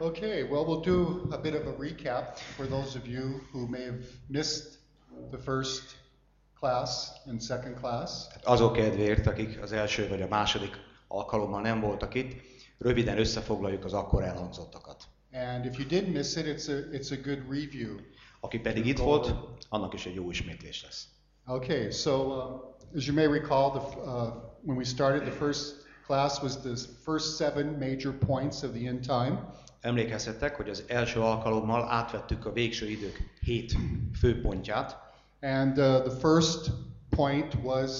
Okay, well, we'll do a bit of a recap for those of you who may have missed the first class and second class. Azok kedvéért, akik az első vagy a második alkalommal nem voltak itt, röviden összefoglaljuk az akkor elhangzottakat. And if you did miss it, it's a, it's a good review. Aki pedig itt volt, annak is egy jó ismétlés lesz. Okay, so um, as you may recall, the, uh, when we started, the first class was the first seven major points of the end time. Emlékezhettek, hogy az első alkalommal átvettük a végső idők hét főpontját, And uh, the first point was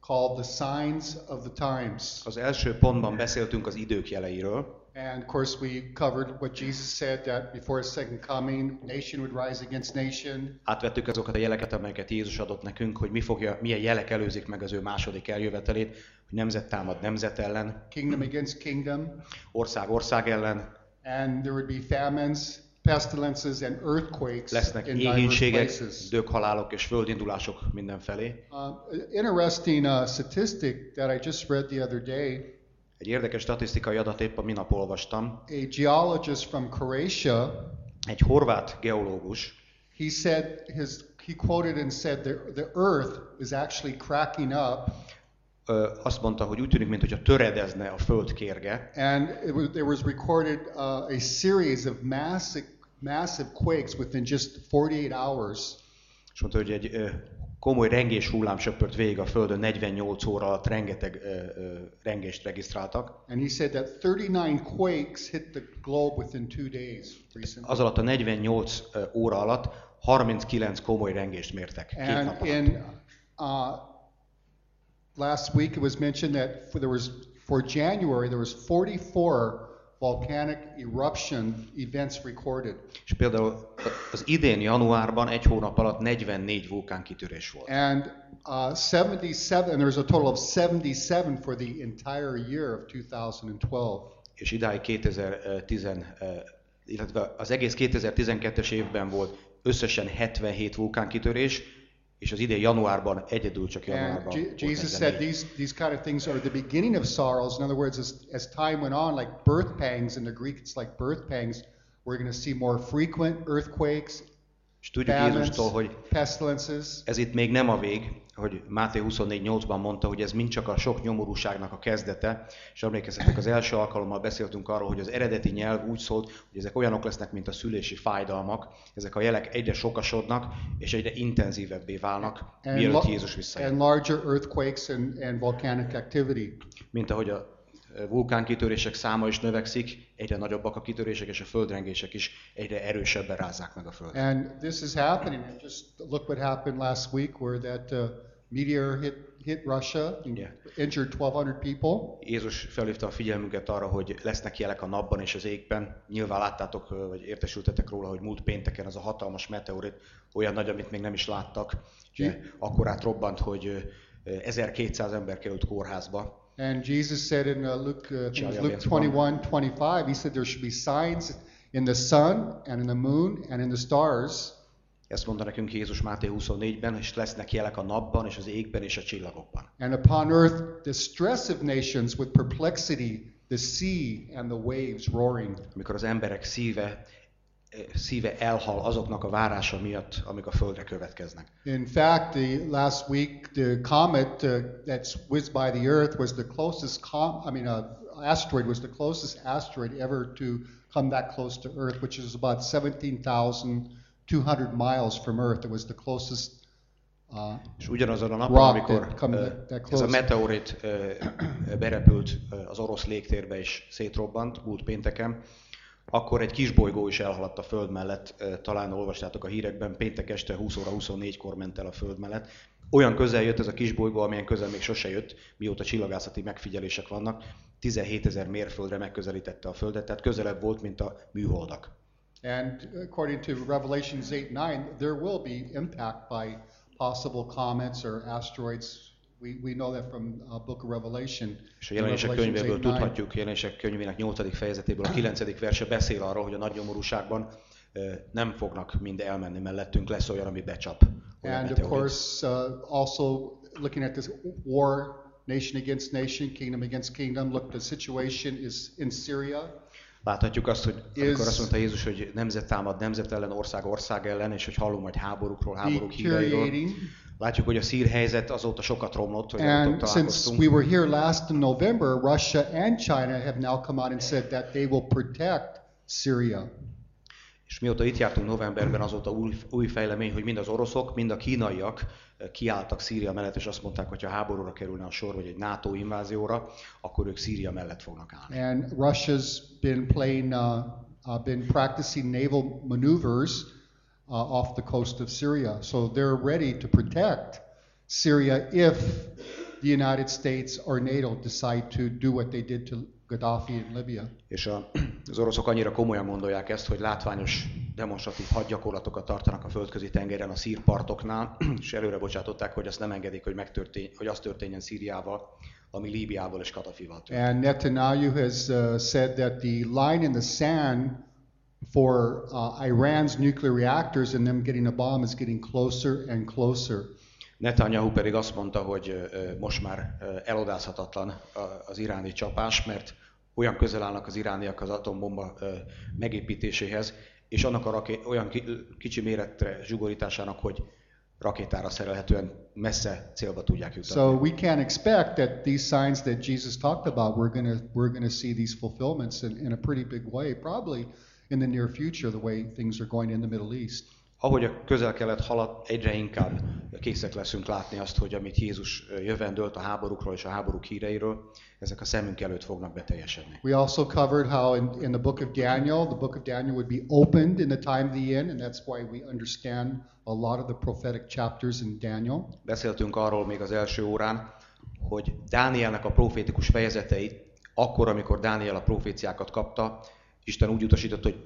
called the signs of the times. Az első pontban beszéltünk az idők jeleiről, And of course, we covered what Jesus said that before his second coming, nation would rise against nation, átvettük azokat a jeleket, amelyeket Jézus adott nekünk, hogy mi fogja, milyen jelek előzik meg az ő második eljövetelét, hogy nemzet támad nemzet ellen, kingdom against kingdom, ország ország ellen, and there would be famines, pestilences, and earthquakes lesznek in éhínségek, döghalálok és földindulások mindenfelé. Uh, interesting uh, statistic that I just read the other day. Egy érdekes statisztikai adat épp a minap olvastam. A geologist from Croatia, Egy horvát geológus he said his he quoted and said the, the earth is actually cracking up azt mondta, hogy úgy tűnik, mintha töredezne a föld kérge, and it was, there was recorded uh, a series of massive massive quakes within just 48 hours. és mondta, hogy egy komoly rengés hullám söpört végig a földön, 48 óra alatt rengeteg ö, ö, rengést regisztráltak. And he said that 39 quakes hit the globe within two days recently. Az alatt a 48 ö, óra alatt 39 komoly rengést mértek két And nap alatt. in uh, last week, it was mentioned that for, there was for January there was 44 volcanic eruption events recorded, És például az idén januárban egy hónap alatt 44 vulkánkitörés volt. and uh, 77. And there's a total of 77 for the entire year of 2012. És idáig 2010, ö, illetve az egész 2012-es évben volt összesen 77 vulkánkitörés, és az idén januárban egyedül csak And januárban volt Jesus said these, these kind of things are the beginning of sorrows. In other words, as, as time went on, like birth pangs, in the Greek it's like birth pangs, we're going to see more frequent earthquakes, És tudjuk Jézustól, hogy ez itt még nem a vég, hogy Máté 24.8-ban mondta, hogy ez mind csak a sok nyomorúságnak a kezdete, és emlékezzetek, az első alkalommal beszéltünk arról, hogy az eredeti nyelv úgy szólt, hogy ezek olyanok lesznek, mint a szülési fájdalmak, ezek a jelek egyre sokasodnak, és egyre intenzívebbé válnak, and, mielőtt Jézus visszajön. and larger earthquakes and, and volcanic activity. Mint ahogy a vulkánkitörések száma is növekszik, egyre nagyobbak a kitörések, és a földrengések is egyre erősebben rázzák meg a földet. And this is happening. Just look what happened last week where that uh, meteor hit, hit Russia and Yeah. injured 1,200 people. Jézus felhívta a figyelmünket arra, hogy lesznek jelek a napban és az égben. Nyilván láttátok, vagy értesültetek róla, hogy múlt pénteken az a hatalmas meteorit olyan nagy, amit még nem is láttak. Akkor robbant, hogy ö, 1200 ember került kórházba. And Jesus said in uh, Luke, uh, I think it was Charlie Luke Evans 21, 25, he said there should be signs in the sun and in the moon and in the stars. Ezt mondta nekünk Jézus Máté 24-ben, és lesznek jelek a napban, és az égben, és a csillagokban. And upon earth, distress of nations with perplexity, the sea and the waves roaring. Amikor az emberek szíve, szíve elhal azoknak a várása miatt, amik a földre következnek. In fact, the last week, the comet uh, that's whizzed by the earth was the closest com- I mean, uh, asteroid was the closest asteroid ever to come that close to Earth, which is about 17,200 miles from Earth. It was the closest uh, És ugyanazon a napon, amikor that that- that ez a meteorit ö, berepült ö, az orosz légtérbe és szétrobbant múlt pénteken, akkor egy kisbolygó is elhaladt a Föld mellett, talán olvastátok a hírekben, péntek este 20 óra 24-kor ment el a Föld mellett. Olyan közel jött ez a kisbolygó, amilyen közel még sose jött, mióta csillagászati megfigyelések vannak. 17 ezer mérföldre megközelítette a Földet, tehát közelebb volt, mint a műholdak. And according to Revelations 8 9, there will be impact by possible comets or asteroids. We, we know that from uh, book of Revelation. És a jelenések könyvéből 8, 9. tudhatjuk, jelenések könyvének 8. fejezetéből a 9. verse beszél arról, hogy a nagy nyomorúságban nem fognak mind elmenni mellettünk, lesz olyan, ami becsap. olyan And of course, uh, also looking at this war, nation against nation, kingdom against kingdom. Look, the situation is in Syria. Láthatjuk azt, hogy amikor azt mondta Jézus, hogy nemzet támad nemzet ellen, ország ország ellen, és hogy hallunk majd háborúkról, háborúk híreiről. Látjuk, hogy a szír helyzet azóta sokat romlott, hogy And since we were here last November, Russia and China have now come out and said that they will protect Syria. És mióta itt jártunk novemberben, azóta új, új fejlemény, hogy mind az oroszok, mind a kínaiak eh, kiálltak Szíria mellett, és azt mondták, hogy ha háborúra kerülne a sor, vagy egy NATO invázióra, akkor ők Szíria mellett fognak állni. And Russia's been playing, uh, uh, been practicing naval maneuvers uh, off the coast of Syria. So they're ready to protect Syria if the United States or NATO decide to do what they did to Gaddafi in Libya. És a, az oroszok annyira komolyan gondolják ezt, hogy látványos demonstratív hadgyakorlatokat tartanak a földközi tengeren, a szír partoknál, és előre bocsátották, hogy azt nem engedik, hogy, megtörtény, hogy az történjen Szíriával, ami Líbiával és Katafival történt. And Netanyahu has uh, said that the line in the sand for uh, Iran's nuclear reactors and them getting a bomb is getting closer and closer. Netanyahu pedig azt mondta, hogy most már elodázhatatlan az iráni csapás, mert olyan közel állnak az irániak az atombomba megépítéséhez, és annak a raké- olyan ki- kicsi méretre zsugorításának, hogy rakétára szerelhetően messze célba tudják jutni. So we can't expect that these signs that Jesus talked about, we're gonna we're gonna see these fulfillments in, in a pretty big way, probably in the near future, the way things are going in the Middle East. Ahogy a közel-kelet halad, egyre inkább készek leszünk látni azt, hogy amit Jézus ö, jövendölt a háborúkról és a háborúk híreiről, ezek a szemünk előtt fognak beteljesedni. We also covered how in, in the book of Daniel, the book of Daniel would be opened in the time of the end, and that's why we understand a lot of the prophetic chapters in Daniel. Beszéltünk arról még az első órán, hogy Dánielnek a profétikus fejezeteit, akkor, amikor Dániel a proféciákat kapta, Isten úgy utasított, hogy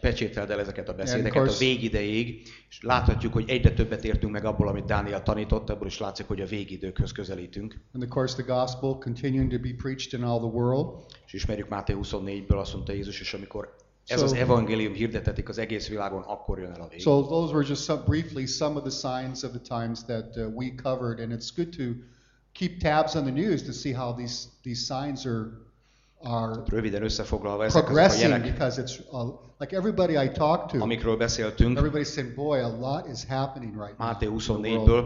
pecsételd el ezeket a beszédeket a végidejéig, és láthatjuk, hogy egyre többet értünk meg abból, amit Dániel tanított, ebből is látszik, hogy a végidőkhöz közelítünk. And of course, the gospel continuing to be preached in all the world. És ismerjük Máté 24-ből, azt mondta Jézus, és amikor ez So- az evangélium hirdetetik az egész világon, akkor jön el a vég. So those were just some, briefly some of the signs of the times that uh, we covered, and it's good to keep tabs on the news to see how these these signs are are Röviden összefoglalva ezek azok a progressing jelek, because it's uh, like everybody I talk to, amikről beszéltünk, everybody's saying, "Boy, a lot is happening right now." Máté in the world." 24-ből.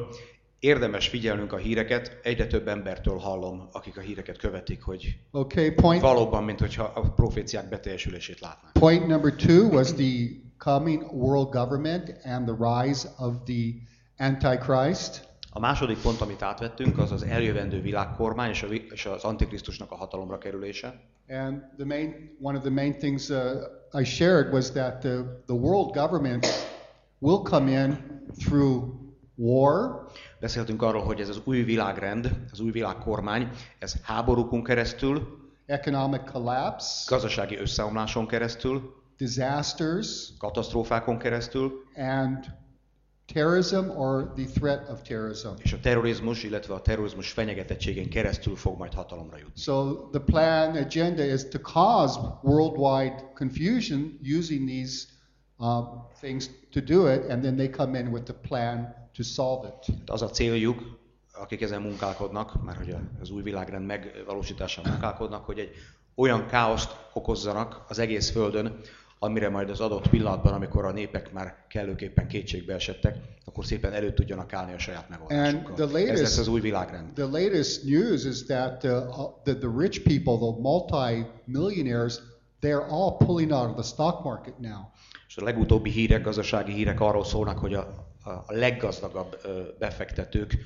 Érdemes figyelnünk a híreket, egyre több embertől hallom, akik a híreket követik, hogy Okay, point valóban, mint hogyha a proféciák beteljesülését látnák. point number two was the coming world government and the rise of the Antichrist. A második pont, amit átvettünk, az az eljövendő világkormány és, a, és az Antikrisztusnak a hatalomra kerülése. And the main, one of the main things uh, I shared was that the, the world governments will come in through war, Beszéltünk arról, hogy ez az új világrend, az új világkormány, ez háborúkon keresztül, economic collapse, gazdasági összeomláson keresztül, disasters, katasztrófákon keresztül, and terrorism or the threat of terrorism. és a terrorizmus, illetve a terrorizmus fenyegetettségén keresztül fog majd hatalomra jutni. So the plan agenda is to cause worldwide confusion using these um, things to do it, and then they come in with a plan to solve it. Az a céljuk, akik ezen munkálkodnak, mert hogy az új világrend megvalósításán munkálkodnak, hogy egy olyan káoszt okozzanak az egész Földön, amire majd az adott pillanatban, amikor a népek már kellőképpen kétségbe esettek, akkor szépen elő tudjanak állni a saját megoldásukkal. The latest- Ez lesz az új világrend. The latest news is that uh, uh, the, the rich people, the multi-millionaires, they're all pulling out of the stock market now. És a legutóbbi hírek, gazdasági hírek arról szólnak, hogy a, a, leggazdagabb befektetők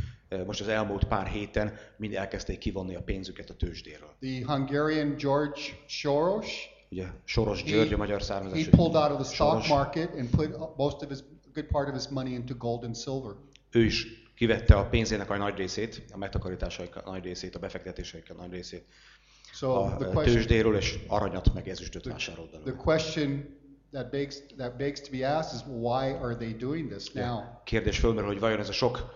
most az elmúlt pár héten mind elkezdték kivonni a pénzüket a tőzsdéről. The Hungarian George Soros, Ugye Soros György, a magyar he származású. pulled out of the stock Soros. market and put most of his, a good part of his money into gold and silver. Ő is kivette a pénzének a nagy részét, a megtakarításaik a nagy részét, a befektetéseik a nagy részét So a the question, tőzsdéről, és aranyat meg ezüstöt vásárolt the belőle. question that begs, that begs to be asked is why are they doing this now? Kérdés fölmerül, hogy vajon ez a sok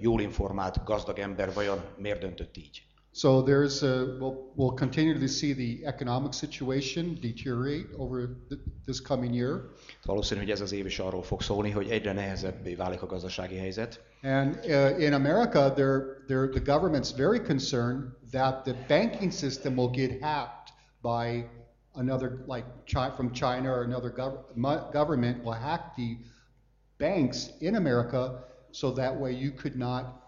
jól informált, gazdag ember vajon miért döntött így? So there's a, we'll, we'll continue to see the economic situation deteriorate over th- this coming year. Valószínű, hogy ez az év is arról fog szólni, hogy egyre nehezebbé válik a gazdasági helyzet. And uh, in America, they're, they're, the government's very concerned that the banking system will get hacked by another, like Chi- from China or another gov- government will hack the banks in America so that way you could not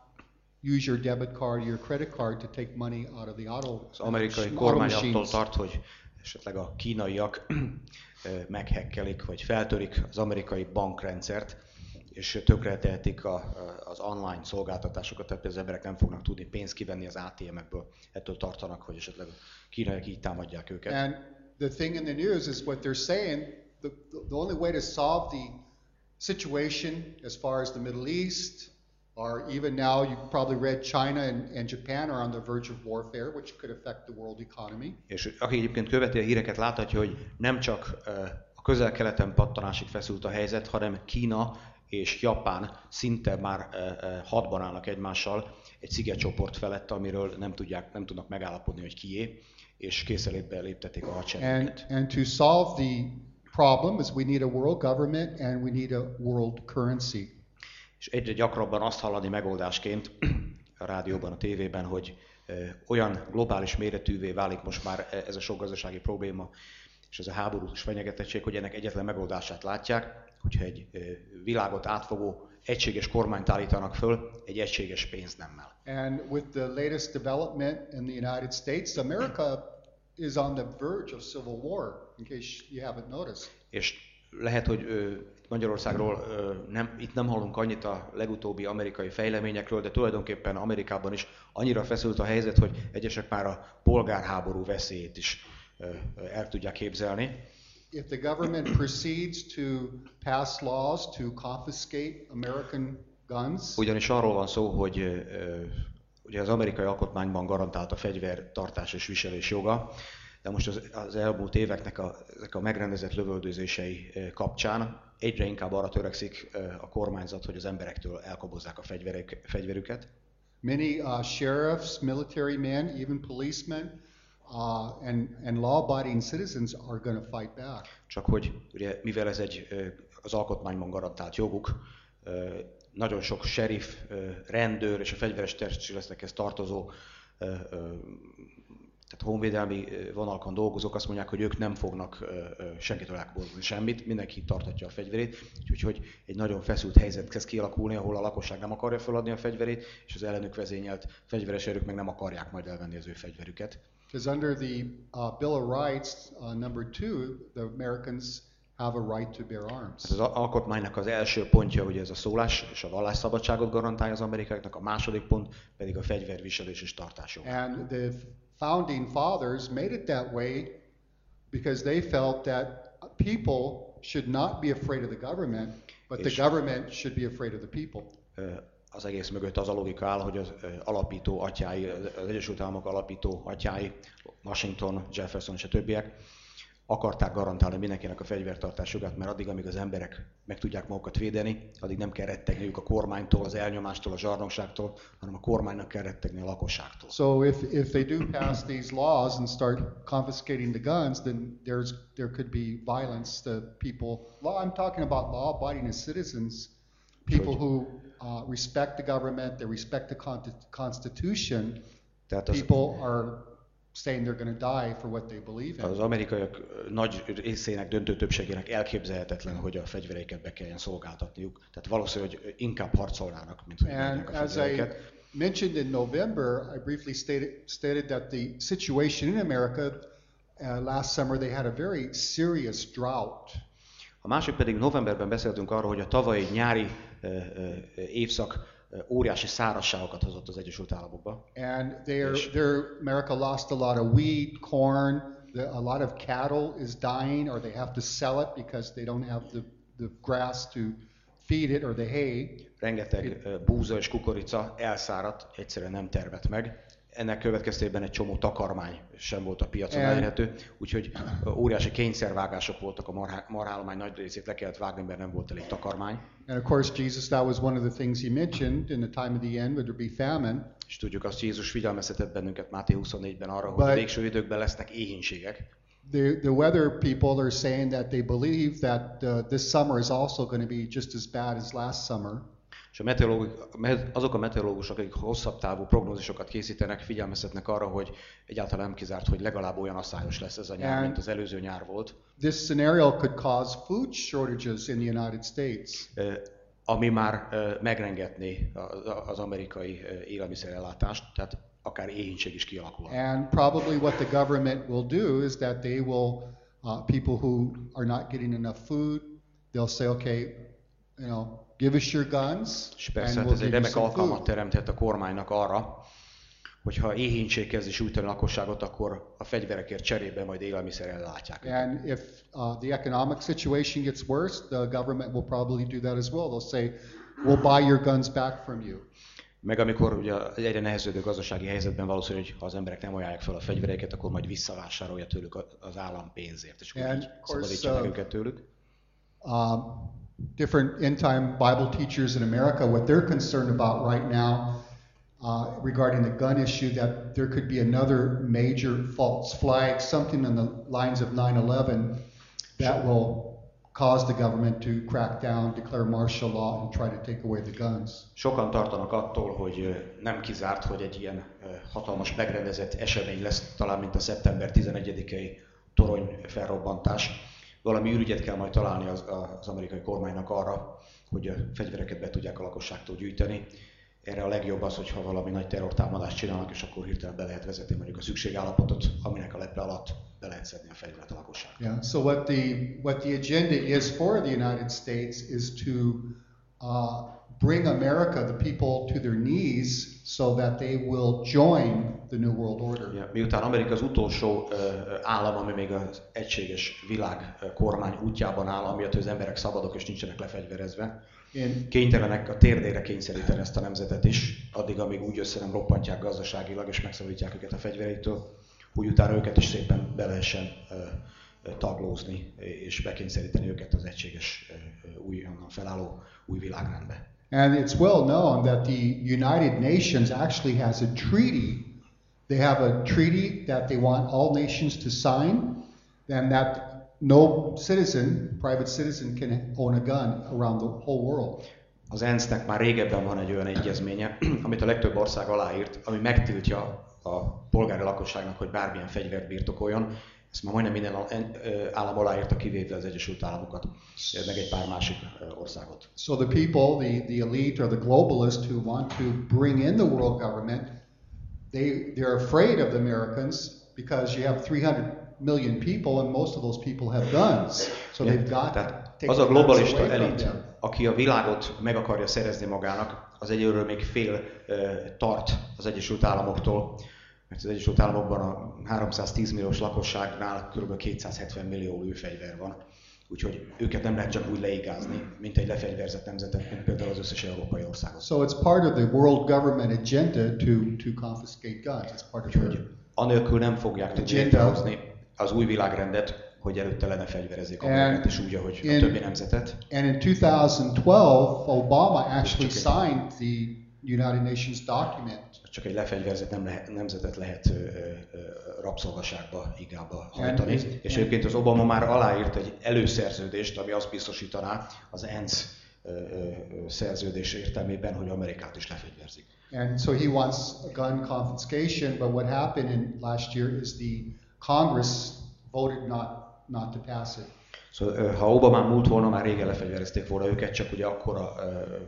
use your debit card your credit card to take money out of the auto, Az amerikai kormány attól tart, hogy esetleg a kínaiak meghekkelik, vagy feltörik az amerikai bankrendszert, és tönkretehetik a- az online szolgáltatásokat, tehát az emberek nem fognak tudni pénzt kivenni az ATM-ekből. Ettől tartanak, hogy esetleg a kínaiak így támadják őket. And the thing in the news is what they're saying, the, the only way to solve the situation as far as the Middle East, or even now, you've probably read China and, and Japan are on the verge of warfare, which could affect the world economy. És aki egyébként követi a híreket, láthatja, hogy nem csak a közel-keleten pattanásig feszült a helyzet, hanem Kína és Japán szinte már hadban állnak egymással egy szigetcsoport felett, amiről nem, tudják, nem tudnak megállapodni, hogy kié, és készelétbe léptették a And, hadseregüket. and to solve the problem is we need a world government and we need a world currency. És egyre gyakrabban azt hallani megoldásként a rádióban, a tévében, hogy olyan globális méretűvé válik most már e- ez a sok gazdasági probléma, és ez a háborús fenyegetettség, hogy ennek egyetlen megoldását látják, hogyha egy világot átfogó egységes kormányt állítanak föl egy egységes pénznemmel. And with the latest development in the United States, America is on the verge of civil war, in case you haven't noticed. És lehet, hogy Magyarországról nem, itt nem hallunk annyit a legutóbbi amerikai fejleményekről, de tulajdonképpen Amerikában is annyira feszült a helyzet, hogy egyesek már a polgárháború veszélyét is el tudják képzelni. If the government proceeds to pass laws to confiscate American guns, Ugyanis arról van szó, hogy ugye az amerikai alkotmányban garantált a fegyvertartás és viselés joga, de most az, az elmúlt éveknek a, ezek a megrendezett lövöldözései kapcsán egyre inkább arra törekszik a kormányzat, hogy az emberektől elkobozzák a fegyverek, fegyverüket. many uh, sheriffs, military men, even policemen, uh, and, and law-abiding citizens are going to fight back. Csak hogy ugye, mivel ez egy az alkotmányban garantált joguk, nagyon sok sheriff, rendőr és a fegyveres testületekhez tartozó tehát honvédelmi vonalkon dolgozók azt mondják, hogy ők nem fognak senkitől elkobozni semmit, mindenki tartatja a fegyverét, úgyhogy hogy egy nagyon feszült helyzet kezd kialakulni, ahol a lakosság nem akarja feladni a fegyverét, és az ellenük vezényelt fegyveres erők meg nem akarják majd elvenni az ő fegyverüket. Because under the uh, Bill of Rights, uh, number two, the Americans have a right to bear arms. Hát az al- alkotmánynak az első pontja ugye ez a szólás és a vallásszabadságot garantálja az amerikaiaknak, a második pont pedig a fegyverviselés és tartás. And the founding fathers made it that way because they felt that people should not be afraid of the government, but the government should be afraid of the people. Az egész mögött az a logika áll, hogy az alapító atyái, az Egyesült Államok alapító atyái, Washington, Jefferson és a többiek akarták garantálni mindenkinek a fegyvertartás jogát, mert addig, amíg az emberek meg tudják magukat védeni, addig nem kell rettegniük a kormánytól, az elnyomástól, a zsarnokságtól, hanem a kormánynak kell rettegni a lakosságtól. So if, if they do pass these laws and start confiscating the guns, then there's there could be violence to people. Law, I'm talking about law-abiding citizens, people who uh, respect the government, they respect the con- Constitution. Tehát az, People are saying they're going to die for what they believe in. Az amerikaiak nagy részének, döntő többségének elképzelhetetlen, hogy a fegyvereiket be kelljen szolgáltatniuk. Tehát valószínű, hogy inkább harcolnának, mint hogy And a as I mentioned in November, I briefly stated, stated that the situation in America uh, last summer, they had a very serious drought. A másik pedig novemberben beszéltünk arról, hogy a tavalyi nyári ö, ö, évszak óriási szárazságokat hozott az Egyesült Államokba. And their, their, America lost a lot of wheat, corn, the, a lot of cattle is dying, or they have to sell it because they don't have the, the grass to feed it or the hay. Rengeteg búza és kukorica elszáradt, egyszerűen nem termett meg. Ennek következtében egy csomó takarmány sem volt a piacon And- elérhető, úgyhogy óriási kényszervágások voltak, a marhá- marhállomány nagy részét le kellett vágni, mert nem volt elég takarmány. And of course, Jesus, that was one of the things he mentioned in the time of the end, would there be famine. És tudjuk azt, Jézus figyelmeztetett bennünket Máté 24-ben arra, hogy a But- végső időkben lesznek éhénységek. The, the weather people are saying that they believe that uh, this summer is also going to be just as bad as last summer. És a azok a meteorológusok, akik hosszabb távú prognózisokat készítenek, figyelmeztetnek arra, hogy egyáltalán nem kizárt, hogy legalább olyan asszályos lesz ez a nyár, And- mint az előző nyár volt. This scenario could cause food shortages in the United States. Ami már megrengetné az, amerikai élelmiszerellátást, tehát akár éhínség is kialakulhat. And probably what the government will do is that they will, uh, people who are not getting enough food, they'll say, okay, you know, give us your guns, És persze, and hát we'll ez egy remek alkalmat food. teremthet a kormánynak arra, hogyha éhínség kezdi sújtani a lakosságot, akkor a fegyverekért cserébe majd élelmiszer ellátják. őket. And if uh, the economic situation gets worse, the government will probably do that as well. They'll say, we'll buy your guns back from you. Meg amikor ugye egy egyre nehezedő gazdasági helyzetben valószínű, hogy ha az emberek nem ajánlják fel a fegyvereket, akkor majd visszavásárolja tőlük az állam pénzért, és akkor And így of course, szabadítja meg uh, őket tőlük. Um, different end time Bible teachers in America, what they're concerned about right now uh, regarding the gun issue, that there could be another major false flag, something on the lines of 9 11 that will cause the government to crack down, declare martial law, and try to take away the guns. Sokan tartanak attól, hogy nem kizárt, hogy egy ilyen hatalmas megrendezett esemény lesz, talán mint a szeptember 11-i torony felrobbantás. Valami ürügyet kell majd találni az, az amerikai kormánynak arra, hogy a fegyvereket be tudják a lakosságtól gyűjteni. Erre a legjobb az, hogyha valami nagy terrortámadást csinálnak, és akkor hirtelen be lehet vezetni mondjuk a szükségállapotot, aminek a lepe alatt be lehet szedni a fegyvert a lakosság. Yeah. So what the what the agenda is for the United States is to uh, bring America, the people, to their knees so that they will join the New World Order. Ugye, miután Amerika az utolsó ö, állam, ami még az egységes világ ö, kormány útjában áll, amiatt hogy az emberek szabadok és nincsenek lefegyverezve, In kénytelenek a térdére kényszeríteni ezt a nemzetet is, addig, amíg úgy össze nem roppantják gazdaságilag és megszabadítják őket a fegyvereitől, hogy utána őket is szépen be lehessen taglózni és bekényszeríteni őket az egységes újonnan felálló új világrendbe. And it's well known that the United Nations actually has a treaty. They have a treaty that they want all nations to sign, and that no citizen, private citizen, can own a gun around the whole world. Az ENSZ-nek már régebben van egy olyan egyezménye, amit a legtöbb ország aláírt, ami megtiltja a polgári lakosságnak, hogy bármilyen fegyvert birtokoljon. Ezt már majdnem minden állam aláírta, kivéve az Egyesült Államokat, meg egy pár másik országot. So the people, the, the elite or the globalists who want to bring in the world government, they, they're afraid of the Americans because you have 300 million people and most of those people have guns. So they've got Tehát az a globalista elit, aki a világot meg akarja szerezni magának, az egyelőre még fél ö, tart az Egyesült Államoktól, mert az Egyesült Államokban a 310 milliós lakosságnál kb. 270 millió lőfegyver van. Úgyhogy őket nem lehet csak úgy leigázni, mint egy lefegyverzett nemzetet, mint például az összes európai országot. So it's part of the world government agenda to, to confiscate guns. It's part of Úgyhogy anélkül nem fogják tudni létrehozni az új világrendet, hogy előtte le ne fegyverezzék a Amerikát, és úgy, ahogy a in- többi nemzetet. And in 2012, Obama actually signed the United Nations document. Csak egy lefegyverzett nem lehet, nemzetet lehet ö, ö, rabszolgaságba, igába hajtani. és- És egyébként az Obama már aláírt egy előszerződést, ami azt biztosítaná az ENSZ ö, szerződés értelmében, hogy Amerikát is lefegyverzik. And so he wants a gun confiscation, but what happened in last year is the Congress voted not, not to pass it. Szóval, ha Obama múlt volna, már régen lefegyverezték volna őket, csak ugye akkora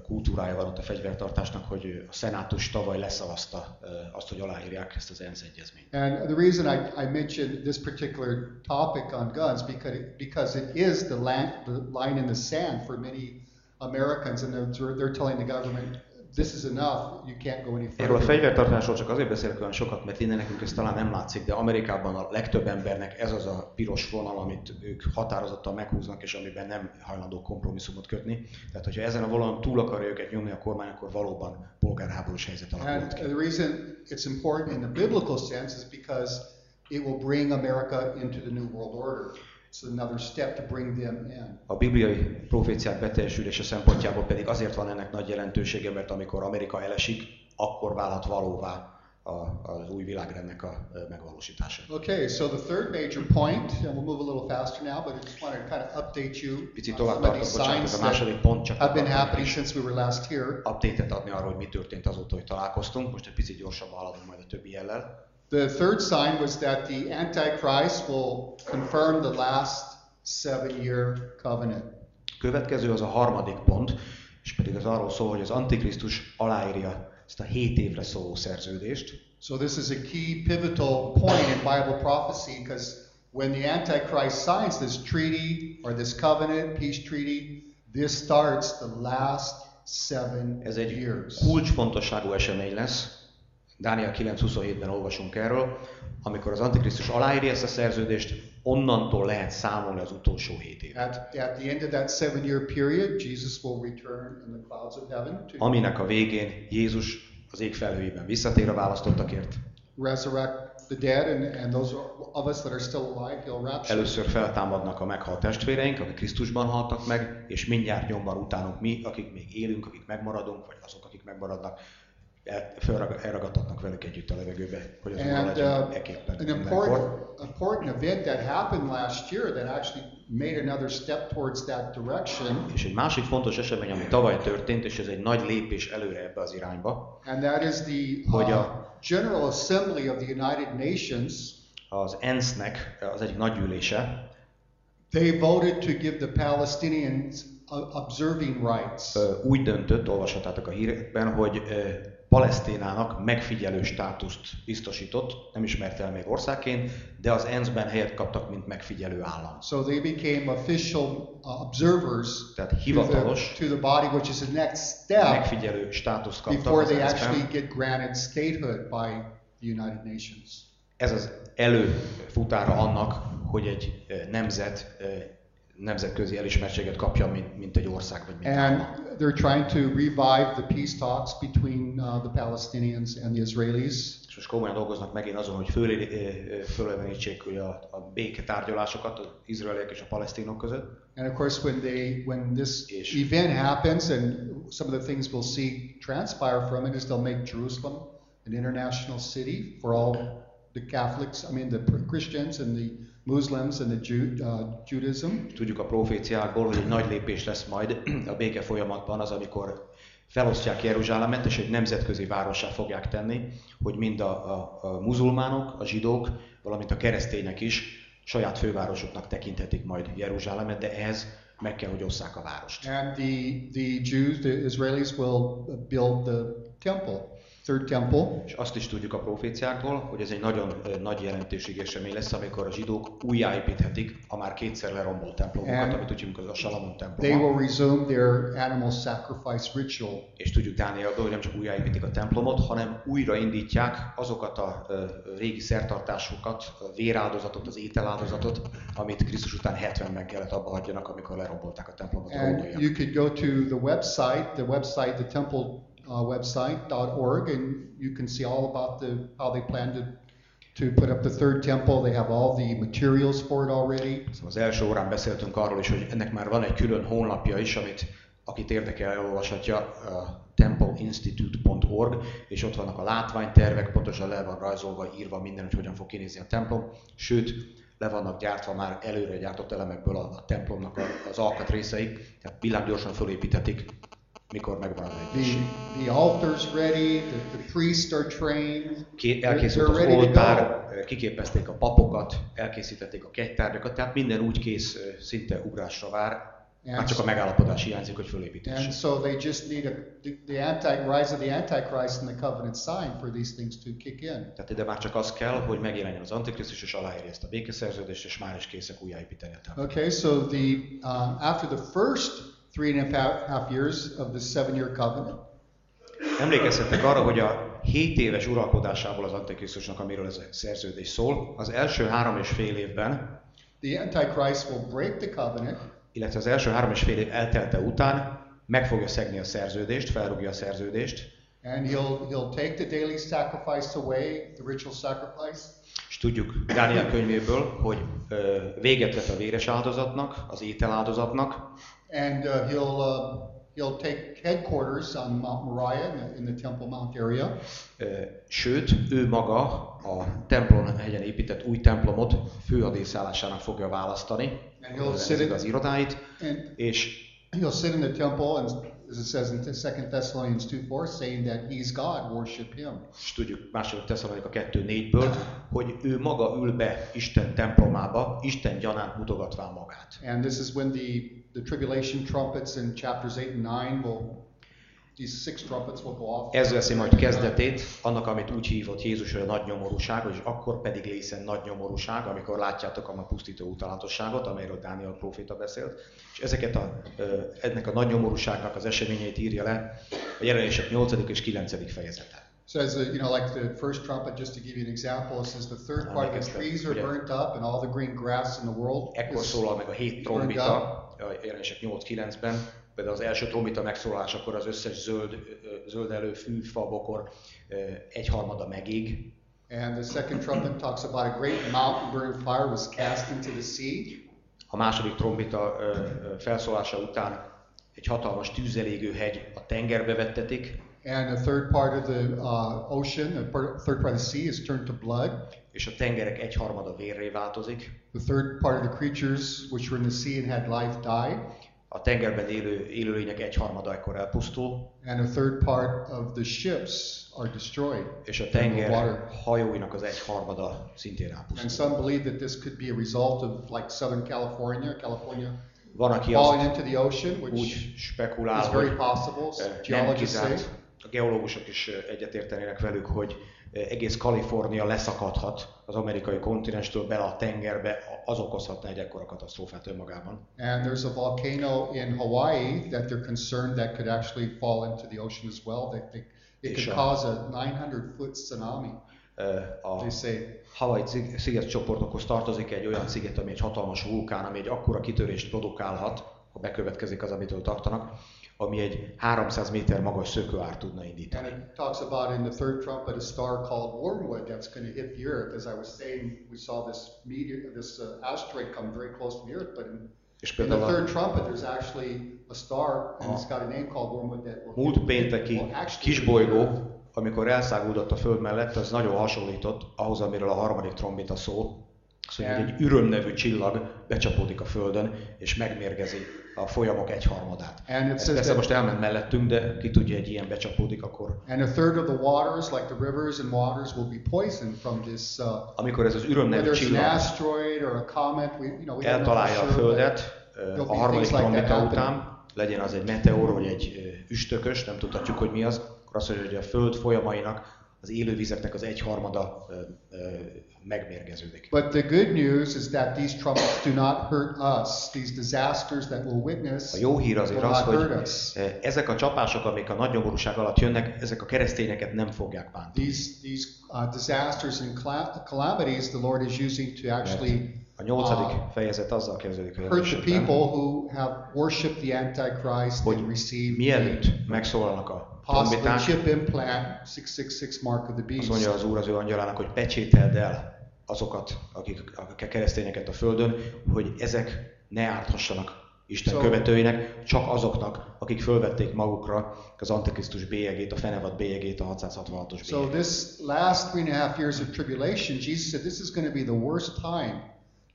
kultúrája van ott a fegyvertartásnak, hogy a szenátus tavaly leszavazta azt, hogy aláírják ezt az ENSZ egyezményt. And the reason I, I mentioned this particular topic on guns because because it is the, land, the line in the sand for many Americans, and they're, they're telling the government, this is enough, you can't go any Erről a further. fegyvertartásról csak azért beszélek olyan sokat, mert innen nekünk ez talán nem látszik, de Amerikában a legtöbb embernek ez az a piros vonal, amit ők határozottan meghúznak, és amiben nem hajlandó kompromisszumot kötni. Tehát, hogyha ezen a vonalon túl akarja őket nyomni a kormány, akkor valóban polgárháborús helyzet And alakulhat ki. the reason it's important in the biblical sense is because it will bring America into the New World Order. It's another step to bring them in. A bibliai proféciák beteljesülése szempontjából pedig azért van ennek nagy jelentősége, mert amikor Amerika elesik, akkor válhat valóvá az új világrendnek a megvalósítása. Okay, so the third major point, and we'll move a little faster now, but I just want to kind of update you Picit tovább tartok, bocsánat, a második pont csak have been happening since we were last here. update-et adni arról, hogy mi történt azóta, hogy találkoztunk. Most egy picit gyorsabban haladunk majd a többi jellel. The third sign was that the Antichrist will confirm the last seven-year covenant. Következő az a harmadik pont, és pedig az arról szól, hogy az Antikrisztus aláírja ezt a 7 évre szóló szerződést. So this is a key pivotal point in Bible prophecy because when the Antichrist signs this treaty or this covenant, peace treaty, this starts the last seven Ez egy years. kulcsfontosságú esemény lesz. Dániel 9.27-ben olvasunk erről, amikor az Antikrisztus aláírja ezt a szerződést, onnantól lehet számolni az utolsó 7 év. At, at the end of that seven year period, Jesus will return in the clouds of heaven to Aminek a végén Jézus az ég felhőjében visszatér a választottakért. resurrect the dead, and, and those of us that are still alive, he'll rapture. Először feltámadnak a meghalt testvéreink, akik Krisztusban haltak meg, és mindjárt nyomban utánunk mi, akik még élünk, akik megmaradunk, vagy azok, akik megmaradnak, elragadtatnak velük együtt a levegőbe, hogy az And uh, eképpen an important, important event that happened last year that actually made another step towards that direction, És egy másik fontos esemény, ami tavaly történt, és ez egy nagy lépés előre ebbe az irányba, and that is the Hogy uh, a- General Assembly of the United Nations. az ENSZ-nek az egyik nagygyűlése They voted to give the Palestinians uh, observing rights. úgy döntött, olvashatátok a hírekben, hogy Palesztinának megfigyelő státuszt biztosított, nem ismerte el még országként, de az ENSZ-ben helyet kaptak, mint megfigyelő állam. So they became official uh, observers Tehát to the, hivatalos to the body, which is the next step megfigyelő státuszt kaptak before they actually get granted statehood by the United Nations. Ez az előfutára annak, hogy egy ö, nemzet ö, nemzetközi elismertséget kapja, mint, mint egy ország vagy mint állam. They're trying to revive the peace talks between uh, the Palestinians and the Israelis. És most komolyan dolgoznak megint azon, hogy föl, fölelevenítsék ugye a, a béketárgyalásokat az izraeliek és a palesztinok között. And of course, when they when this Ish. event happens, and some of the things we'll see transpire from it is they'll make Jerusalem an international city for all the Catholics. I mean, the Christians and the Muslims and the Jude, uh, Judaism. Tudjuk a proféciákból, hogy egy nagy lépés lesz majd a béke folyamatban az, amikor felosztják Jeruzsálemet, és egy nemzetközi várossá fogják tenni, hogy mind a, a, a muzulmánok, a zsidók, valamint a keresztények is saját fővárosuknak tekinthetik majd Jeruzsálemet, de ehhez meg kell, hogy osszák a várost. And the the Jews, the Israelis, will build the temple, third temple. És azt is tudjuk a proféciákból, hogy ez egy nagyon nagy jelentőségű esemény lesz, amikor a zsidók újjáépíthetik a már kétszer lerombolt templomokat, amit úgy hívunk, az a Salamon They temploma. will resume their animal sacrifice ritual. És tudjuk Dánielből, hogy nem csak újjáépítik a templomot, hanem újraindítják azokat a régi szertartásokat, a véráldozatot, az ételáldozatot, amit Krisztus után 70 meg kellett abba hagyjanak, amikor lerombolták a templomot And you could go to the website, the website, the temple uh, website.org, and you can see all about the how they plan to to put up the third temple. They have all the materials for it already. Szóval az első órán beszéltünk arról is, hogy ennek már van egy külön honlapja is, amit akit érdekel, elolvashatja, a templeinstitute.org, és ott vannak a látványtervek, pontosan le van rajzolva, írva minden, hogy hogyan fog kinézni a templom, sőt, le vannak gyártva már előre gyártott elemekből a, a templomnak az alkatrészei, tehát villámgyorsan fölépíthetik, mikor megvan az The egészség. the altar's ready. The, the priests are trained. Ké- Elkészült az oltár, kiképezték a papokat, elkészítették a kegytárgyakat, tehát minden úgy kész, szinte ugrásra vár, már csak a megállapodás hiányzik, hogy And fölépítés. so they just need a, the, the anti rise of the Antichrist and the covenant sign for these things to kick in. Tehát ide már csak az kell, hogy megjelenjen az Antikrisztus, és aláírja ezt a békeszerződést, és már is készek újjáépíteni a templomot. Okay, so the um, after the first three and a half, years of the seven-year covenant, Emlékezhettek arra, hogy a 7 éves uralkodásából az Antikrisztusnak, amiről ez a szerződés szól, az első három és fél évben, the Antichrist will break the covenant. illetve az első három és fél év eltelte után meg fogja szegni a szerződést, felrúgja a szerződést, and he'll he'll take the daily sacrifice away, the ritual sacrifice, és tudjuk Dániel könyvéből, hogy véget vet a véres áldozatnak, az ételáldozatnak, and uh, he'll uh, he'll take headquarters on Mount Moriah in the, in the Temple Mount area. Sőt, ő maga a templom hegyen épített új templomot főadészállásának fogja választani, And he'll sit in- az irodáit, And és he'll sit in the temple, and as it says in 2 Thessalonians 2 4, saying that he's God, worship him. és tudjuk második Tesszalonika 2.4-ből, hogy ő maga ül be Isten templomába, Isten gyanánt mutogatván magát. And this is when the, the tribulation trumpets in chapters 8 and 9 will, these six trumpets will go off. Ez veszi majd kezdetét annak, amit úgy hívott Jézus, hogy a nagy nyomorúság, és akkor pedig lészen nagy nyomorúság, amikor látjátok a pusztító utalátosságot, amelyről Dániel próféta beszélt. És ezeket a, ennek a nagy nyomorúságnak az eseményeit írja le a jelenések 8. és 9. fejezete. says that, you know, like the first trumpet, just to give you an example, it says the third part of the trees are burnt up and all the green grass in the world Ekkor szólal meg a hét trombita, a jelenések 8-9-ben, például az első trombita megszólalásakor az összes zöld, zöld elő, fű, fa, bokor egyharmada megég, And the second trumpet talks about a great mountain burning fire was cast into the sea. A második trombita felszólása után egy hatalmas tűzelégő hegy a tengerbe vettetik, And the third part of the uh, ocean, the third part of the sea is turned to blood. és a tengerek egyharmada vérré változik. The third part of the creatures which were in the sea and had life died. A tengerben élő élőlények egyharmada ekkor elpusztul, And the third part of the ships are destroyed. és a tenger hajóinak az egyharmada szintén And elpusztul. some believe that this could be a result of like Southern California, California Van, aki falling into the ocean, which úgy spekulál, is very possible. Geologists say. a geológusok is egyetértenének velük, hogy egész Kalifornia leszakadhat az amerikai kontinenstől bele a tengerbe, az okozhatna egy ekkora katasztrófát önmagában. And there's a volcano in Hawaii that they're concerned that could actually fall into the ocean as well. They, it És could cause a 900 foot tsunami. Eh, A. Hawaii szig- szigetcsoportokhoz tartozik egy olyan sziget, ami egy hatalmas vulkán, ami egy akkora kitörést produkálhat, ha bekövetkezik az, amitől tartanak, ami egy 300 méter magas szökőár tudna And indítani. it talks about in the third trumpet a star called Wormwood that's going to hit the earth. As I was saying, we saw this meteor, this uh, asteroid come very close to the earth, but in, És in the third trumpet, there's actually a star, and it's got a name called Wormwood that will múlt pénteki kisbolygó, amikor elszáguldott a föld mellett, az nagyon hasonlított ahhoz, amiről a harmadik trombita szól. Szóval hogy egy üröm nevű csillag becsapódik a földön, és megmérgezi a folyamok egyharmadát. And it Ez persze most elment mellettünk, de ki tudja, egy ilyen becsapódik, akkor And a third of the waters, like the rivers and waters, will be poisoned from this. Uh, amikor ez az üröm nevű an csillag asteroid or a comet, we, you know, we eltalálja a Földet be a harmadik like trombita happening. után, legyen az egy meteor vagy egy üstökös, nem tudhatjuk, hogy mi az, akkor azt mondja, hogy a Föld folyamainak, az élővizeknek az egyharmada megmérgeződik. But the good news is that these trumpets do not hurt us. These disasters that we'll witness A jó hír azért az, hogy ezek a csapások, amik a nagy nyomorúság alatt jönnek, ezek a keresztényeket nem fogják bántani. These these uh, disasters and cala- calamities the Lord is using to actually A nyolcadik uh, fejezet azzal kezdődik, a hurt the people who have worshipped the Antichrist hogy and received mielőtt megszólalnak a possible trombiták, chip implant 666 mark of the Azt mondja az Úr az ő angyalának, hogy pecsételd el azokat, akik, akik a keresztényeket a földön, hogy ezek ne árthassanak Isten So- követőinek, csak azoknak, akik fölvették magukra az Antikrisztus bélyegét, a fenevad bélyegét, a 666-os So this last three and a half years of tribulation, Jesus said this is going to be the worst time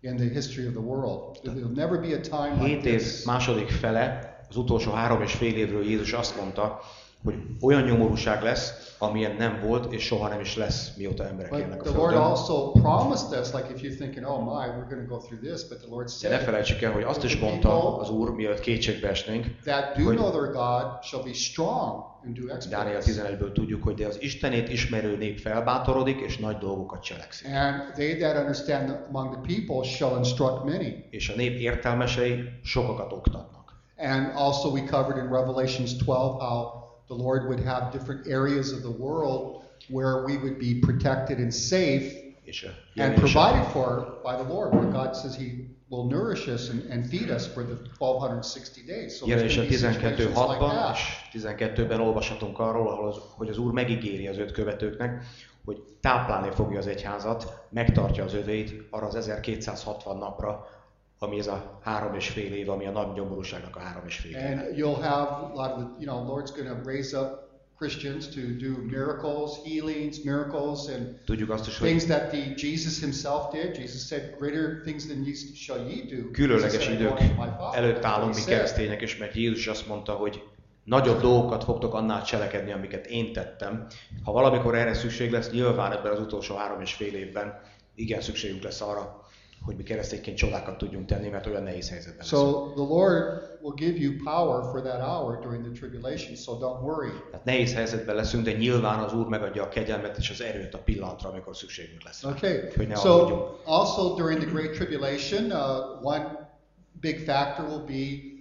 in the history of the world. There'll never be a time like Hét év this. második fele, az utolsó három és fél évről Jézus azt mondta, hogy olyan nyomorúság lesz, amilyen nem volt, és soha nem is lesz, mióta emberek élnek a the Lord Földön. also promised us, like if you're thinking, oh my, we're going to go through this, but the Lord De ne said felejtsük el, hogy azt is mondta az Úr, mielőtt kétségbe esnénk, that do hogy- know their God shall be strong and do Dániel exploits. 11-ből tudjuk, hogy de az Istenét ismerő nép felbátorodik, és nagy dolgokat cselekszik. And they that understand among the people shall instruct many. És a nép értelmesei sokakat oktatnak. And also, we covered in Revelations 12 how the Lord would have different areas of the world where we would be protected and safe a and provided for by the Lord, where God says He will nourish us and, and feed us for the 1260 days. So there's jelenések gonna be situations like 12.6-ban that. és 12-ben olvashatunk arról, ahol az, hogy az Úr megígéri az öt követőknek, hogy táplálni fogja az egyházat, megtartja az övét arra az 1260 napra, ami ez a három és fél év, ami a nagy nyomorúságnak a három és fél éve. And you'll have a lot of the, you know, Lord's going to raise up Christians to do miracles, healings, miracles, and Tudjuk azt is, things that the Jesus himself did. Jesus said, "Greater things than these shall ye do." különleges idők előtt állunk mi keresztények, és mert Jézus azt mondta, hogy nagyobb dolgokat fogtok annál cselekedni, amiket én tettem. Ha valamikor erre szükség lesz, nyilván ebben az utolsó három és fél évben igen szükségünk lesz arra, hogy mi keresztényként csodákat tudjunk tenni, mert olyan nehéz helyzetben. So the Lord will give you power for that hour during the tribulation. So don't worry. Tehát nehéz helyzetben leszünk, de nyilván az Úr megadja a kegyelmet és az erőt a pillanatra, amikor szükségünk lesz. Okay. Hogy ne aggódjunk. So also during the Great Tribulation, uh, one big factor will be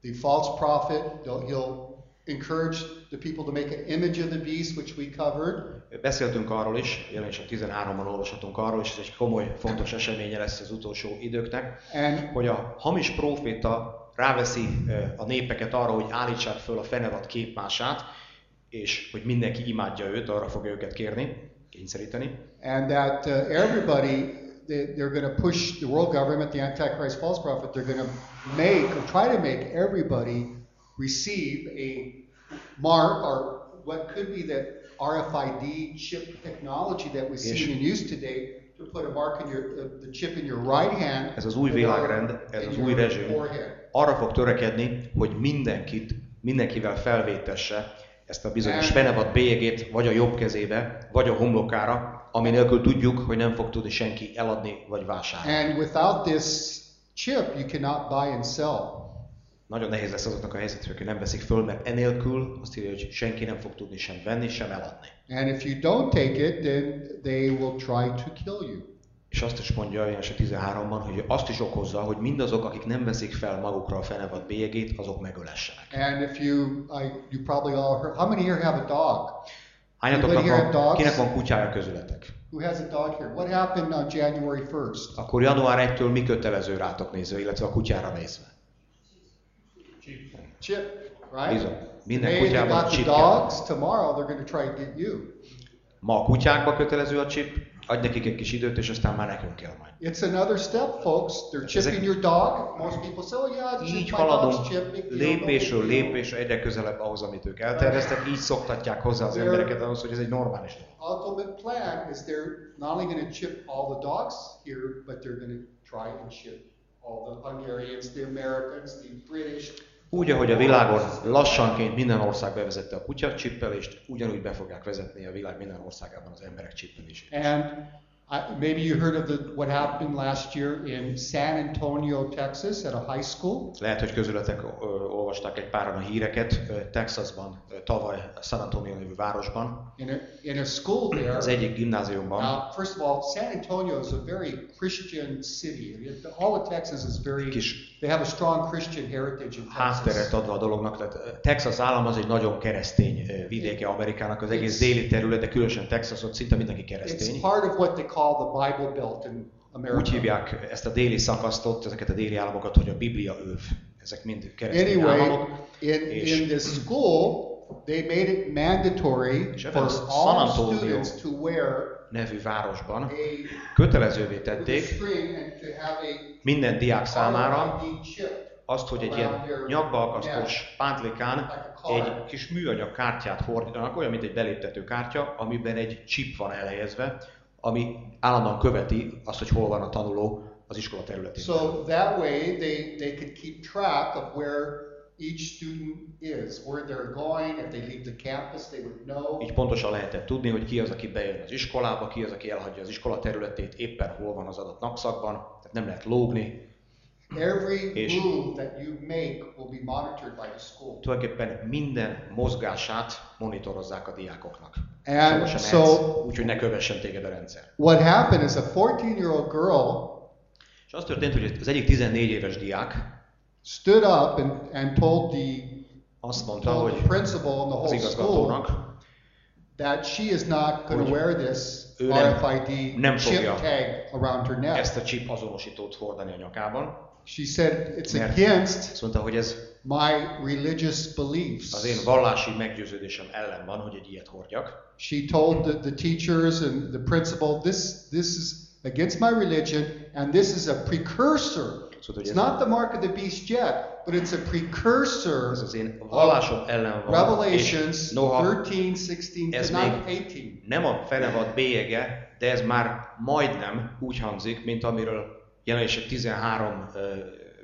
the false prophet. He'll encourage the people to make an image of the beast, which we covered. Beszéltünk arról is, jelenleg 13-ban olvashatunk arról, és ez egy komoly, fontos eseménye lesz az utolsó időknek, And hogy a hamis próféta ráveszi a népeket arra, hogy állítsák föl a fenevad képmását, és hogy mindenki imádja őt, arra fogja őket kérni, kényszeríteni. and that uh, everybody they, they're going to push the world government, the Antichrist false prophet. They're going to make or try to make everybody receive a mark or what could be the RFID chip technology that we see in use today to put a mark in your uh, the chip in your right hand. Ez az új világrend, ez az új rezsim arra fog törekedni, hogy mindenkit, mindenkivel felvétesse ezt a bizonyos And- fenevad bélyegét, vagy a jobb kezébe, vagy a homlokára, ami nélkül tudjuk, hogy nem fog tudni senki eladni vagy vásárolni. And without this chip, you cannot buy and sell. Nagyon nehéz lesz azoknak a helyzetük, hogy nem veszik föl, mert enélkül azt írja, hogy senki nem fog tudni sem venni, sem eladni. And if you don't take it, then they will try to kill you. És azt is mondja Jelense 13-ban, hogy azt is okozza, hogy mindazok, akik nem veszik fel magukra a fenevad bélyegét, azok megölessenek. And if you, I, you probably all heard, how many here have a dog? Hányatoknak van, dogs? kinek van kutyája közületek? Who has a dog here? What happened on January 1st? Akkor január 1-től mi kötelező rátok nézve, illetve a kutyára nézve? Chip, right? Bizony. Minden Today kutyában chip dogs. Tomorrow they're going to try to get you. Ma a kutyákba kötelező a chip, adj nekik egy kis időt, és aztán már nekünk kell majd. It's another step, folks. They're chipping your dog. Most people say, oh yeah, it's Így haladunk chip. Lépésről big deal." lépésre egyre közelebb ahhoz, amit ők elterveztek, így szoktatják hozzá az embereket ahhoz, hogy ez egy normális dolog. ultimate plan is they're not only going to chip all the dogs here, but they're going to try and chip all the Hungarians, the Americans, the British. Úgy, ahogy a világon lassanként minden ország bevezette a kutya csippelést, ugyanúgy be fogják vezetni a világ minden országában az emberek csippelését. And I, maybe you heard of the, what happened last year in San Antonio, Texas, at a high school. Lehet, hogy közületek ö, olvasták egy páran a híreket ö, Texasban, ö, tavaly San Antonio nevű városban, In a, in a school there. az egyik gimnáziumban. Now, first of all, San Antonio is a very Christian city. It- All of Texas is very, Kis they have a strong Christian heritage in hátteret Texas. adva a dolognak. Tehát Texas állam az egy nagyon keresztény vidéke Amerikának, az egész déli terület, de különösen Texas, ott szinte mindenki It's keresztény. part of what they call the Bible Belt in America. Úgy hívják ezt a déli szakaszt ott, ezeket a déli államokat, hogy a Biblia öv. Ezek mind keresztény Anyway, államok. in, És- in this school, they made it mandatory for all students to wear nevű városban kötelezővé tették minden diák számára azt, hogy egy ilyen nyakbalkasztós pántlikán egy kis műanyag kártyát hordjanak, olyan, mint egy beléptető kártya, amiben egy chip van elhelyezve, ami állandóan követi azt, hogy hol van a tanuló az iskola területén. So that way they, they could keep track of where each student is, where they're going. If they leave the campus, they would know. Így pontosan lehetett tudni, hogy ki az, aki bejön az iskolába, ki az, aki elhagyja az iskola területét, éppen hol van az adott napszakban, tehát nem lehet lógni. Every És- move that you make will be monitored by the school. Tulajdonképpen minden mozgását monitorozzák a diákoknak. And so úgyhogy ne kövessen téged a rendszer. what happened is a 14-year-old girl És az történt, hogy az egyik 14 éves diák stood up and, and told the azt mondta, told hogy the principal and the whole school that she is not going to wear this RFID nem chip tag around her neck. ezt a chip azonosítót hordani a nyakában. She said it's against Azt mondta, hogy ez my religious az beliefs. én vallási meggyőződésem ellen van, hogy egy ilyet hordjak. She told the, the teachers and the principal, this this is against my religion, and this is a precursor. Szóval, It's not the mark of the beast yet, but it's a precursor. ez az én vallásom ellen van. Revelations és noha 13, 16 ez to még 18. nem a fenevad bélyege, de ez már majdnem úgy hangzik, mint amiről jelenések 13 ö,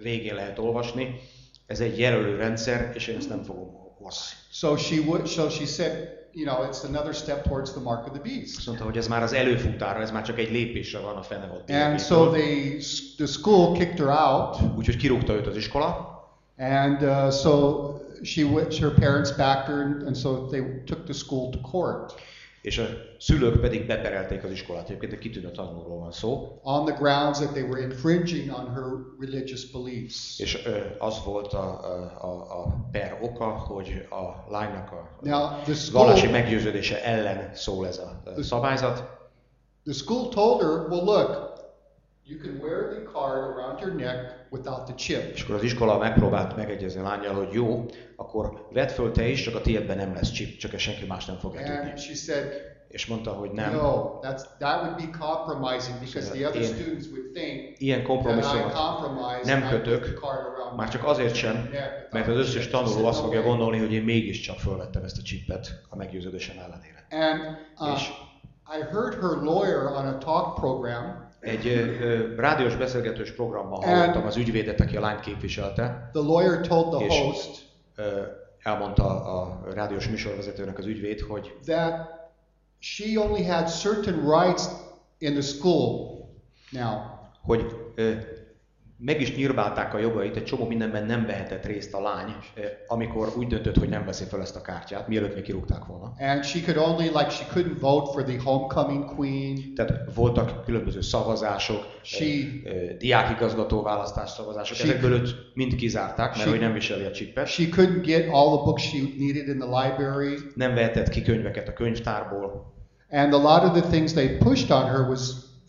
végén lehet olvasni. Ez egy jelölő rendszer, és én ezt nem fogom hozni. So she would. So she said, you know, it's another step towards the mark of the beast. Mondta, hogy ez már az előfutára, ez már csak egy lépésre van a fenevad And so they, the school kicked her out, Úgyhogy kirúgta őt az iskola, and uh, so she. Her parents backed her, and so they took the school to court és a szülők pedig beperelték az iskolát. Egyébként egy kitűnő tanulóról van szó, on the grounds that they were infringing on her religious beliefs. és ö, az volt a, a, a, per oka, hogy a lánynak a Now school, vallási meggyőződése ellen szól ez a szabályzat. the school told her, well, look, you can wear the card around your neck without the chip. És akkor az iskola megpróbált megegyezni a lányjal, hogy jó, akkor vedd föl te is, csak a tiédben nem lesz chip, csak senki más nem fogja tudni. And she said, És mondta, hogy nem. no, that's that would be compromising because the other Én- students would think Ilyen kompromisszumot nem kötök, card around már csak azért sem, neck mert az összes tanuló azt "No fogja way." gondolni, hogy én mégiscsak fölvettem ezt a chipet a meggyőződésem ellenére. And uh, És- I heard her lawyer on a talk program. Egy ö, rádiós beszélgetős programban hallottam az ügyvédet, aki a lányt képviselte, The lawyer told the És- host ö, elmondta a rádiós műsorvezetőnek az ügyvéd, hogy that she only had certain rights in the school now. hogy ö, meg is nyírbálták a jogait, egy csomó mindenben nem vehetett részt a lány, ö, amikor úgy döntött, hogy nem veszi fel ezt a kártyát, mielőtt még kirúgták volna. And she could only, like, she couldn't vote for the homecoming queen. Tehát voltak különböző szavazások, She- ö, ö, diákigazgató választás szavazások, She- ezekből őt mind kizárták, mert She- hogy nem viseli a csippet. She couldn't get all the books she needed in the library. Nem vehetett ki könyveket a könyvtárból, And a lot of the things they pushed on her was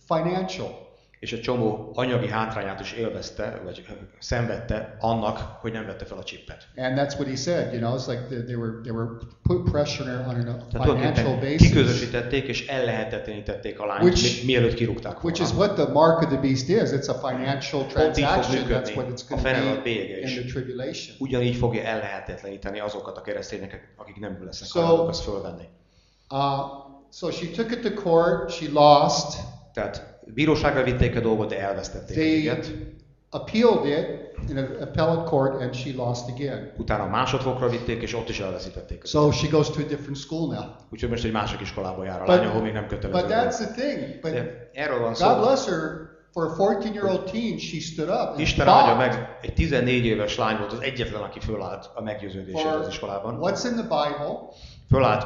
financial. És egy csomó anyagi hátrányát is élvezte, vagy szenvedte annak, hogy nem vette fel a csippet. And that's what he said, you know, it's like they, were they were put pressure on a financial basis, kiközösítették és ellehetetlenítették a lányt, Which- mi- mielőtt kirúgták which volna. is what the mark of the beast is. It's a financial transaction. That's what it's going to be in the tribulation. Ugyanígy fogja ellehetetleníteni azokat a keresztényeket, akik nem lesznek So- hajlandók azt fölvenni. Uh, so she took it to court. She lost. Tehát bíróságra vitték a dolgot, de elvesztették az They ügyet. appealed it in an appellate court, and she lost again. Utána másodfokra vitték, és ott is elveszítették. az So she goes to a different school now. Úgyhogy most egy másik iskolába jár a lány, ahol még nem kötelező. But that's the thing. But De erről van szó. God bless her. For a 14-year-old teen, she stood up and Isten áldja fought meg, egy 14 éves lány volt az egyetlen, aki fölállt a meggyőződésére az iskolában. what's in the Bible, Fölállt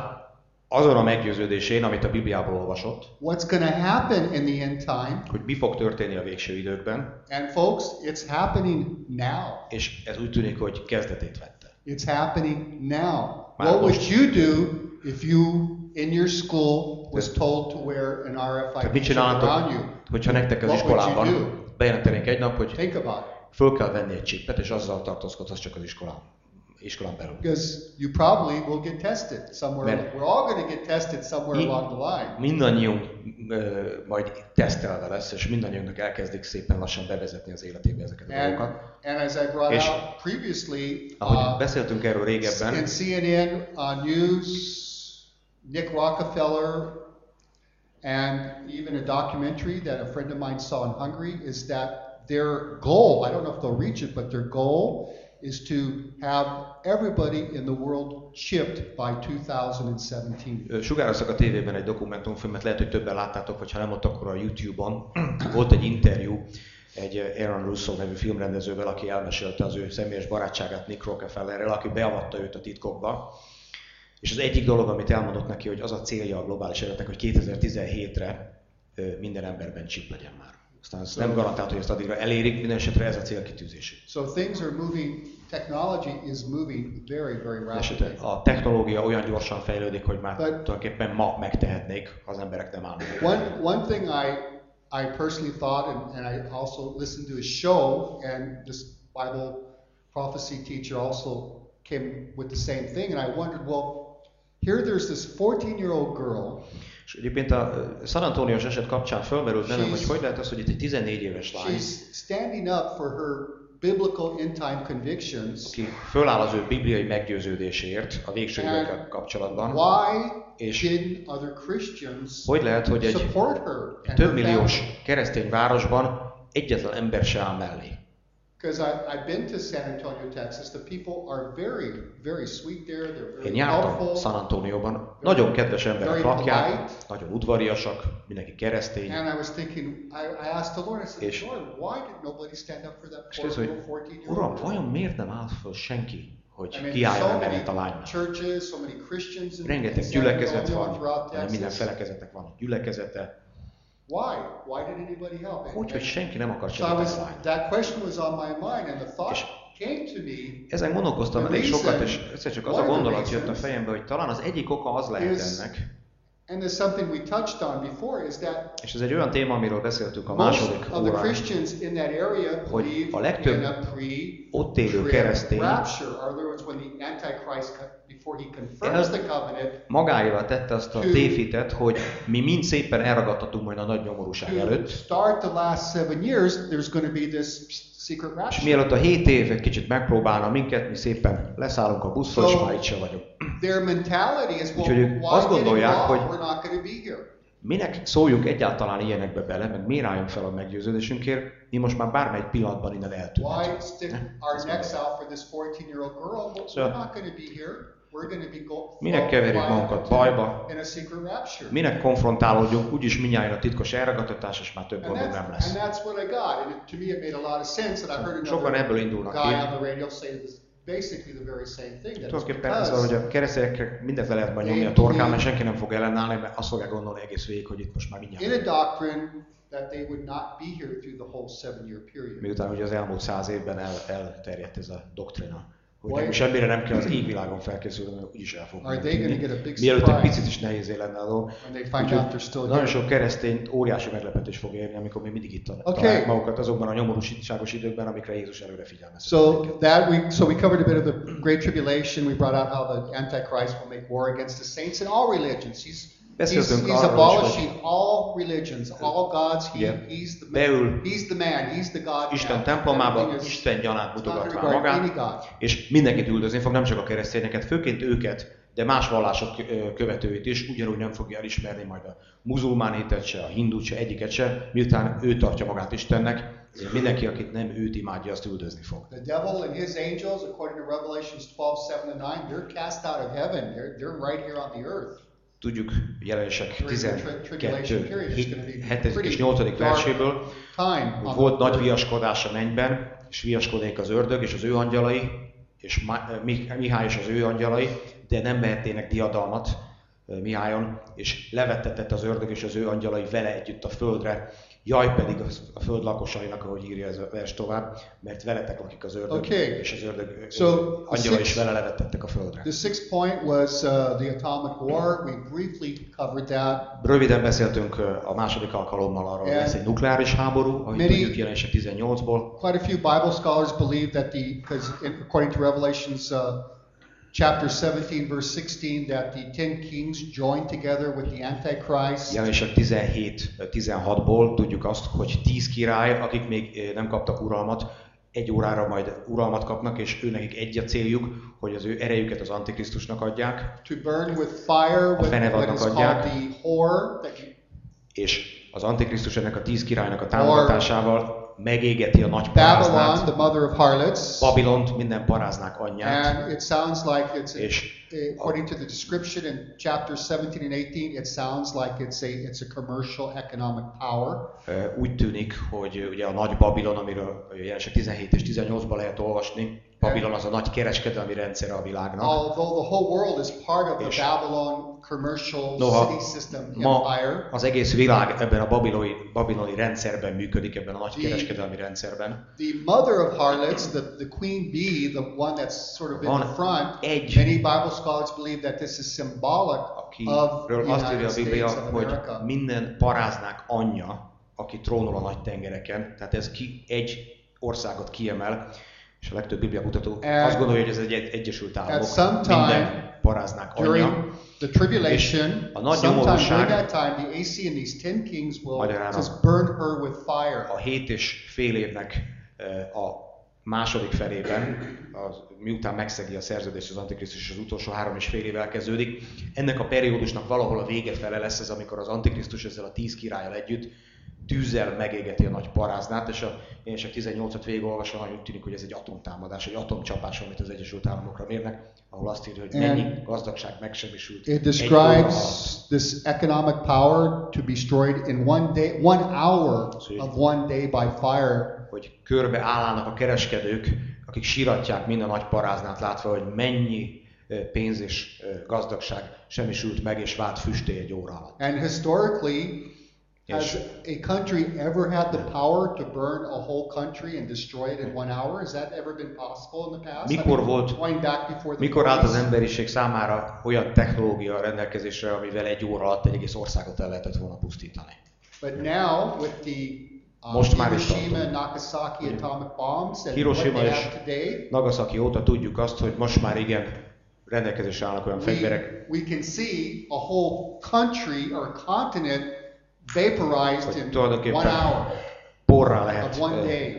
azon a meggyőződésén, amit a Bibliából olvasott, what's going to happen in the end time. hogy mi fog történni a végső időkben, And folks, it's happening now. és ez úgy tűnik, hogy kezdetét vette. It's happening now. Már What would most. you do if you in your school was told to wear an RFID chip around you? hogyha nektek az What would iskolában bejelentenénk egy nap, hogy Think about it. föl kell venni egy csippet, és azzal tartózkodhatsz csak az iskolán, iskolán belül. Because you probably will get tested somewhere. Man. We're all going to get tested somewhere Mi- along the line. Mindannyiunk ö, majd tesztelve lesz, és mindannyiunknak elkezdik szépen lassan bevezetni az életébe ezeket a And, dolgokat. and as I brought És- out previously, Ahogy uh, beszéltünk erről régebben, in CNN uh, News, Nick Rockefeller, and even a documentary that a friend of mine saw in Hungary is that their goal, I don't know if they'll reach it, but their goal is to have everybody in the world chipped by 2017. Ö, Sugároztak a tévében egy dokumentumfilmet, lehet, hogy többen láttátok, vagy ha nem ott, akkor a YouTube-on. Volt egy interjú egy Aaron Russo nevű filmrendezővel, aki elmesélte az ő személyes barátságát Nick Rockefellerrel, aki beavatta őt a titkokba. És az egyik dolog, amit elmondott neki, hogy az a célja a globális életnek, hogy 2017-re ö, minden emberben chip legyen már. Aztán ez nem garantált, hogy ezt addigra elérik, minden esetre ez a célkitűzésük. So things are moving, technology is moving very, very rapidly. a technológia olyan gyorsan fejlődik, hogy már But- tulajdonképpen ma megtehetnék, ha az emberek nem állnak. One, one thing I, I personally thought, and, and I also listened to his show, and this Bible prophecy teacher also came with the same thing, and I wondered, well, here there's this 14 year old girl És egyébként a San Antonios eset kapcsán fölmerült bennem, hogy hogy lehet az, hogy itt egy 14 éves lány, She's standing up for her biblical end time convictions. aki föláll az ő bibliai meggyőződésért a végső időkkel kapcsolatban, Why És- other Christians hogy lehet, hogy egy több milliós keresztény városban egyetlen ember se áll mellé. Because I've been to San Antonio, Texas. The people are very, very sweet there. They're very Én jártam helpful. San Antonióban, nagyon kedves emberek lakják, nagyon udvariasak, mindenki keresztény. And I was thinking, I, I asked the Lord, I said, És- Lord, why did nobody stand up for that poor little hogy 14 year Uram, vajon miért nem állt föl senki, I hogy mean, kiálljon so emellett a lánynak? churches, so many Christians Rengeteg gyülekezet van, minden felekezetek van, gyülekezete. Why? Why did anybody help? And- Úgy, hogy senki nem akar so segíteni lánynak. that question was on my mind, and the thought És- came to me Ezen gondolkoztam elég sokat, és egyszer csak az a gondolat jött a fejembe, hogy talán az egyik oka az lehet ennek, And there's something we touched on before is that és ez egy olyan téma, amiről beszéltünk a második órán, hogy a legtöbb ott élő keresztény magáéval tette azt a Hű. tévhitet, hogy mi mind szépen elragadtatunk majd a nagy nyomorúság előtt, start the last seven years, there's going to be this secret és mielőtt a hét év egy kicsit megpróbálna minket, mi szépen leszállunk a buszról, és So- már itt se vagyunk. Their mentality is, well, Úgyhogy ők why azt gondolják, hogy-. Minek szóljunk egyáltalán ilyenekbe bele, meg miért álljunk fel a meggyőződésünkért, mi most már bármely pillanatban innen Why eltűnhetünk. stick our necks out for this 14-year-old girl? Well, So- we're not going to be here. Minek keverjük magunkat bajba? Minek konfrontálódjunk, úgyis minnyáján a titkos elragadtatás, és már több that's, nem lesz. Sokan ebből indulnak ki. Tulajdonképpen ez van, hogy a keresztényekre mindent le lehet majd nyomni a torkán, mert senki nem fog ellenállni, mert azt fogják gondolni egész végig, hogy itt most már mindjárt. that they would not be here through the whole seven-year period. Miután ugye az elmúlt száz évben el, elterjedt ez a doktrina. Hogy Why- nekünk semmire nem kell az égvilágon felkészülni, mert úgyis el big Mielőtt egy picit is nehézé lenne a dolog. Nagyon sok keresztényt óriási meglepetés fog érni, amikor mi mindig itt Okay. találjuk magukat azokban a nyomorúságos időkben, amikre Jézus előre figyelmeztet. So that we so we covered a bit of the Great Tribulation. We brought out how the Antichrist will make war against the saints in all religions. He's he's, he's abolishing all religions, all gods. He, he's the man. He's the man. He's the God. Isten man. templomába, Isten gyanát mutogatván magát, és mindenkit üldözni fog, nem csak a keresztényeket, főként őket, de más vallások követőit is, ugyanúgy nem fogja elismerni majd a muzulmán hitet se, a hindút se, egyiket se, miután ő tartja magát Istennek, ezért mindenki, akit nem őt imádja, azt üldözni fog. The devil and his angels, according to Revelations 12, 7 and 9, they're cast out of heaven. They're, they're right here on the earth. Tudjuk jelenések During the tri- tribulation 12, period, it's gonna be 7. és pretty 8. dark verséből, hogy volt nagy viaskodás a mennyben, és viaskodnék az ördög és az ő angyalai, és Mihály és az ő angyalai, de nem vehetnének diadalmat Mihályon, és levettetett az ördög és az ő angyalai vele együtt a földre, jaj pedig az- a föld lakosainak, ahogy írja ez a vers tovább, mert veletek lakik az ördög, Okay. és az ördög So, angyala is vele levettettek a földre. The sixth point was uh, the atomic war. We briefly covered that. Röviden beszéltünk a második alkalommal arról, hogy lesz egy nukleáris háború, ahogy many- tudjuk jelenések 18-ból, Quite a few Bible scholars believe that the, because according to Revelations uh, chapter 17, verse 16, that the ten kings joined together with the Antichrist. Jelenések 17-16-ból tudjuk azt, hogy 10 király, akik még nem kaptak uralmat, egy órára majd uralmat kapnak, és ő nekik egy a céljuk, hogy az ő erejüket az Antikrisztusnak adják, To burn with fire, what fenevadnak adják. the whore, you, és az Antikrisztus ennek a 10 királynak a támogatásával megégeti a nagy Babylon, paráznát, the mother of harlots. Babilont, minden paráznák anyját, And it sounds like it's, és according to the description in chapter 17 and 18, it sounds like it's a, it's a commercial economic power. úgy tűnik, hogy ugye a nagy Babilon, amiről jelenések 17 és 18-ban lehet olvasni, Babilon az a nagy kereskedelmi rendszere a világnak, Although the whole world is part of the Babylon commercial Noha city system ma empire, az egész világ ebben a babiloni, babiloni rendszerben működik, ebben a nagy kereskedelmi rendszerben. the mother of harlots, the, the queen bee, the one that's sort of in the front, egy- many Bible scholars believe that this is symbolic of the Akiről azt írja United a Biblia, hogy minden paráznák anyja, aki trónol a nagy tengereken, tehát ez ki, egy országot kiemel, És a legtöbb bibliakutató And azt gondolja, hogy ez egy egy- Egyesült Államok minden paráznák anyja. The tribulation, a nagy nyomorúság- that time, the AC and these ten kings will Magyarán just burn her with fire. A hét és fél évnek eh, a második felében, az, miután megszegi a szerződést az Antikrisztus, és az utolsó három és fél év elkezdődik, ennek a periódusnak valahol a vége fele lesz ez, amikor az Antikrisztus ezzel a tíz királlyal együtt tűzzel megégeti a nagy paráznát, és a én csak 18-at végigolvasva nagyon úgy tűnik, hogy ez egy atomtámadás, egy atomcsapás, amit az Egyesült Államokra mérnek, ahol azt írja, hogy mennyi gazdagság megsemmisült. It describes this economic power to be destroyed in one day, one hour of one day by fire. hogy körbe állának a kereskedők, akik siratják minden nagy paráznát, látva, hogy mennyi pénz és gazdagság semmisült meg és vált füsté egy óra alatt. And historically, has a country ever had the power to burn a whole country and destroy it in one hour? Has that ever been possible in the past? Mikor volt- going back before the Mikor állt az 40s? emberiség számára olyan technológia rendelkezésre, amivel egy óra alatt egy egész országot el lehetett volna pusztítani? But now with the um, Most már is Hiroshima tartunk. Nagasaki atomic bombs and Hiroshima what they és today, Nagasaki óta tudjuk azt, hogy most már igen rendelkezésre állnak olyan fegyverek, we, we can see a whole country or continent vaporized in one hour. porrá lehet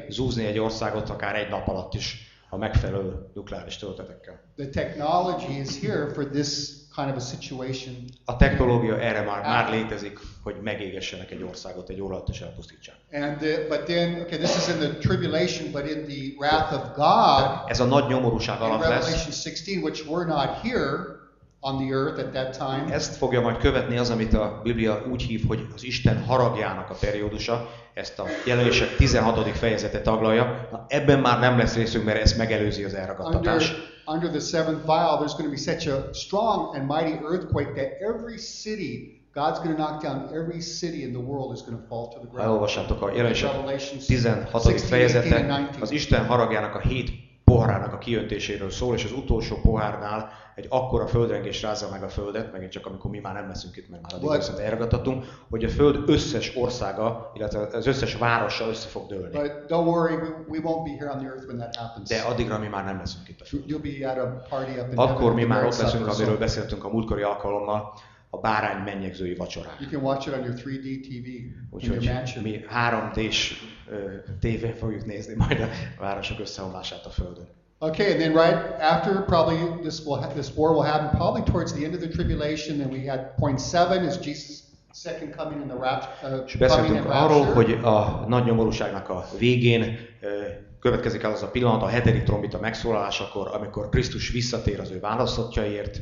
zúzni egy országot akár egy nap alatt is a megfelelő nukleáris töltetekkel. The technology is here for this kind of a situation. A technológia erre már, már létezik, hogy megégessenek egy országot egy óra alatt és elpusztítsák. And the, but then, okay, this is in the tribulation, but in the wrath of God, Ez a nagy nyomorúság alatt lesz, Revelation 16, which we're not here on the earth at that time, ezt fogja majd követni az, amit a Biblia úgy hív, hogy az Isten haragjának a periódusa, ezt a jelenések 16. fejezete taglalja. Na, ebben már nem lesz részünk, mert ez megelőzi az under, elragadtatást. under the seventh vial, there's going to be such a strong and mighty earthquake that every city, God's going to knock down every city in the world is going to fall to the ground. elolvassátok a jelenések Revelation 16. 16, 18 and fejezete, 19. az Isten haragjának a hét poharának a kiöntéséről szól, és az utolsó pohárnál egy akkora földrengés rázza meg a földet, megint csak amikor mi már nem leszünk itt, mert már addig viszont elragadtatunk, hogy a föld összes országa, illetve az összes városa össze fog dőlni. But don't worry, we, won't be here on the earth when that happens. De addigra mi már nem leszünk itt a földön. You'll be at a party up in Akkor mi már ott leszünk, amiről beszéltünk a múltkori alkalommal, a bárány mennyegzői vacsorán. You can watch it on your 3D TV in your mansion. mi 3D-s ö, tévén fogjuk nézni majd a városok összeomlását a Földön. Okay, and then right after, probably this will this war will happen probably towards the end of the tribulation. And we had point seven is Jesus' second coming in the rapture. Uh, És coming beszéltünk arról, hogy a nagy nyomorúságnak a végén következik el az a pillanat, a hetedik trombita megszólalásakor, amikor Krisztus visszatér az ő választottjaiért.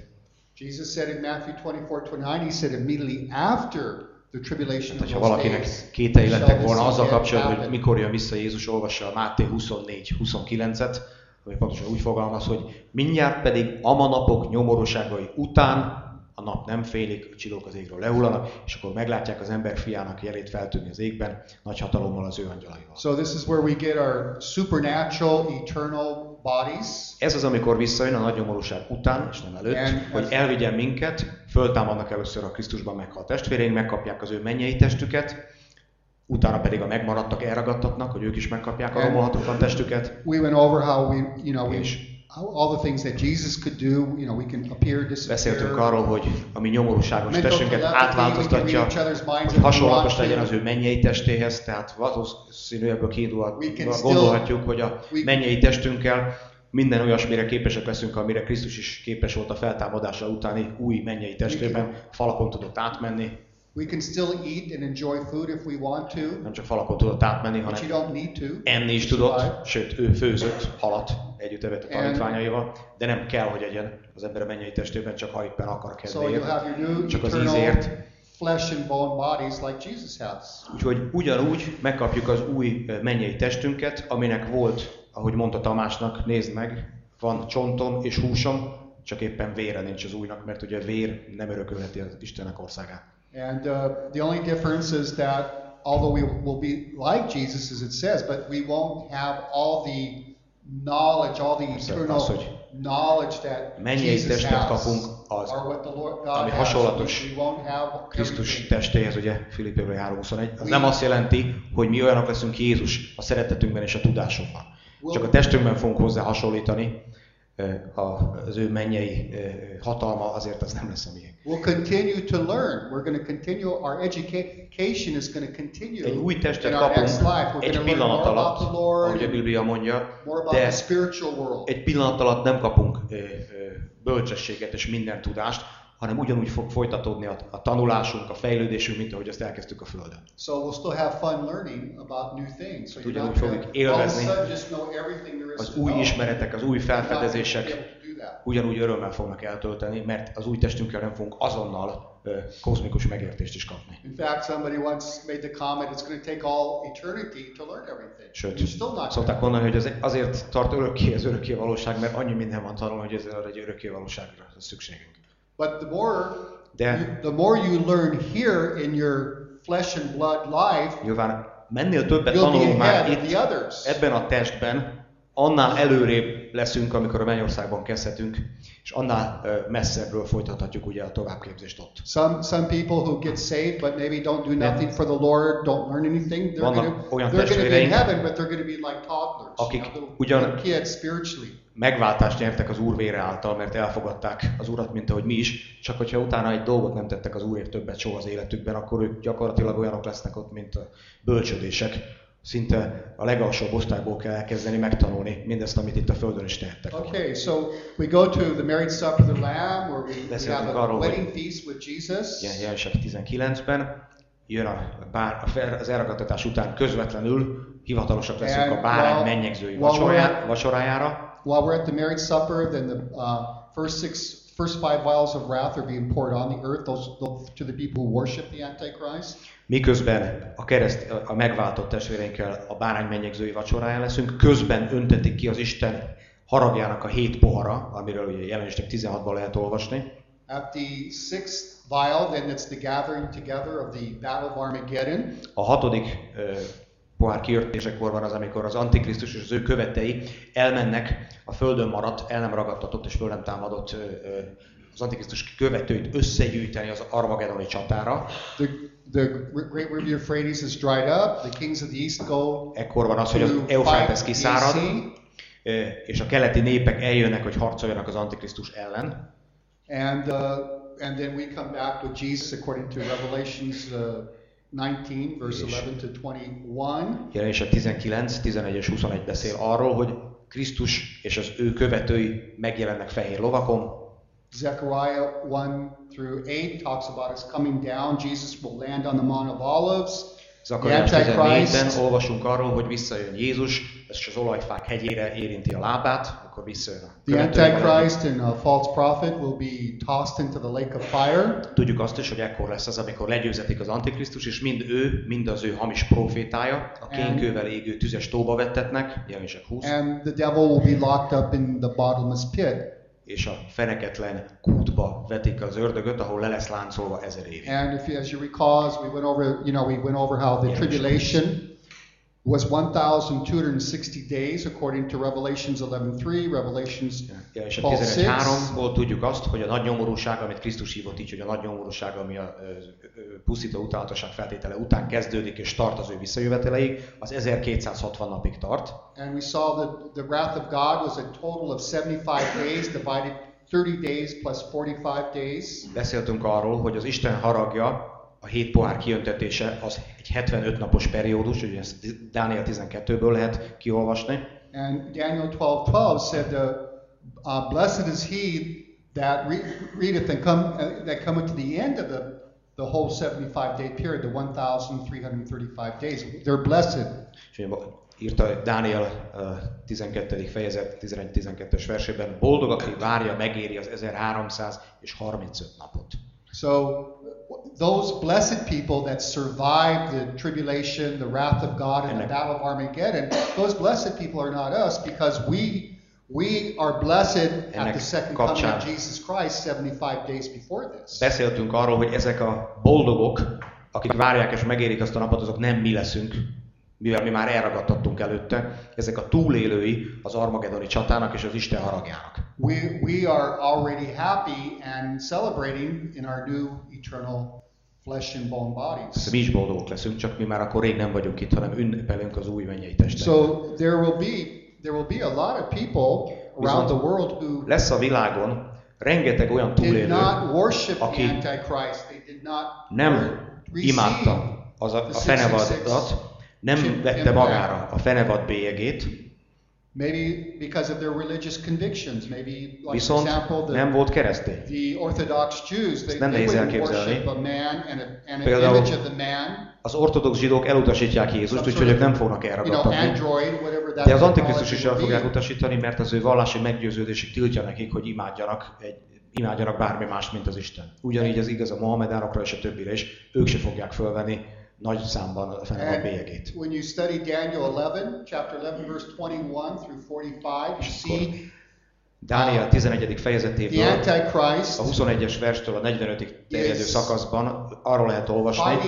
Jesus said in Matthew 24, 29, he said immediately after Tehát, ha valakinek kétei lettek volna azzal kapcsolatban, hogy mikor jön vissza Jézus, olvassa a Máté 24-29-et, ami pontosan úgy fogalmaz, hogy mindjárt pedig ama napok nyomorúságai után a nap nem félik, a csillók az égről lehullanak, és akkor meglátják az ember fiának jelét feltűnni az égben, nagy hatalommal az ő angyalaival. So this is where we get our supernatural, eternal bodies. Ez az, amikor visszajön a nagy nyomorúság után, és nem előtt, And- hogy elvigyen minket, föltámadnak először a Krisztusban meghalt testvéreink, megkapják az ő mennyei testüket, utána pedig a megmaradtak elragadtatnak, hogy ők is megkapják a romolhatatlan testüket, We went over how we, you know, we, És- all the things that Jesus could do. You know, we can appear, Beszéltünk arról, hogy a mi nyomorúságos testünket átváltoztatja, hogy hasonlatos legyen az ő mennyei testéhez, tehát valószínű ebből kiindulva gondolhatjuk, hogy a mennyei testünkkel minden olyasmire képesek leszünk, amire Krisztus is képes volt a feltámadása utáni új mennyei testében, falakon tudott átmenni, We can still eat and enjoy food if we want to, nem csak falakon tudott átmenni, hanem enni is tudott, sőt, ő főzött halat, együtt evett a tanítványaival, de nem kell, hogy egyen az ember a mennyei testében, csak ha éppen akar So kedvéért. new Csak az ízért. flesh and bone bodies like Jesus has. Úgyhogy ugyanúgy megkapjuk az új mennyei testünket, aminek volt, ahogy mondta Tamásnak, nézd meg, van csontom és húsom, csak éppen vére nincs az újnak, mert ugye vér nem örökölheti az Istennek országát. And uh, the only difference is that although we will be like Jesus, as it says, but we won't have all the knowledge, all the eternal az, hogy knowledge that mennyei testet kapunk, az, ami has. hasonlatos Krisztus testéhez, ugye Filippéből 3.21, az nem azt jelenti, hogy mi olyanok leszünk Jézus a szeretetünkben és a tudásunkban. Csak a testünkben fogunk hozzá hasonlítani, az ő mennyei hatalma azért az nem lesz a miénk. We'll continue to learn. We're going to continue, our education is going to continue Egy új testet in our next kapunk life. We're egy going to learn pillanat alatt, the Lord, ahogy a Biblia mondja, more about de the spiritual world. egy pillanat alatt nem kapunk ö, ö, bölcsességet és minden tudást, hanem ugyanúgy fog folytatódni a, a tanulásunk, a fejlődésünk, mint ahogy azt elkezdtük a Földön. So we'll still have fun learning about new things. So Ugyanúgy fogjuk élvezni Az új ismeretek, az új felfedezések ugyanúgy örömmel fognak eltölteni, mert az új testünkkel nem fogunk azonnal kozmikus megértést is kapni. In fact, somebody once made the comment, it's going to take all eternity to learn everything. Sőt, You're still not szokták mondani, hogy azért tart örökké az örökké valóság, mert annyi minden van tanulni, hogy ezzel egy örökké valóságra szükségünk. But the more, De the more you learn here in your flesh and blood life, nyilván mennél többet tanulunk már itt, ebben a testben, annál előrébb leszünk, amikor a mennyországban kezdhetünk, és annál messzebbről folytathatjuk ugye a továbbképzést ott. Some some people who get saved but maybe don't do nothing for the Lord, don't learn anything. They're Vannak olyan they're to be in heaven, but they're to be like toddlers, you akik know, little, ugyan- kids spiritually. megváltást nyertek az Úr vére által, mert elfogadták az Urat, mint ahogy mi is, csak hogyha utána egy dolgot nem tettek az Úrért többet soha az életükben, akkor ők gyakorlatilag olyanok lesznek ott, mint a bölcsödések. Szinte a legalsóbb osztályból kell elkezdeni megtanulni mindezt, amit itt a Földön is tehettek. Okay, so we go to the married supper of the Lamb, where we, we have a arról, wedding feast with Jesus. Ilyen jelenség 19-ben, jön a, bár, a az elragadtatás után közvetlenül hivatalosak leszünk a And bárány while- mennyegzői vacsorájára. While we're at the marriage supper, then the uh, first six, first five vials of wrath are being poured on the earth, those, those to the people who worship the Antichrist. Miközben a kereszt, a megváltott testvéreinkkel a bárány mennyegzői vacsoráján leszünk, közben öntetik ki az Isten haragjának a hét pohara, amiről ugye jelenéstek 16-ban lehet olvasni. At the sixth vial, then it's the gathering together of the battle of Armageddon. A hatodik pohár kiörtésekor van az, amikor az Antikrisztus és az ő követei elmennek a földön maradt, el nem ragadtatott és föl nem támadott az Antikrisztus követőit összegyűjteni az Armagedoni csatára. The, the great river Euphrates is dried up. The kings of the east go Ekkor van az, hogy az Eufrates kiszárad, és a keleti népek eljönnek, hogy harcoljanak az Antikrisztus ellen. And, uh, and then we come back with Jesus according to Revelations uh, 19, verse Yes. 11 to 21. Jelenések 19, 11 és 21 beszél arról, hogy Krisztus és az ő követői megjelennek fehér lovakon, Zechariah 1 through 8 talks about us coming down. Jesus will land on the Mount of Olives. Zakariás The Antichrist. 14-ben olvasunk arról, hogy visszajön Jézus, és az olajfák hegyére érinti a lábát, akkor visszajön The Antichrist and a false prophet will be tossed into the lake of fire. Tudjuk azt is, hogy ekkor lesz az, amikor legyőzetik az Antikrisztus, és mind ő, mind az ő hamis profétája, a kénkővel égő tüzes tóba vettetnek, jelenések 20, And the devil will be locked up in the bottomless pit. és a feneketlen kútba vetik az ördögöt, ahol le lesz láncolva ezer évig. And if as you recall, as we went over, you know, we went over how the tribulation was 1,260 days according to Revelations 11.3, Revelations Ja, és a Paul 11.3-ból tudjuk azt, hogy a nagy nyomorúság, amit Krisztus hívott így, hogy a nagy nyomorúság, ami a pusztító utálatosság feltétele után kezdődik és tart az ő visszajöveteleig, az 1260 napig tart. And we saw that the wrath of God was a total of 75 days, divided 30 days plus 45 days. Beszéltünk arról, hogy az Isten haragja, a hét pohár kiöntetése az egy 75 napos periódus, ugye ezt Dániel 12-ből lehet kiolvasni. And Daniel 12:12 said, uh, uh, "Blessed is he that re- readeth and come uh, that cometh to the end of the the whole 75 day period, the 1,335 days. They're blessed." És írta Dániel uh, 12. fejezet 11-12-es versében, boldog, aki várja, megéri az 1300 és 35 napot. So those blessed people that survived the tribulation, the wrath of God, and the Amen. battle of Armageddon, those blessed people are not us because we we are blessed at the second coming of Jesus Christ 75 days before this. Beszéltünk arról, hogy ezek a boldogok, akik várják és megérik azt a napot, azok nem mi leszünk, mivel mi már elragadtattunk előtte. Ezek a túlélői az Armagedoni csatának és az Isten haragjának. We, we are already happy and celebrating in our new eternal flesh and bone bodies. mi is boldogok leszünk, csak mi már akkor rég nem vagyunk itt, hanem ünnepelünk az új mennyei testet. So there will be there will be a lot of people around the world who Lesz a világon rengeteg olyan túlélő, aki nem imádta az a, a fenevadat, 666 nem vette magára a fenevad bélyegét, Maybe because of their religious convictions. Maybe, like for viszont example, the, nem volt keresztény. the Orthodox Jews, they, nem nehéz elképzelni. a man and, a, and an Például- image of the man. Az ortodox zsidók elutasítják Jézust, úgyhogy ők nem fognak that De az Antikrisztus is el fogják utasítani, mert az ő vallási meggyőződésük tiltja nekik, hogy imádjanak, egy, imádjanak bármi más, mint az Isten. Ugyanígy ez igaz a Mohamedánokra és a többire is, ők se fogják fölvenni nagy számban a fenevad And bélyegét. when you study Daniel 11, chapter 11, verse 21 through 45, you see Dániel 11. the fejezetéből, a 21-es verstől a 45. terjedő szakaszban arról lehet olvasni,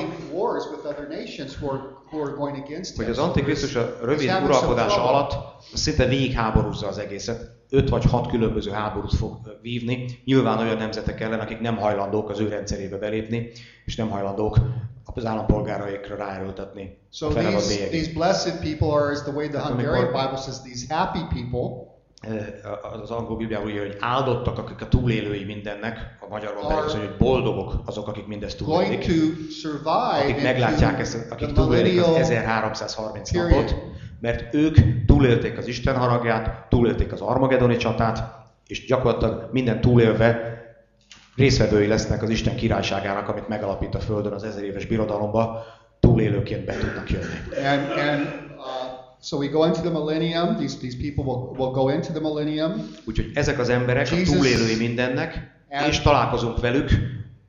hogy az Antikrisztus a rövid uralkodása alatt szinte végigháborúzza az egészet. Öt vagy hat különböző háborút fog vívni, nyilván olyan nemzetek ellen, akik nem hajlandók az ő rendszerébe belépni, és nem hajlandók az állampolgáraikra ráerőltetni So these, these blessed people are, as the way the Hungarian Bible says, these happy people Eh, Az angol Bibliában írja, hogy áldottak, akik a túlélői mindennek, a magyarban pedig hogy boldogok azok, akik mindezt túlélik. akik meglátják ezt, akik túlélik az millennial 1330 period. napot, mert ők túlélték az Isten haragját, túlélték az Armagedoni csatát, és gyakorlatilag minden túlélve részvevői lesznek az Isten királyságának, amit megalapít a Földön az ezer éves birodalomba, túlélőként be tudnak jönni. And, and uh, so we go into the millennium. These, these people will, will go into the millennium. Úgyhogy ezek az emberek a Jesus túlélői mindennek, és találkozunk velük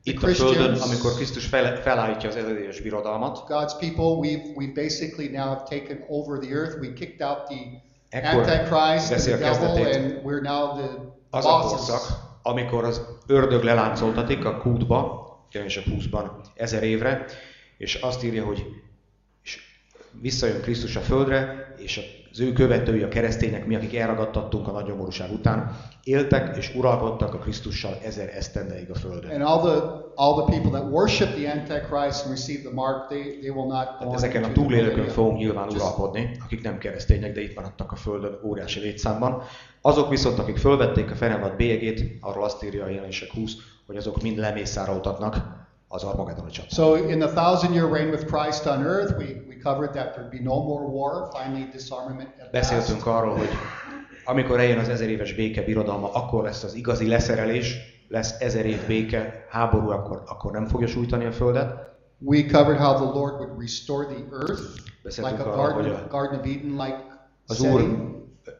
itt a Földön, amikor Krisztus fel, felállítja az éves birodalmat. God's people, we've, we basically now have taken over the earth. We kicked out the Ekkor Antichrist the a devil, and we're now the az a korszak, amikor az ördög leláncoltatik a kútba, kevesebb 20-ban, ezer évre, és azt írja, hogy és visszajön Krisztus a földre, és az ő követői, a keresztények, mi, akik elragadtattunk a nagy nyomorúság után, éltek és uralkodtak a Krisztussal ezer esztendeig a földön. And all the all the people that worship the Antichrist and receive the mark, they, they will not go Tehát ezeken a túlélőkön fogunk nyilván Just- uralkodni, akik nem keresztények, de itt maradtak a Földön óriási létszámban. Azok viszont, akik fölvették a fenevad bélyegét, arról azt írja a jelenések 20, hogy azok mind lemészároltatnak az Armagedoni csatán. So in the thousand year reign with Christ on earth, we covered that there'd be no more war, finally disarmament at last. Beszéltünk arról, hogy amikor eljön az ezer éves béke birodalma, akkor lesz az igazi leszerelés, lesz ezer év béke, háború, akkor, akkor nem fogja sújtani a Földet. We covered how the Lord would restore the earth, Beszéltünk like a arról, garden, a- garden of Eden like Az setting. Úr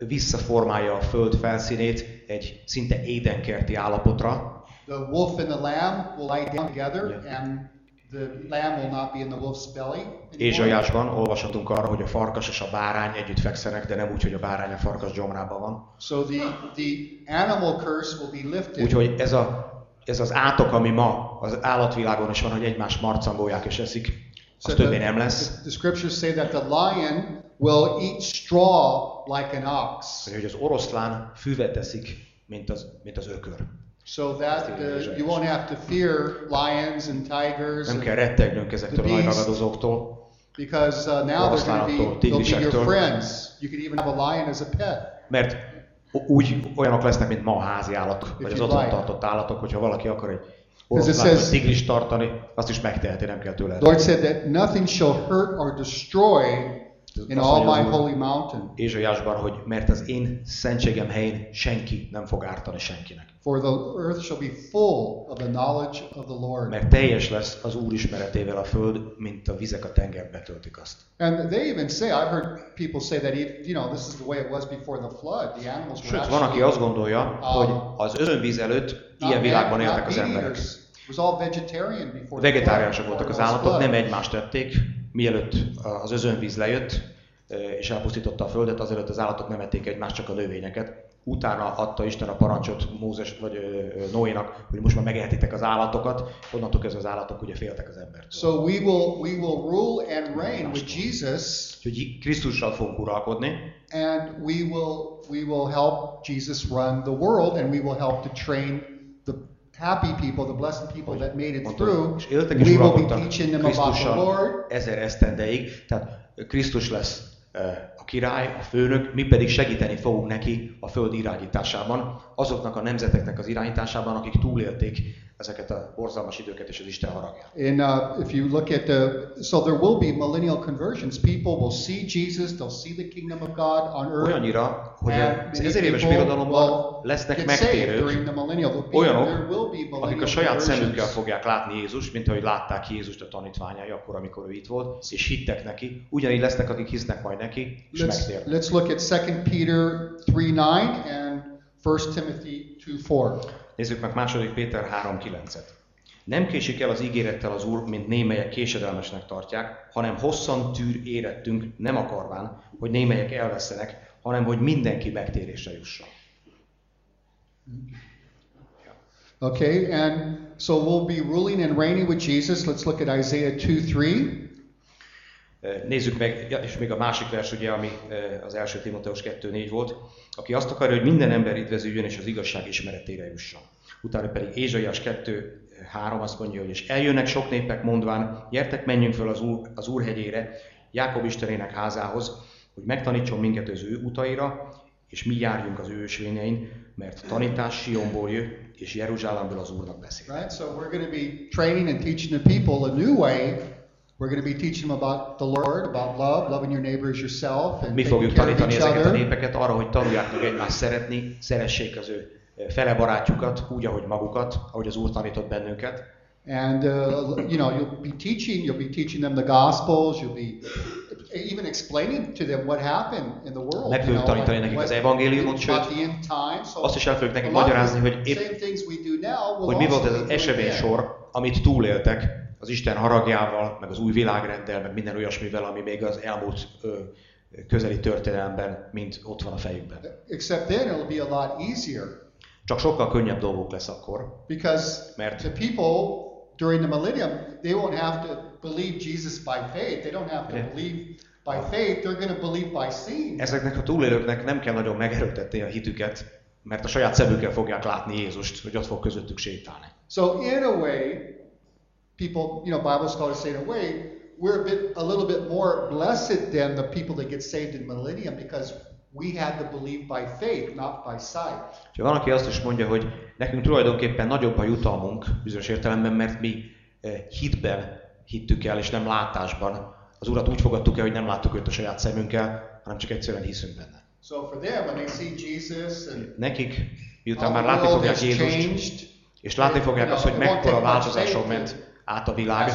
visszaformálja a Föld felszínét egy szinte édenkerti állapotra, The wolf and the lamb will lie down together, Yeah. and the lamb will not be in the wolf's belly. anymore. Ézsaiásban olvashatunk arra, hogy a farkas és a bárány együtt fekszenek, de nem úgy, hogy a bárány a farkas gyomrában van. So the, the animal curse will be lifted. Úgyhogy ez, a, ez az átok, ami ma az állatvilágon is van, hogy egymás marcangolják és eszik, az So többé nem lesz. the, the scriptures say that the lion will eat straw like an ox. Hogy az oroszlán füvet eszik, mint az, mint az ökör. So that uh, you won't have to fear lions and tigers, Nem kell rettegnünk ezektől a nagy ragadozóktól, because uh, now they're going to be they'll be your friends. You could even have a lion as a pet. mert úgy olyanok lesznek, mint ma a házi állatok, vagy az otthon like. tartott állatok, hogyha valaki akar egy oroszlán vagy tigris tartani, azt is megteheti, nem kell tőle. Lord said that nothing shall hurt or destroy in all my holy mountain. Ézsaiásban, hogy mert az én szentségem helyén senki nem fog ártani senkinek. For the earth shall be full of the knowledge of the Lord. Mert teljes lesz az Úr ismeretével a föld, mint a vizek a tenger betöltik azt. And they even say, I've heard people say that, if, you know, this is the way it was before the flood. The animals were Sőt, van, aki azt gondolja, hogy az özönvíz előtt ilyen világban éltek az emberek. flood, voltak az állatok, nem egymást tették, mielőtt az özönvíz lejött, és elpusztította a földet, azelőtt az állatok nem ették egymást, csak a növényeket. Utána adta Isten a parancsot Mózes vagy Noénak, hogy most már megehetitek az állatokat, onnantól kezdve az állatok ugye féltek az embertől. So we will, we will rule and reign with Jesus, Úgyhogy Krisztussal fogunk uralkodni, and we will, we will help Jesus run the world, and we will help to train happy people, the blessed people that made it through. és éltek és We will be teaching them about the Lord, ezer esztendeig, tehát Krisztus lesz eh, a király, a főnök, mi pedig segíteni fogunk neki a föld irányításában, azoknak a nemzeteknek az irányításában, akik túlélték ezeket a borzalmas időket és az Isten haragját. And uh, if you look at the, so there will be millennial conversions. People will see Jesus, they'll see the kingdom of God on earth. Olyannyira, hogy az ezer éves birodalomban lesznek megtérők, olyanok, akik a saját szemükkel fogják látni Jézust, mint ahogy látták Jézust a tanítványai akkor, amikor ő itt volt, és hittek neki. Ugyanígy lesznek, akik hisznek majd neki, és Let's, megtérnek. let's look at 2 Peter 3.9 and 1 Timothy 2.4. Nézzük meg 2. Péter 3.9-et. Nem késik el az ígérettel az Úr, mint némelyek késedelmesnek tartják, hanem hosszan tűr érettünk, nem akarván, hogy némelyek elveszenek, hanem hogy mindenki megtérésre jusson. Okay, and so we'll be ruling and reigning with Jesus. Let's look at Isaiah 2.3. Nézzük meg, és még a másik vers, ugye, ami eh, az első Timoteus 2.4 volt, aki azt akarja, hogy minden ember üdvözüljön és az igazság ismeretére jusson. Utána pedig Ézsaiás 2.3 azt mondja, hogy és eljönnek sok népek mondván, gyertek, menjünk föl az Úr, az Úr hegyére, Jákob Istenének házához, hogy megtanítson minket az ő utaira, és mi járjunk az ő ösvényein, mert tanítás Sionból jö, és Jeruzsálemből az Úrnak beszél. Right? So we're going to be training and teaching the people a new way. We're going to be teaching them about the Lord, about love, loving your neighbor as yourself, and Mi fogjuk tanítani ezeket a népeket arra, hogy tanulják meg egymást szeretni, szeressék az ő fele barátjukat, úgy, ahogy magukat, ahogy az Úr tanított bennünket. And uh, you know, you'll be teaching, you'll be teaching them the Gospels. You'll be even explaining to them what happened in the world. Meg fogjuk tanítani nekik az evangéliumot, sőt, azt is el fogjuk nekik magyarázni, hogy épp same things we do now will hogy mi volt ez az esemény sor, amit túléltek az Isten haragjával, meg az új világrenddel, meg minden olyasmivel, ami még az elmúlt ö, közeli történelemben mind ott van a fejükben. Except then it'll be a lot easier Csak sokkal könnyebb dolgok lesz akkor, because Mert- the people during the millennium they won't have to believe Jesus by faith. They don't have to Yeah. believe by faith. They're going to believe by seeing. ezeknek a túlélőknek nem kell nagyon megerőltetni a hitüket, mert a saját szemükkel fogják látni Jézust, hogy ott fog közöttük sétálni. So in a way, people, you know, Bible scholars say in a way, we're a bit, a little bit more blessed than the people that get saved in millennium because we had to believe by faith, not by sight. Úgyhogy van, aki azt is mondja, hogy nekünk tulajdonképpen nagyobb a jutalmunk bizonyos értelemben, mert mi eh, hitben hittük el, és nem látásban. Az Urat úgy fogadtuk el, hogy nem láttuk őt a saját szemünkkel, hanem csak egyszerűen hiszünk benne. So for them, when they see Jesus and Nekik, miután már látni fogják Jézust, changed, és látni fogják azt, hogy mekkora változáson ment át a világ,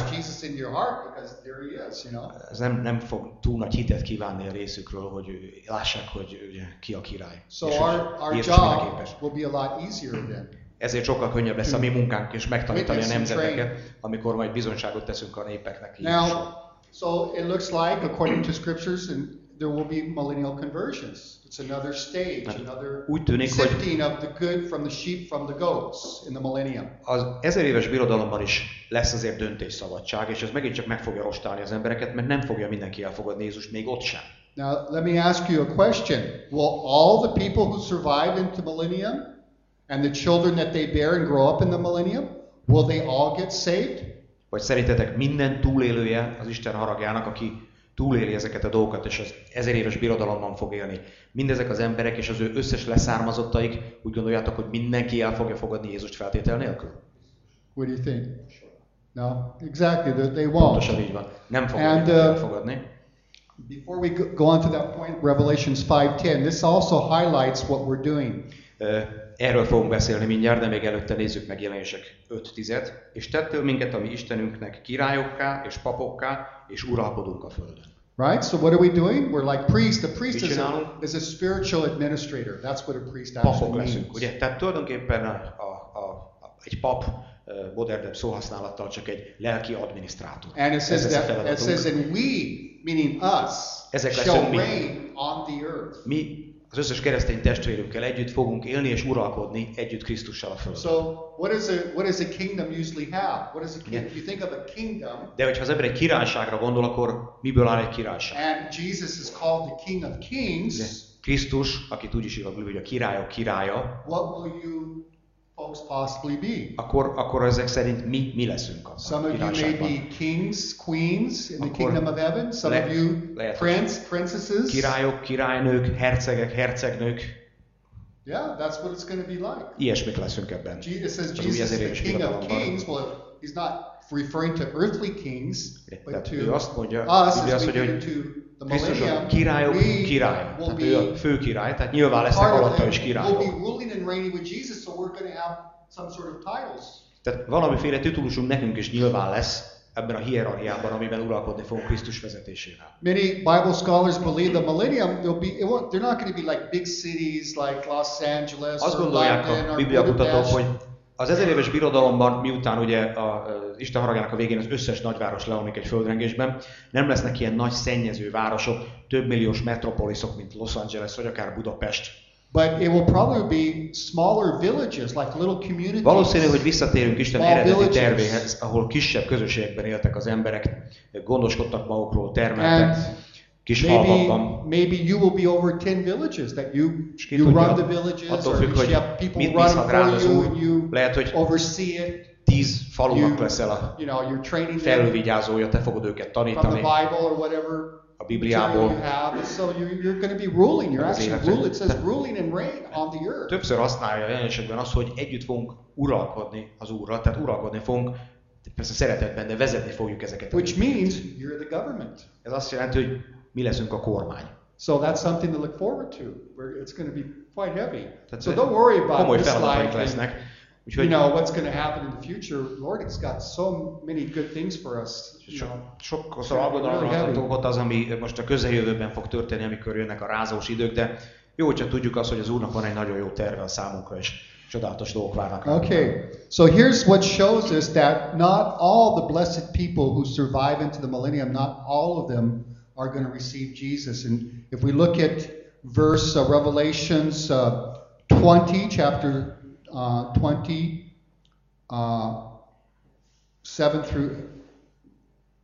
ez nem, nem fog túl nagy hitet kívánni a részükről, hogy lássák, hogy ugye, ki a király. So és our, hogy our Jézus mire job képes. will be a lot easier then. Ezért sokkal könnyebb lesz a mi munkánk, és megtanítani a nemzeteket, amikor majd bizonyságot teszünk a népeknek Now, Jézusról. so it looks like, according to scriptures, and there will be millennial conversions. It's another stage, another Úgy tűnik, hogy sifting of the good from the sheep from the goats in the millennium. az ezer éves birodalomban is lesz azért döntésszabadság, és ez megint csak meg fogja rostálni az embereket, mert nem fogja mindenki elfogadni Jézust, még ott sem. Now, let me ask you a question. Will all the people who survive into millennium and the children that they bear and grow up in the millennium, will they all get saved? Vagy szerintetek minden túlélője az Isten haragjának, aki túléli ezeket a dolgokat, és az ezer éves birodalomban fog élni. Mindezek az emberek és az ő összes leszármazottaik úgy gondoljátok, hogy mindenki el fogja fogadni Jézust feltétel nélkül? What do you think? No, exactly. They, they won't. Pontosan így van. Nem fogja And, uh, elfogadni. Before we go on to that point, Revelations 5:10, this also highlights what we're doing. Erről fogunk beszélni mindjárt, de még előtte nézzük meg jelenések 5.10-et. És tettél minket a mi Istenünknek királyokká és papokká, és uralkodunk a földön. Right? So what are we doing? We're like priests. The priest is a, is a spiritual administrator. That's what a priest actually means. leszünk, ugye? Tehát tulajdonképpen a, a, a, egy pap ö, modernebb szóhasználattal csak egy lelki adminisztrátor. And it says that it says, and we, meaning us, Ezek shall mi. reign on the earth. Mi az összes keresztény testvérünkkel együtt fogunk élni és uralkodni együtt Krisztussal a földön. So what does a what does a kingdom usually have? What is a kingdom? If you think of a kingdom, De hogyha az ember egy királyságra gondol, akkor miből áll egy királyság? and Jesus is called the King of Kings? Krisztus, akit úgy is hívnak, hogy a királyok királya, what will you folks possibly be. akkor, akkor ezek szerint mi, mi leszünk abban Some of you may be kings, queens in the Akkor kingdom of heaven. Some le- of you lehet, hogy prince, princesses. Királyok, királynők, hercegek, hercegnők, Yeah, that's what it's going to be like. ilyesmik leszünk ebben. Je- It says Jesus is the King of. Kings. Well, he's not referring to earthly kings, but to ő azt mondja, us as azt hogy the Krisztus a királyok we király. will Tehát ő a fő király, tehát nyilván lesznek alatta is királyok. Be ruling and reigning with Jesus, so we're going to have some sort of titles. Tehát valamiféle titulusunk nekünk is nyilván lesz ebben a hierarchiában, amiben uralkodni fogunk Krisztus vezetésével. Many Bible scholars believe the millennium will be. It won't, they're not going to be like big cities like Los Angeles Azt or gondolják London a or Biblia kutatók, hogy az ezer éves birodalomban, miután ugye a, az Isten haragjának a végén az összes nagyváros leomlik egy földrengésben, nem lesznek ilyen nagy szennyező városok, több milliós metropoliszok, mint Los Angeles vagy akár Budapest. But it will probably be smaller villages, like little communities. Valószínű, hogy visszatérünk Isten eredeti tervéhez, ahol kisebb közösségekben éltek az emberek, gondoskodtak magukról, termeltek, And kis maybe, falvakban. maybe you will be over 10 villages that you, ki you tudja, run the villages attól or függ, you hogy have people mit rád for az you and you Lehet, hogy oversee it. tíz falunak You, leszel a you know, you're training felülvigyázója, te fogod őket from the tanítani Bible or whatever a Bibliából. Többször használja a jelenségben az, hogy együtt fogunk uralkodni az Úrral, tehát uralkodni fogunk, persze szeretetben, de vezetni fogjuk ezeket Which means you're the government. Ez azt jelenti, hogy mi leszünk a kormány. So that's something to look forward to. It's going to be quite heavy. Tehát So don't worry about komoly this life. lesznek. You know what's going to happen in the future. Lord has got so many good things for us. You so, know. sokszor Really aggodalomra ott az, ami most a közeljövőben fog történni, amikor jönnek a rázós idők, de jó, hogyha tudjuk azt, hogy az Úrnak van egy nagyon jó terve a számunkra, és csodálatos dolgok várnak. Okay, so here's what shows us that not all the blessed people who survive into the millennium, not all of them are going to receive Jesus. And if we look at verse uh, Revelations uh, 20, chapter uh, 20, uh, 7 through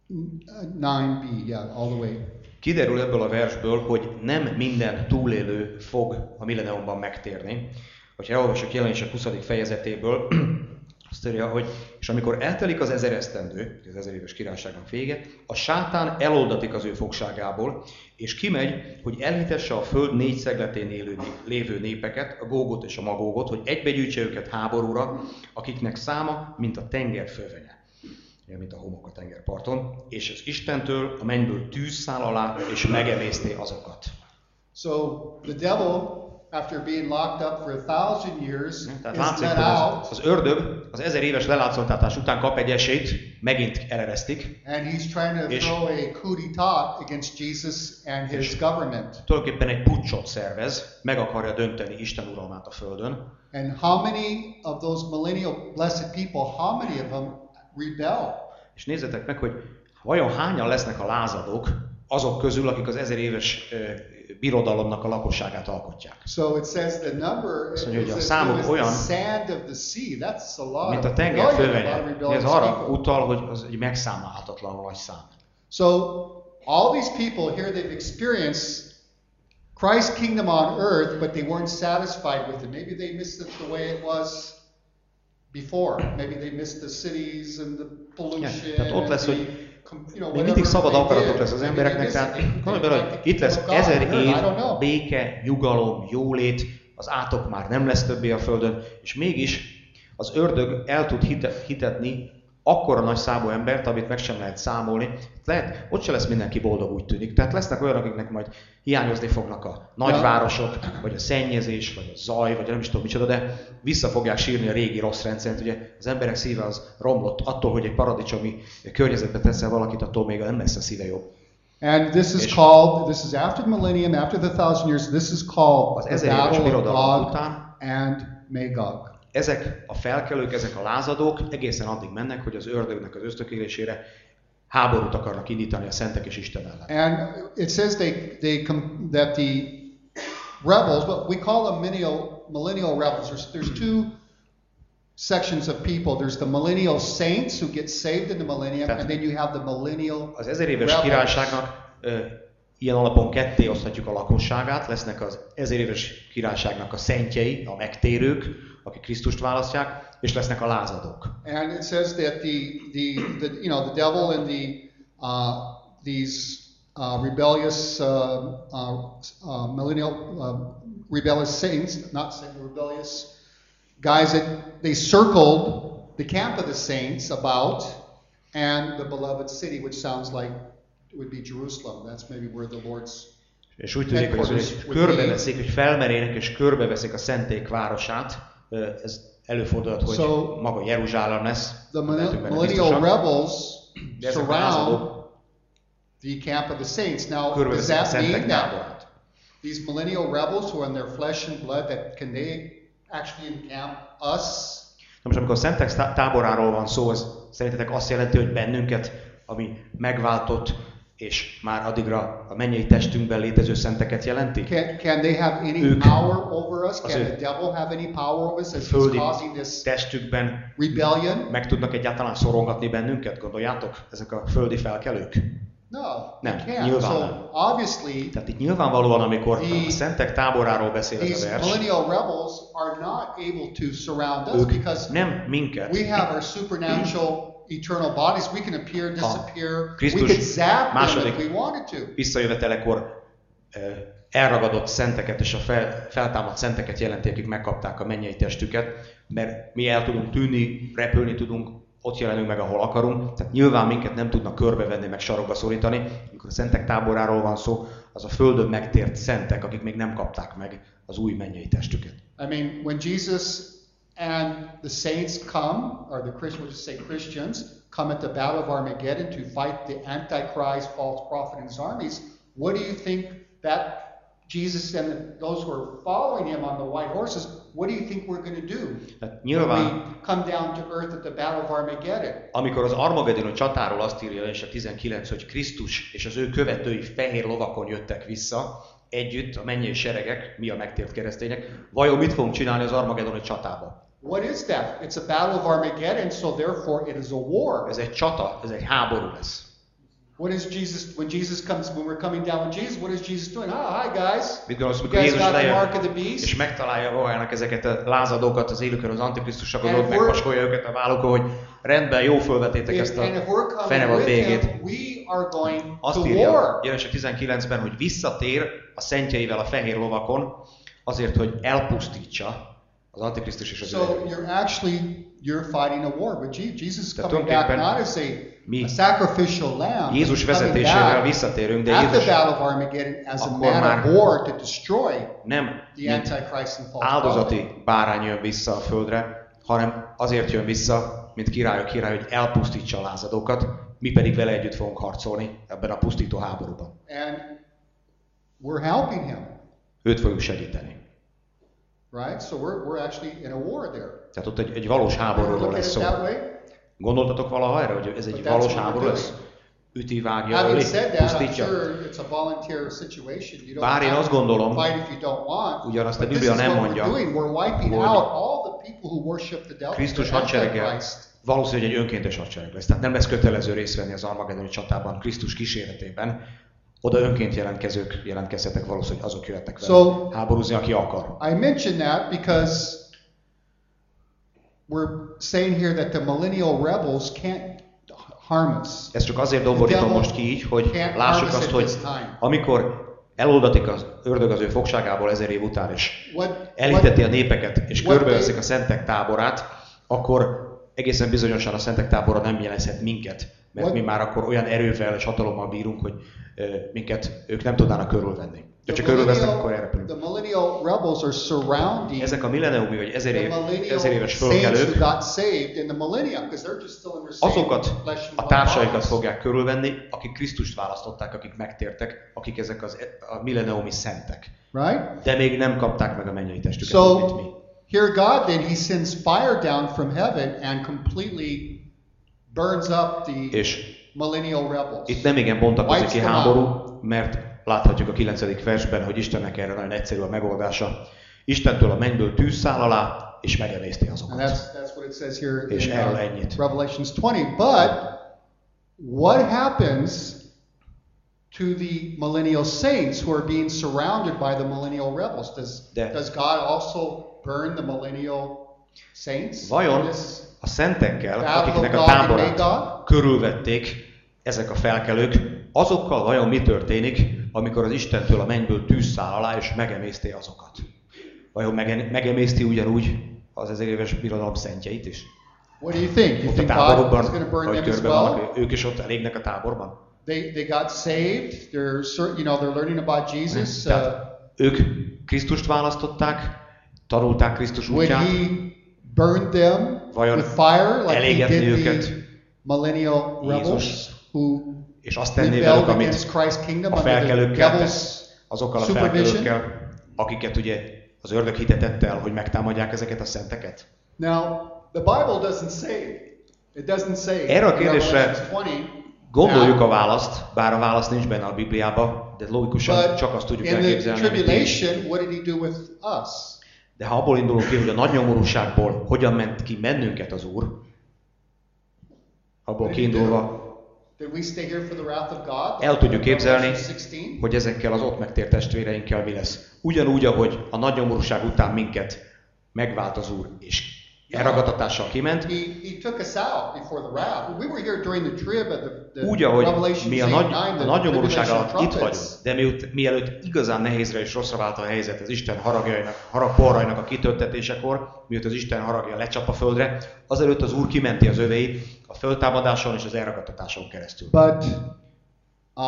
uh, 9b, yeah, all the way. Kiderül ebből a versből, hogy nem minden túlélő fog a milleniumban megtérni. Hogyha elolvasok jelenések 20. fejezetéből, azt írja, hogy és amikor eltelik az ezer esztendő, az ezer éves királyságnak vége, a sátán eloldatik az ő fogságából, és kimegy, hogy elhitesse a föld négy szegletén élő, lévő népeket, a gógot és a magógot, hogy egybegyűjtse őket háborúra, akiknek száma, mint a tenger ilyen, mint a homok a tengerparton, és az Istentől a mennyből tűz száll alá, és megemészté azokat. So the devil, after being locked up for a thousand years, Tehát is látszik, let out. az, az ördög az ezer éves lelátszoltatás után kap egy esélyt, megint eleresztik. And he's trying to És- throw a coup d'etat against Jesus and his government. Tulajdonképpen egy pucsot szervez, meg akarja dönteni Isten uralmát a Földön. And how many of those millennial blessed people, how many of them rebel? És nézzetek meg, hogy vajon hányan lesznek a lázadók azok közül, akik az ezer éves birodalomnak a lakosságát alkotják. So it says the number Azt mondja, hogy a számuk olyan, Mint a tenger fölvenye. Ez arra utal, hogy az egy megszámálhatatlan nagy szám. So all these people here, they've experienced Christ's kingdom on earth, but they weren't satisfied with it. Maybe they missed it the way it was before. Maybe they missed the cities and the pollution. tehát ott lesz, hogy Még mindig szabad akaratok lesz az embereknek, tehát gondolj bele, hogy itt lesz ezer év béke, nyugalom, jólét, az átok már nem lesz többé a Földön, és mégis az ördög el tud hite- hitetni akkora nagy számú embert, amit meg sem lehet számolni. Lehet, ott se lesz mindenki boldog, úgy tűnik. Tehát lesznek olyanok, akiknek majd hiányozni fognak a nagyvárosok, vagy a szennyezés, vagy a zaj, vagy nem is tudom micsoda, de vissza fogják sírni a régi rossz rendszert. Ugye az emberek szíve az romlott attól, hogy egy paradicsomi környezetbe teszel valakit, attól még nem lesz a szíve jobb. And this is called, this is after the millennium, after the thousand years, this is called the battle of Gog and Magog. Ezek a felkelők, ezek a lázadók egészen addig mennek, hogy az ördögnek az ösztökélésére háborút akarnak indítani a szentek és Isten ellen. And it says they, they com- that the rebels, but we call them millennial, millennial rebels. There's, there's two sections of people. There's the millennial saints who get saved in the millennium, Tehát- and then you have the millennial Az ezer éves rebels. királyságnak Ilyen alapon ketté oszthatjuk a lakosságát, lesznek az ezer éves királyságnak a szentjei, a megtérők, akik Krisztust választják, és lesznek a lázadók. And it says that the, the, the you know, the devil and the, uh, these uh, rebellious, uh, uh, uh, millennial, uh, rebellious saints, not saints, rebellious guys that they circled the camp of the saints about and the beloved city, which sounds like would be Jerusalem. That's maybe where the Lord's És úgy tűnik, hogy, hogy körbeveszik, hogy felmerének és körbeveszik a szenték városát. Ez előfordulhat, hogy So- maga Jeruzsálem lesz. the millennial, rebels surround the camp of the saints. Now, does that mean that these millennial rebels who are in their flesh and blood, that can they actually encamp us? Na most amikor a szentek tá- táboráról van szó, ez szerintetek azt jelenti, hogy bennünket, ami megváltott, és már addigra a mennyei testünkben létező szenteket jelenti? Can, can they have any Ők- power over us? Can the devil have any power over us as Földi causing this testükben rebellion? meg tudnak egyáltalán szorongatni bennünket, gondoljátok? Ezek a földi felkelők? No, Nem, nyilván So nem. obviously, Tehát itt nyilvánvalóan, amikor The- a szentek táboráról beszél ez a vers, millennial rebels are not able to surround us because nem minket, we have our supernatural eternal bodies. We can appear, disappear. We Krisztus could zap them második- if we wanted to. visszajövetelekor elragadott szenteket és a fel, feltámadt szenteket jelenti, akik megkapták a mennyei testüket, mert mi el tudunk tűnni, repülni tudunk, ott jelenünk meg, ahol akarunk, tehát nyilván minket nem tudnak körbevenni, meg sarokba szorítani. Amikor a szentek táboráról van szó, az a földön megtért szentek, akik még nem kapták meg az új mennyei testüket. I mean, when Jesus and the saints come, or the Christians, we'll just say Christians, come at the Battle of Armageddon to fight the Antichrist, false prophet, and his armies, what do you think that Jesus and those who are following him on the white horses, what do you think we're going to do when nyilván we come down to earth at the Battle of Armageddon? Amikor az Armageddon csatáról azt írja és a 19, hogy Krisztus és az ő követői fehér lovakon jöttek vissza, együtt a mennyei seregek, mi a megtért keresztények, vajon mit fogunk csinálni az Armageddoni csatában? What is that? It's a battle of Armageddon, so therefore it is a war. Ez egy csata, ez egy háború lesz. What is Jesus, when Jesus comes, when we're coming down with Jesus, what is Jesus doing? Ah, hi guys. Mit gondolsz, guys Jézus lejön, mark of the beast? és megtalálja magának ezeket a lázadókat, az élőkön, az antikrisztusokat, ott megpaskolja őket a vállukon, hogy rendben, jó fölvetétek If, ezt a fenevad végét. Azt to írja. Jelenések 19-ben, hogy visszatér a szentjeivel a fehér lovakon, azért, hogy elpusztítsa az Antikrisztus és az So ő you're actually you're fighting a war, but Je- Jesus is Tehát coming back tulajdonképpen not as a, mi a sacrificial lamb. Jézus He's coming vezetésével back visszatérünk, de at the Jézus battle of Armageddon as a akkor man már of war to destroy nem the mint Antichrist and false prophet. áldozati bárány jön vissza a földre, hanem azért jön vissza, mint királyok király, hogy elpusztítsa a lázadókat, mi pedig vele együtt fogunk harcolni ebben a pusztító háborúban. And we're helping him, Őt fogjuk segíteni. Right? So we're, we're actually in a war there. Tehát ott egy, egy valós háborúról lesz szó. Gondoltatok valaha erre, hogy ez egy valós háború lesz? Üti, vágja, öli, pusztítja. Bár én azt gondolom, ugyanazt a Biblia nem mondja, we're doing. We're wiping hogy out all the people who worship the devil, Krisztus hadserege valószínűleg egy önkéntes hadsereg lesz. Tehát nem lesz kötelező részt venni az Armageddoni csatában Krisztus kíséretében. Oda önként jelentkezők jelentkezhetek, valószínűleg azok jöhetnek vele So- háborúzni, aki akar. I mention that because we're saying here that the millennial rebels can't harm us. Ezt csak azért domborítom most ki így, hogy lássuk azt, hogy amikor eloldatik az ördög az ő fogságából ezer év után, és elhiteti a népeket, és körbeveszik a szentek táborát, akkor egészen bizonyosan a szentek tábora nem jelezhet minket, mert What- mi már akkor olyan erővel és hatalommal bírunk, hogy minket ők nem tudnának körülvenni. De csak körülvesznek, akkor elrepülünk. the millennial rebels are surrounding Ezek a milleniumi vagy ezer, év, ezer éves fölkelők azokat a társaikat fogják körülvenni, akik Krisztust választották, akik megtértek, akik ezek az, a milleniumi szentek. Right? De még nem kapták meg a mennyei testüket, mint mi. So here God then he sends fire down from heaven and completely burns up the És millennial rebels. Itt nem igen bontakozik ki háború, mert láthatjuk a 9. versben, hogy Istennek erre nagyon egyszerű a megoldása. Istentől a mennyből tűz száll alá, és megemészti And azokat. that's that's what it says here És in erről uh, ennyit. Revelations 20. But what happens to the millennial saints who are being surrounded by the millennial rebels. Does, De- does God also burn the millennial saints? Vajon this a szentekkel, akiknek a táborát körülvették ezek a felkelők, azokkal vajon mi történik, amikor az Istentől a mennyből tűz száll alá, és megemészti azokat? Vajon mege- megemészti ugyanúgy az ezer éves birodalom szentjeit is? What do you think? You Ott a think God is going to burn vagy them as körbe well? vannak, ők is ott elégnek a táborban? They, they got saved. They're you know they're learning about Jesus. Uh, Tehát ők Krisztust választották, tanulták Krisztus útját, He burn them Vajon with fire like He did őket the millennial Jézus rebels who és azt tenni velük, amit a felkelőkkel tett, azokkal a felkelőkkel, akiket ugye az ördög hitetett el, hogy megtámadják ezeket a szenteket. Now, the Bible doesn't say it doesn't say Erre a kérdésre Revelation 20 Gondoljuk a választ, bár a válasz nincs benne a Bibliában, de logikusan csak azt tudjuk elképzelni, what did he do with us? De ha abból indulunk ki, hogy a nagy nyomorúságból hogyan ment ki mennünket az Úr, abból kiindulva? El tudjuk képzelni, Revelation 16? hogy ezekkel az ott megtért testvéreinkkel mi lesz. Ugyanúgy, ahogy a nagy nyomorúság után minket megvált az Úr, és elragatatással kiment, úgy, ahogy mi a 8, nagy, 9, a nagy nyomorúság alatt itt vagyunk, de miut, mielőtt igazán nehézre és rosszra vált a helyzet az Isten haragjainak, haragporrainak a kitöltetésekor, miut az Isten haragja lecsap a földre, azelőtt az Úr kimenti az öveit a föltámadáson és az elragatatáson keresztül. But uh,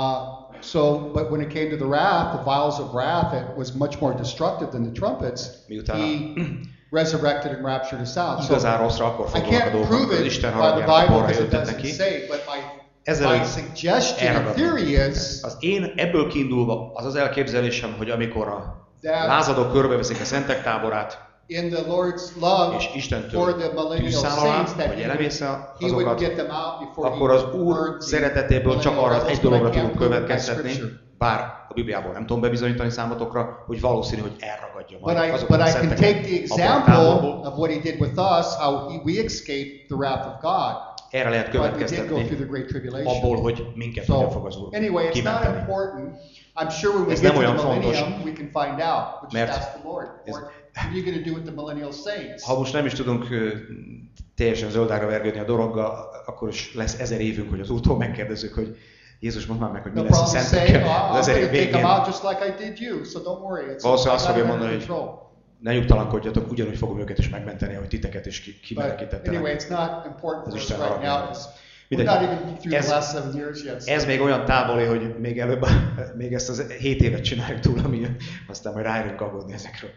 so, but when it came to the wrath, the vials of wrath, it was much more destructive than the trumpets. Miután He resurrected and raptured us out. Igazán rosszra akkor fordulnak a dolgok, it Isten haragjának a Bible porra because it jöttetnek doesn't ki. say, but my, Ezelőtt my suggestion and elragadnak. theory is Az én ebből kiindulva az az elképzelésem, hogy amikor a lázadók körbeveszik a szentek táborát, in the Lord's love és for Istentől the millennial tűzszál alá, saints that vagy he, elemész he would azokat, get them out before akkor az Úr szeretetéből csak arra az egy dologra tudunk következtetni, bár a Bibliából nem tudom bebizonyítani számotokra, hogy valószínű, hogy elragadja But majd I, but I can take the example of what he did with us, how he, we escaped the wrath of God. Erre lehet következtetni abból, hogy minket hogyan fog az So, Úr anyway, it's not kimenteni. important. I'm sure when we Ez get nem to the olyan fontos, we can find out. Mert ask the Lord. ez- Or what are you going to do with the millennial saints? Ha most nem is tudunk teljesen zöldágra vergődni a dologgal, akkor is lesz ezer évünk, hogy az úrtól megkérdezzük, hogy Jézus mondd már meg, hogy mi lesz a szentekkel oh, az them végén. Valószínűleg azt fogja mondani, hogy ne nyugtalankodjatok, ugyanúgy fogom őket is megmenteni, ahogy titeket is ki- But kimenekítettelek. anyway, it's not important for Az us Isten haragja. Mindegy. Ez- Ez még olyan távoli, hogy még előbb, még ezt az 7 évet csináljuk túl, ami aztán majd ráérünk aggódni ezekről.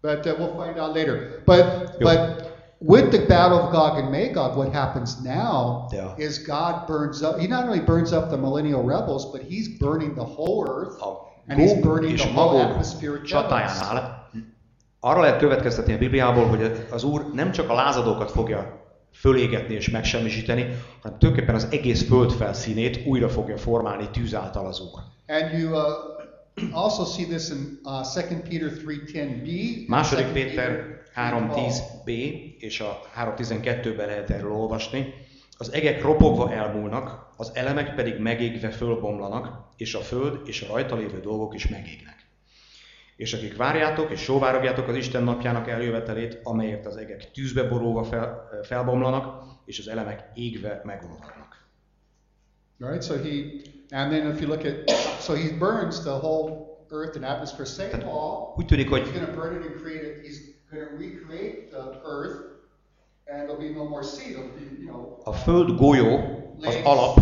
But uh, we'll find out later. But Jó. but with the battle of Gog and Magog, what happens now Yeah. is God burns up. He not only burns up the millennial rebels, but He's burning the whole earth, A and He's burning the whole atmospheric heavens. csatájánál arra lehet következtetni a Bibliából, hogy az Úr nem csak a lázadókat fogja fölégetni és megsemmisíteni, hanem tulajdonképpen az egész föld felszínét újra fogja formálni tűz által az Úr. And you uh, also see this in uh, 2 Peter 3:10b. and Második 2 Péter 3.10b és a 3.12-ben lehet erről olvasni. Az egek ropogva elmúlnak, az elemek pedig megégve fölbomlanak, és a föld és a rajta lévő dolgok is megégnek. És akik várjátok és sóvárogjátok az Isten napjának eljövetelét, amelyért az egek tűzbe borulva fel, felbomlanak, és az elemek égve megolvadnak. Right? So he, and then if you look at, so he burns the whole earth and atmosphere. St. Paul, Úgy tűnik, he's hogy going to burn it and create. He's going to recreate the earth, and there'll be no more sea. There'll be, you know, a föld golyó, az alap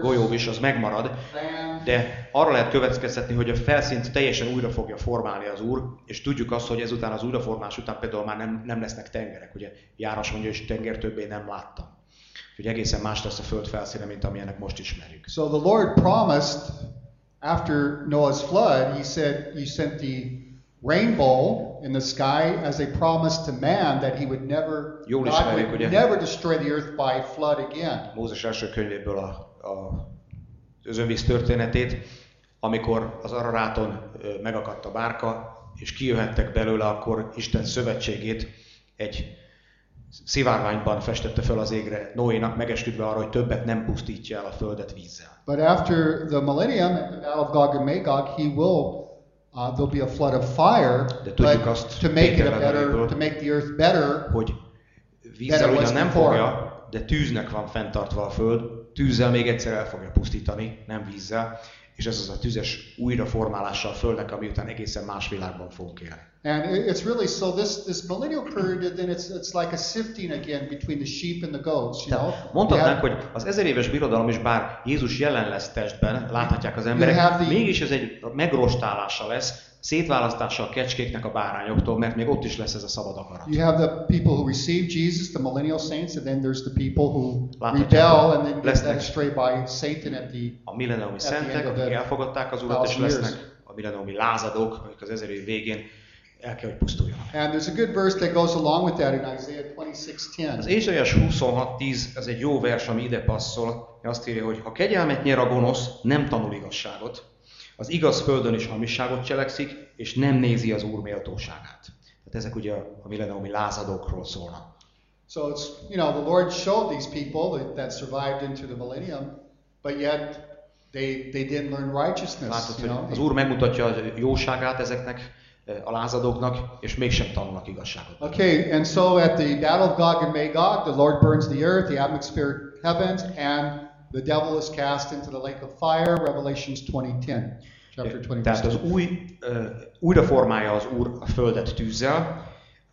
golyó is, az megmarad. De arra lehet következtetni, hogy a felszínt teljesen újra fogja formálni az Úr, és tudjuk azt, hogy ezután az újraformás után például már nem, nem lesznek tengerek. Ugye János mondja, hogy tenger többé nem láttam. Úgyhogy egészen más lesz a föld felszíne, mint amilyenek most ismerjük. So the Lord promised after Noah's flood, he said, He sent the rainbow in the sky as a promise to man that he would never, Jól God ismerjük, would ugye? never destroy the earth by flood again. Mózes első könyvéből a, a, az önvíz történetét, amikor az Araráton megakadt a bárka, és kijöhettek belőle, akkor Isten szövetségét egy szivárványban festette föl az égre Noénak, megesküdve arra, hogy többet nem pusztítja el a földet vízzel. But after the millennium, the Battle of Gog and Magog, he will. Uh, there'll be a flood of fire, De tudjuk azt to make it a better, to make the earth better, hogy vízzel ugyan nem fogja, de tűznek van fenntartva a föld, tűzzel még egyszer el fogja pusztítani, nem vízzel, és ez az a tüzes újraformálása a földnek, ami után egészen más világban fogunk élni. and it- it's really so. This this millennial period, then it's it's like a sifting again between the sheep and the goats. You know, mondhatnánk, have- hogy az ezer éves birodalom is bár Jézus jelen lesz testben, láthatják az emberek, mégis ez egy megrostálása lesz, szétválasztása a kecskéknek a bárányoktól, mert még ott is lesz ez a szabad akarat. You have the people who receive Jesus, the millennial saints, and then there's the people who rebel and then get led astray by Satan at the A milleniumi szentek, akik elfogadták az Urat, és lesznek a milleniumi lázadók, akik az ezer év végén el kell, hogy pusztuljanak. And there's a good verse that goes along with that in Isaiah Az 26:10. Ézsaiás 26.10, ez egy jó vers, ami ide passzol. Azt írja, hogy ha kegyelmet nyer a gonosz, nem tanul igazságot. Az igaz földön is hamisságot cselekszik, és nem nézi az Úr méltóságát. Tehát ezek ugye a milleniumi lázadókról szólnak. So it's you know the Lord showed these people that, that survived into the millennium, but yet they they didn't learn righteousness. Látod, You know, az Úr megmutatja a jóságát ezeknek eh, a lázadóknak, és mégsem tanulnak igazságot. Okay, and so at the battle of Gog and Magog, the Lord burns the earth, the atmosphere, heavens, and the devil is cast into the lake of fire. Revelations 20:10, chapter 20. Tehát az új, uh, újra formálja az Úr a földet tűzzel,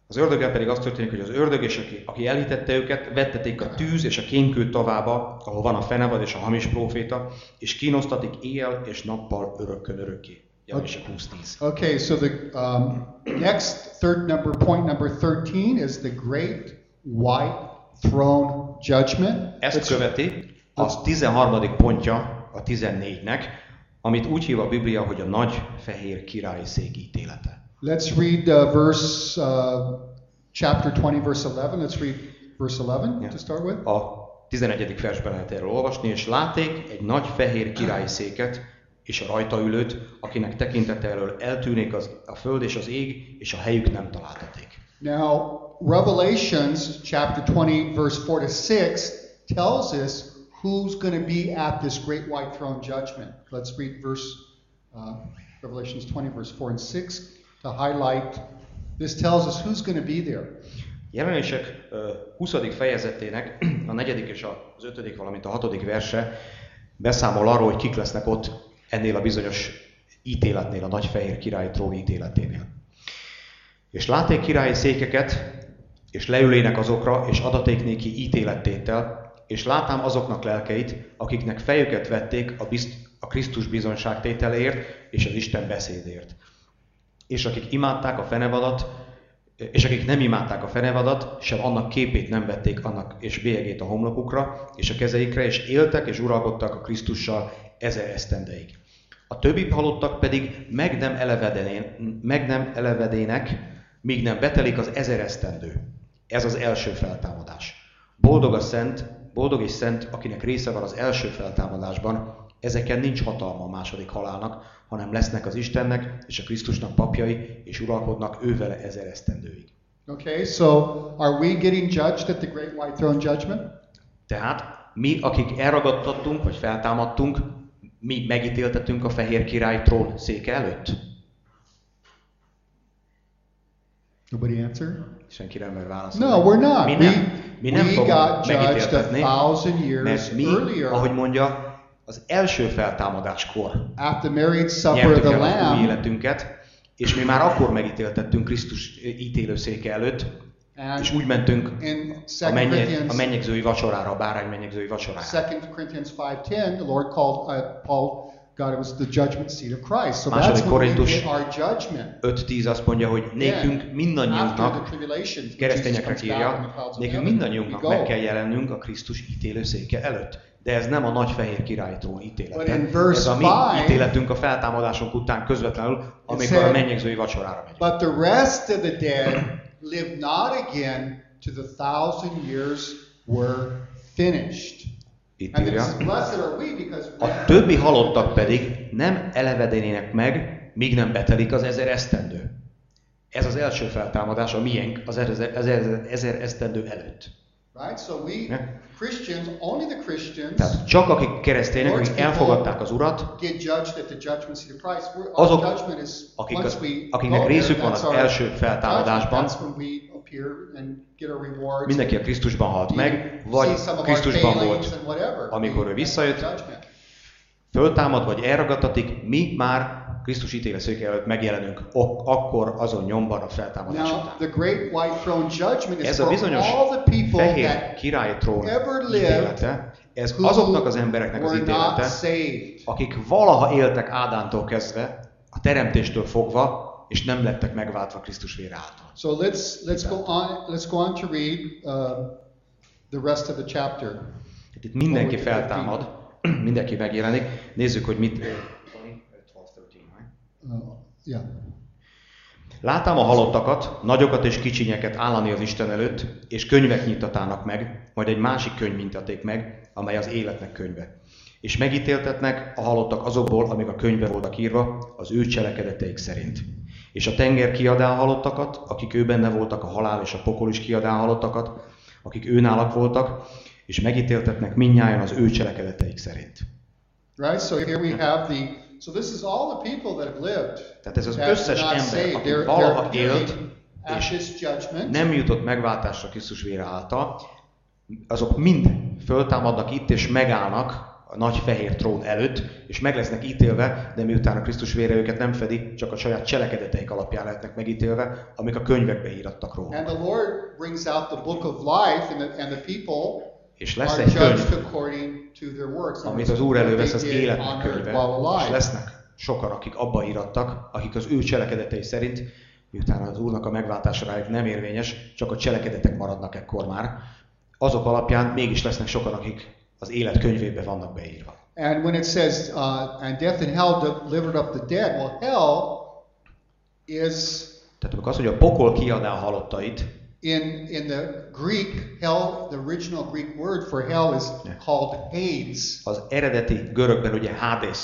az ördöggel pedig az történik, hogy az ördög, és aki, aki elhitette őket, vetteték a tűz és a kénkő tavába, ahol van a fenevad és a hamis próféta, és kínosztatik éjjel és nappal örökkön örökké. 20.10. Okay, so the um, next third number point number 13 is the great white throne judgment. Ezt követi a 13. pontja a 14-nek, amit úgy hív a Biblia, hogy a nagy fehér királyi szék ítélete. Let's read uh, verse uh, chapter 20, verse 11. Let's read verse 11 Yeah. to start with. A 11. versben lehet erről olvasni, és láték egy nagy fehér királyi széket, és a rajta ülőt, akinek tekintete elől eltűnik az, a föld és az ég, és a helyük nem találtaték. Now, Revelations chapter 20, verse 4 to 6 tells us who's going to be at this great white throne judgment. Let's read verse uh, Revelations 20, verse 4 and 6 to highlight. This tells us who's going to be there. Jelenések ö, 20. fejezetének a negyedik és az ötödik, valamint a hatodik verse beszámol arról, hogy kik lesznek ott ennél a bizonyos ítéletnél, a nagy fehér király trón ítéleténél. És láték királyi székeket, és leülének azokra, és adaték néki ítélettétel, és látám azoknak lelkeit, akiknek fejüket vették a, bizt, a Krisztus bizonyságtételéért és az Isten beszédért. És akik imádták a fenevadat, és akik nem imádták a fenevadat, sem annak képét nem vették annak és bélyegét a homlokukra, és a kezeikre, és éltek és uralkodtak a Krisztussal ezer esztendeig. A többi halottak pedig meg nem, meg nem elevedének, míg nem betelik az ezer esztendő. Ez az első feltámadás. Boldog a szent, boldog és szent, akinek része van az első feltámadásban, ezeken nincs hatalma a második halálnak, hanem lesznek az Istennek és a Krisztusnak papjai, és uralkodnak ővele ezer esztendőig. Okay, so are we getting judged at the great white throne judgment? Tehát mi, akik elragadtattunk, vagy feltámadtunk, mi megítéltetünk a fehér király trón széke előtt? Nobody answer? Senki nem mer válaszolni. No, we're not. Mi We, nem, mi nem we got judged a thousand years mert mi, earlier ahogy mondja, az első feltámadáskor the married supper of the Lamb. életünket, és mi már akkor megítéltettünk Krisztus ítélőszéke előtt, And és úgy mentünk a, 2 mennye, a mennyegzői vacsorára, a bárány mennyegzői vacsorára. 2 Corinthians 5.10, the Lord called uh, Paul, God, it was the judgment seat of Christ. So Második that's when we Korintus get our judgment. 5.10 azt mondja, hogy nékünk mindannyiunknak, keresztényekre írja, nékünk mindannyiunknak meg kell jelennünk a Krisztus ítélőszéke előtt. De ez nem a nagy fehér király trón But ítélete. Ez a mi ítéletünk a feltámadásunk után közvetlenül, amikor a mennyegzői vacsorára megyünk. But the rest of the dead live not again to the thousand years were finished. Itt írja. A többi halottak pedig nem elevedenének meg, míg nem betelik az ezer esztendő. Ez az első feltámadás, a miénk, az ezer, ezer, ezer esztendő előtt. Right? So we Yeah. Christians, only the Christians Tehát csak akik keresztények, akik elfogadták az Urat, Azok, akik az- akiknek részük van az első feltámadásban, Mindenki a Krisztusban halt meg, vagy Krisztusban volt amikor ő visszajött, föltámad, vagy elragadtatik, mi már Krisztus ítéleszéke előtt megjelenünk, ok, akkor azon nyomban a feltámadás után. Ez a bizonyos fehér that királyi trón ever lived ítélete, ez azoknak az embereknek az ítélete, akik valaha éltek Ádántól kezdve, a teremtéstől fogva, és nem lettek megváltva Krisztus vére által. So let's let's go on let's go on to read uh, the rest of the chapter. Itt mindenki feltámad, mindenki megjelenik. Nézzük, hogy mit... Uh, yeah. Látám a halottakat, nagyokat és kicsinyeket állani az Isten előtt, és könyvek nyitatának meg, majd egy másik könyv mintaték meg, amely az életnek könyve. És megítéltetnek a halottak azokból, amik a könyvbe voltak írva, az ő cselekedeteik szerint. És a tenger kiadá a halottakat, akik ő benne voltak, a halál és a pokol is kiadá a halottakat, akik őnálak voltak, és megítéltetnek minnyáján az ő cselekedeteik szerint. Right? So here we have the so this is all the people that have lived. Tehát ez az összes ember, aki valaha élt, és nem jutott megváltásra Krisztus vére által, azok mind föltámadnak itt, és megállnak a nagy fehér trón előtt, és meg lesznek ítélve, de miután a Krisztus vére őket nem fedi, csak a saját cselekedeteik alapján lehetnek megítélve, amik a könyvekbe írattak róla. And the Lord brings out the book of life, and the, and the people És lesz egy könyv, amit az Úr elővesz az életnek könyve, és lesznek sokan, akik abba írattak, akik az ő cselekedetei szerint, miután az Úrnak a megváltása rájuk nem érvényes, csak a cselekedetek maradnak ekkor már, azok alapján mégis lesznek sokan, akik az élet könyvébe vannak beírva. And when it says, uh, and death and hell delivered up the dead, well, hell is Tehát amikor azt mondja, a pokol kiadná a halottait, in in the Greek hell. The original Greek word for hell is called Hades. az eredeti görögben ugye Hades,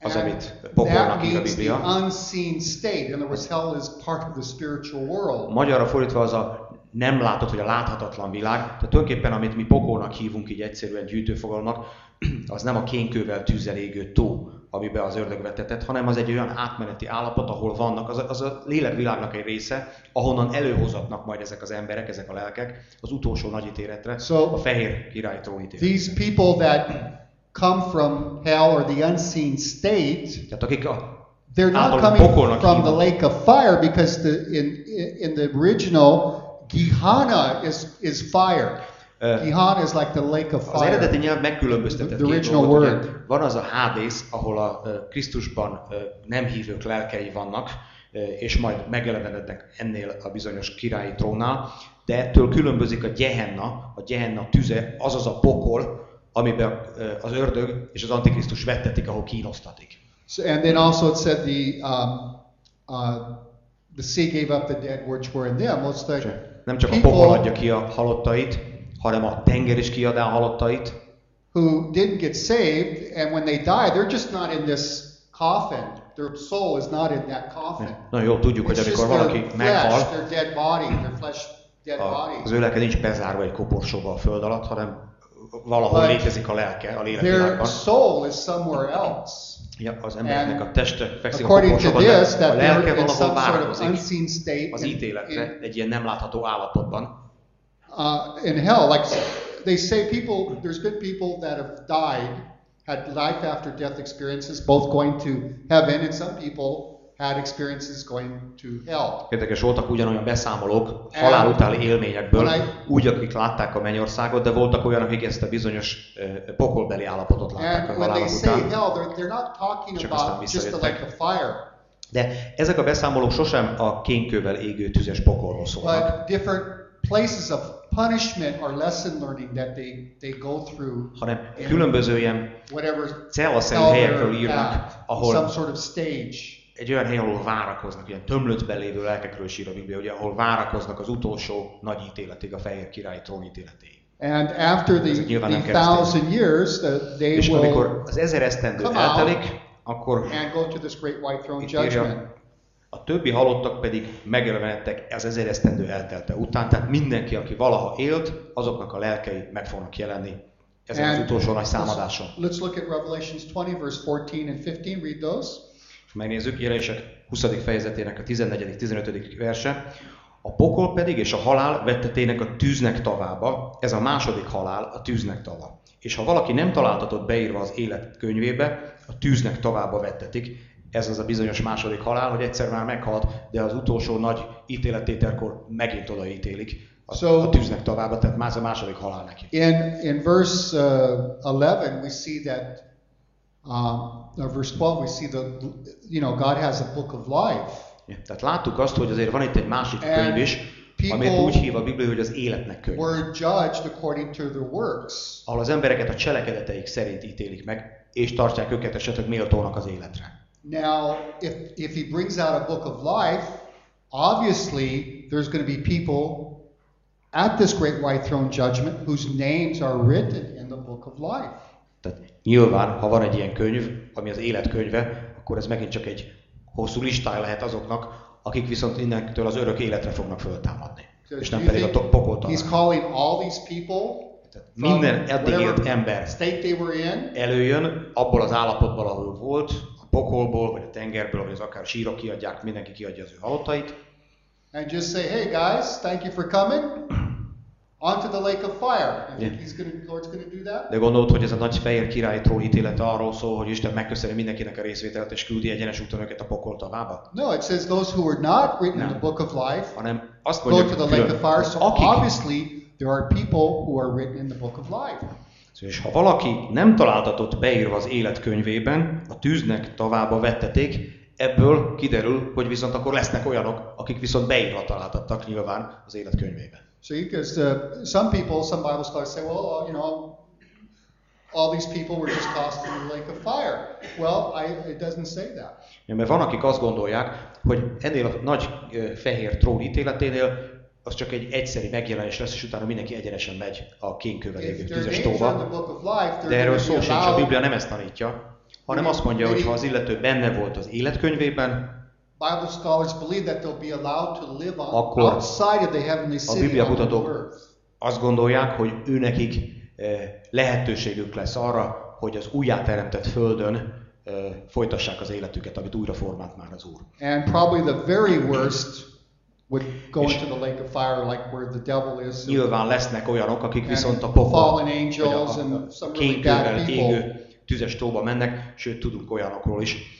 az, amit pokolnak ír a means the Biblia. unseen state. In other words, hell is part of the spiritual world. Magyarra fordítva az a nem látott, vagy a láthatatlan világ. Tehát tulajdonképpen, amit mi pokolnak hívunk így egyszerűen gyűjtőfogalomnak, az nem a kénkővel tűzzel égő tó, amiben az ördög vetetett, hanem az egy olyan átmeneti állapot, ahol vannak, az a, az a lélekvilágnak egy része, ahonnan előhozatnak majd ezek az emberek, ezek a lelkek az utolsó nagy ítéletre, So- a fehér király trónítéletre. These people that come from hell or the unseen state, Tehát akik a they're not coming from the lake of fire because the in in the original Gehenna is is fire. Uh, Gehenna is like the lake of Az eredeti fire. nyelv megkülönböztetett The két original dolgot, ugye. word. Van az a Hádész, ahol a Krisztusban nem hívők lelkei vannak, és majd megjelenednek ennél a bizonyos királyi trónál, de ettől különbözik a Gehenna, a Gehenna tüze, azaz a pokol, amiben az ördög és az Antikrisztus vettetik, ahol kínosztatik. So, and then also it said the um, uh, the sea gave up the dead which were in them. Well, it's like Nem csak a pokol adja ki a halottait, hanem a tenger is kiadá a halottait, who didn't get saved, and when they die, they're just not in this coffin. Their soul is not in that coffin. Nagyon jól tudjuk, hogy It's amikor valaki their flesh, meghal, their dead body, their flesh, dead A- body. Az ő lelke nincs bezárva egy koporsóba a föld alatt, hanem valahol But létezik a lelke, a Their lélekvilágban. soul is somewhere else. Ja, az embernek a teste fekszik a koporsóban, de a lelke valahol várakozik az ítéletre, egy ilyen nem látható állapotban. uh, in hell. Like they say, people. There's been people that have died, had life after death experiences, both going to heaven, and some people had experiences going to hell. Érdekes voltak ugyanolyan beszámolók halál utáni élményekből, I- úgy, akik látták a mennyországot, de voltak olyanok, akik ezt a bizonyos eh, pokolbeli állapotot látták a say után. hell, they're, they're not talking Csak about just the lake of fire, De ezek a beszámolók sosem a kénkővel égő tüzes pokolról szólnak, but different places of punishment or lesson learning that they, they go through. hanem különböző ilyen hell helyekről írnak, at, some ahol sort of stage. Egy olyan hely, ahol várakoznak, ilyen tömlöcben lévő lelkekről is ír a Biblia, ugye, ahol várakoznak az utolsó nagy ítéletig, a fehér király trónítéletéig. And after the, the thousand years, the, they És amikor az ezer esztendő eltelik, akkor and go to this great white throne judgment. A többi halottak pedig megjelenettek ez ezer esztendő eltelte után, tehát mindenki, aki valaha élt, azoknak a lelkei meg fognak jelenni. Ez az utolsó nagy számadáson. let's, let's look at Revelations 20, verse 14 and 15. Read those. Megnézzük Jelenések 20. fejezetének a 14.-15. verse. A pokol pedig és a halál vettetének a tűznek tavába, ez a második halál, a tűznek tava. És ha valaki nem találtatott beírva az élet könyvébe, a tűznek tavába vettetik. Ez az a bizonyos második halál, hogy egyszer már meghalt, de az utolsó nagy ítéletételkor megint odaítélik a, So- a tűznek tavába, tehát már ez a második halál neki. In, in verse uh, 11, we see that, um, verse 12, we see the, you know, God has a book of life. Tehát láttuk azt, hogy azért van itt egy másik And könyv is, amit úgy hív a Biblia, hogy az életnek könyv. Were judged according to their works. ahol az embereket a cselekedeteik szerint ítélik meg, és tartják őket esetleg méltónak az életre. Now, if, if he brings out a book of life, obviously there's going to be people at this great white throne judgment whose names are written in the book of life. Nyilván, ha van egy ilyen könyv, ami az élet könyve, akkor ez megint csak egy hosszú listája lehet azoknak, akik viszont innentől az örök életre fognak föltámadni. És nem pedig a think to- pokoltal. He's calling all these people minden eddig élt ember előjön abból az állapotból, ahol volt, a pokolból, vagy a tengerből, vagy az akár sírok kiadják, mindenki kiadja az ő halottait, and just say, "Hey guys, thank you for coming onto the lake of fire." And Yeah. he's to, Lord's to do that. De gondolod, hogy ez a nagy fehér király trón ítélete arról szól, hogy Isten megköszöni mindenkinek a részvételt, és küldi egyenes úton őket a pokol tavába? No, it says those who were not written in No. the book of life Hanem azt go mondja, to the lake of fire. So akik, obviously there are people who are written in the book of life. és ha valaki nem találtatott beírva az életkönyvében, a tűznek tavába vetteték, ebből kiderül, hogy viszont akkor lesznek olyanok, akik viszont beírva találtattak nyilván az See, because uh, some people, some Bible scholars say, well, uh, you know, all these people were just tossed into the lake of fire. Well, I, it doesn't say that. Ja, Mert van, akik azt gondolják, hogy ennél a nagy fehér trón ítéleténél az csak egy egyszeri megjelenés lesz, és utána mindenki egyenesen megy a in the tóba. De erről szó sincs, a. Biblia nem ezt tanítja, hanem azt mondja, hogy ha az illető benne volt az életkönyvében, Bible scholars believe that they'll be allowed to live on Akkor outside of the heavenly city Biblia on the kutatók azt gondolják, hogy őnekik eh, lehetőségük lesz arra, hogy az újjáteremtett földön eh, folytassák az életüket, amit újra formált már az Úr. And probably the very worst would go into the lake of fire, like where the devil is. Nyilván lesznek olyanok, akik viszont a pokol, fallen vagy angels a, and some a bad kénkővel égő tüzes tóba mennek, sőt tudunk olyanokról is.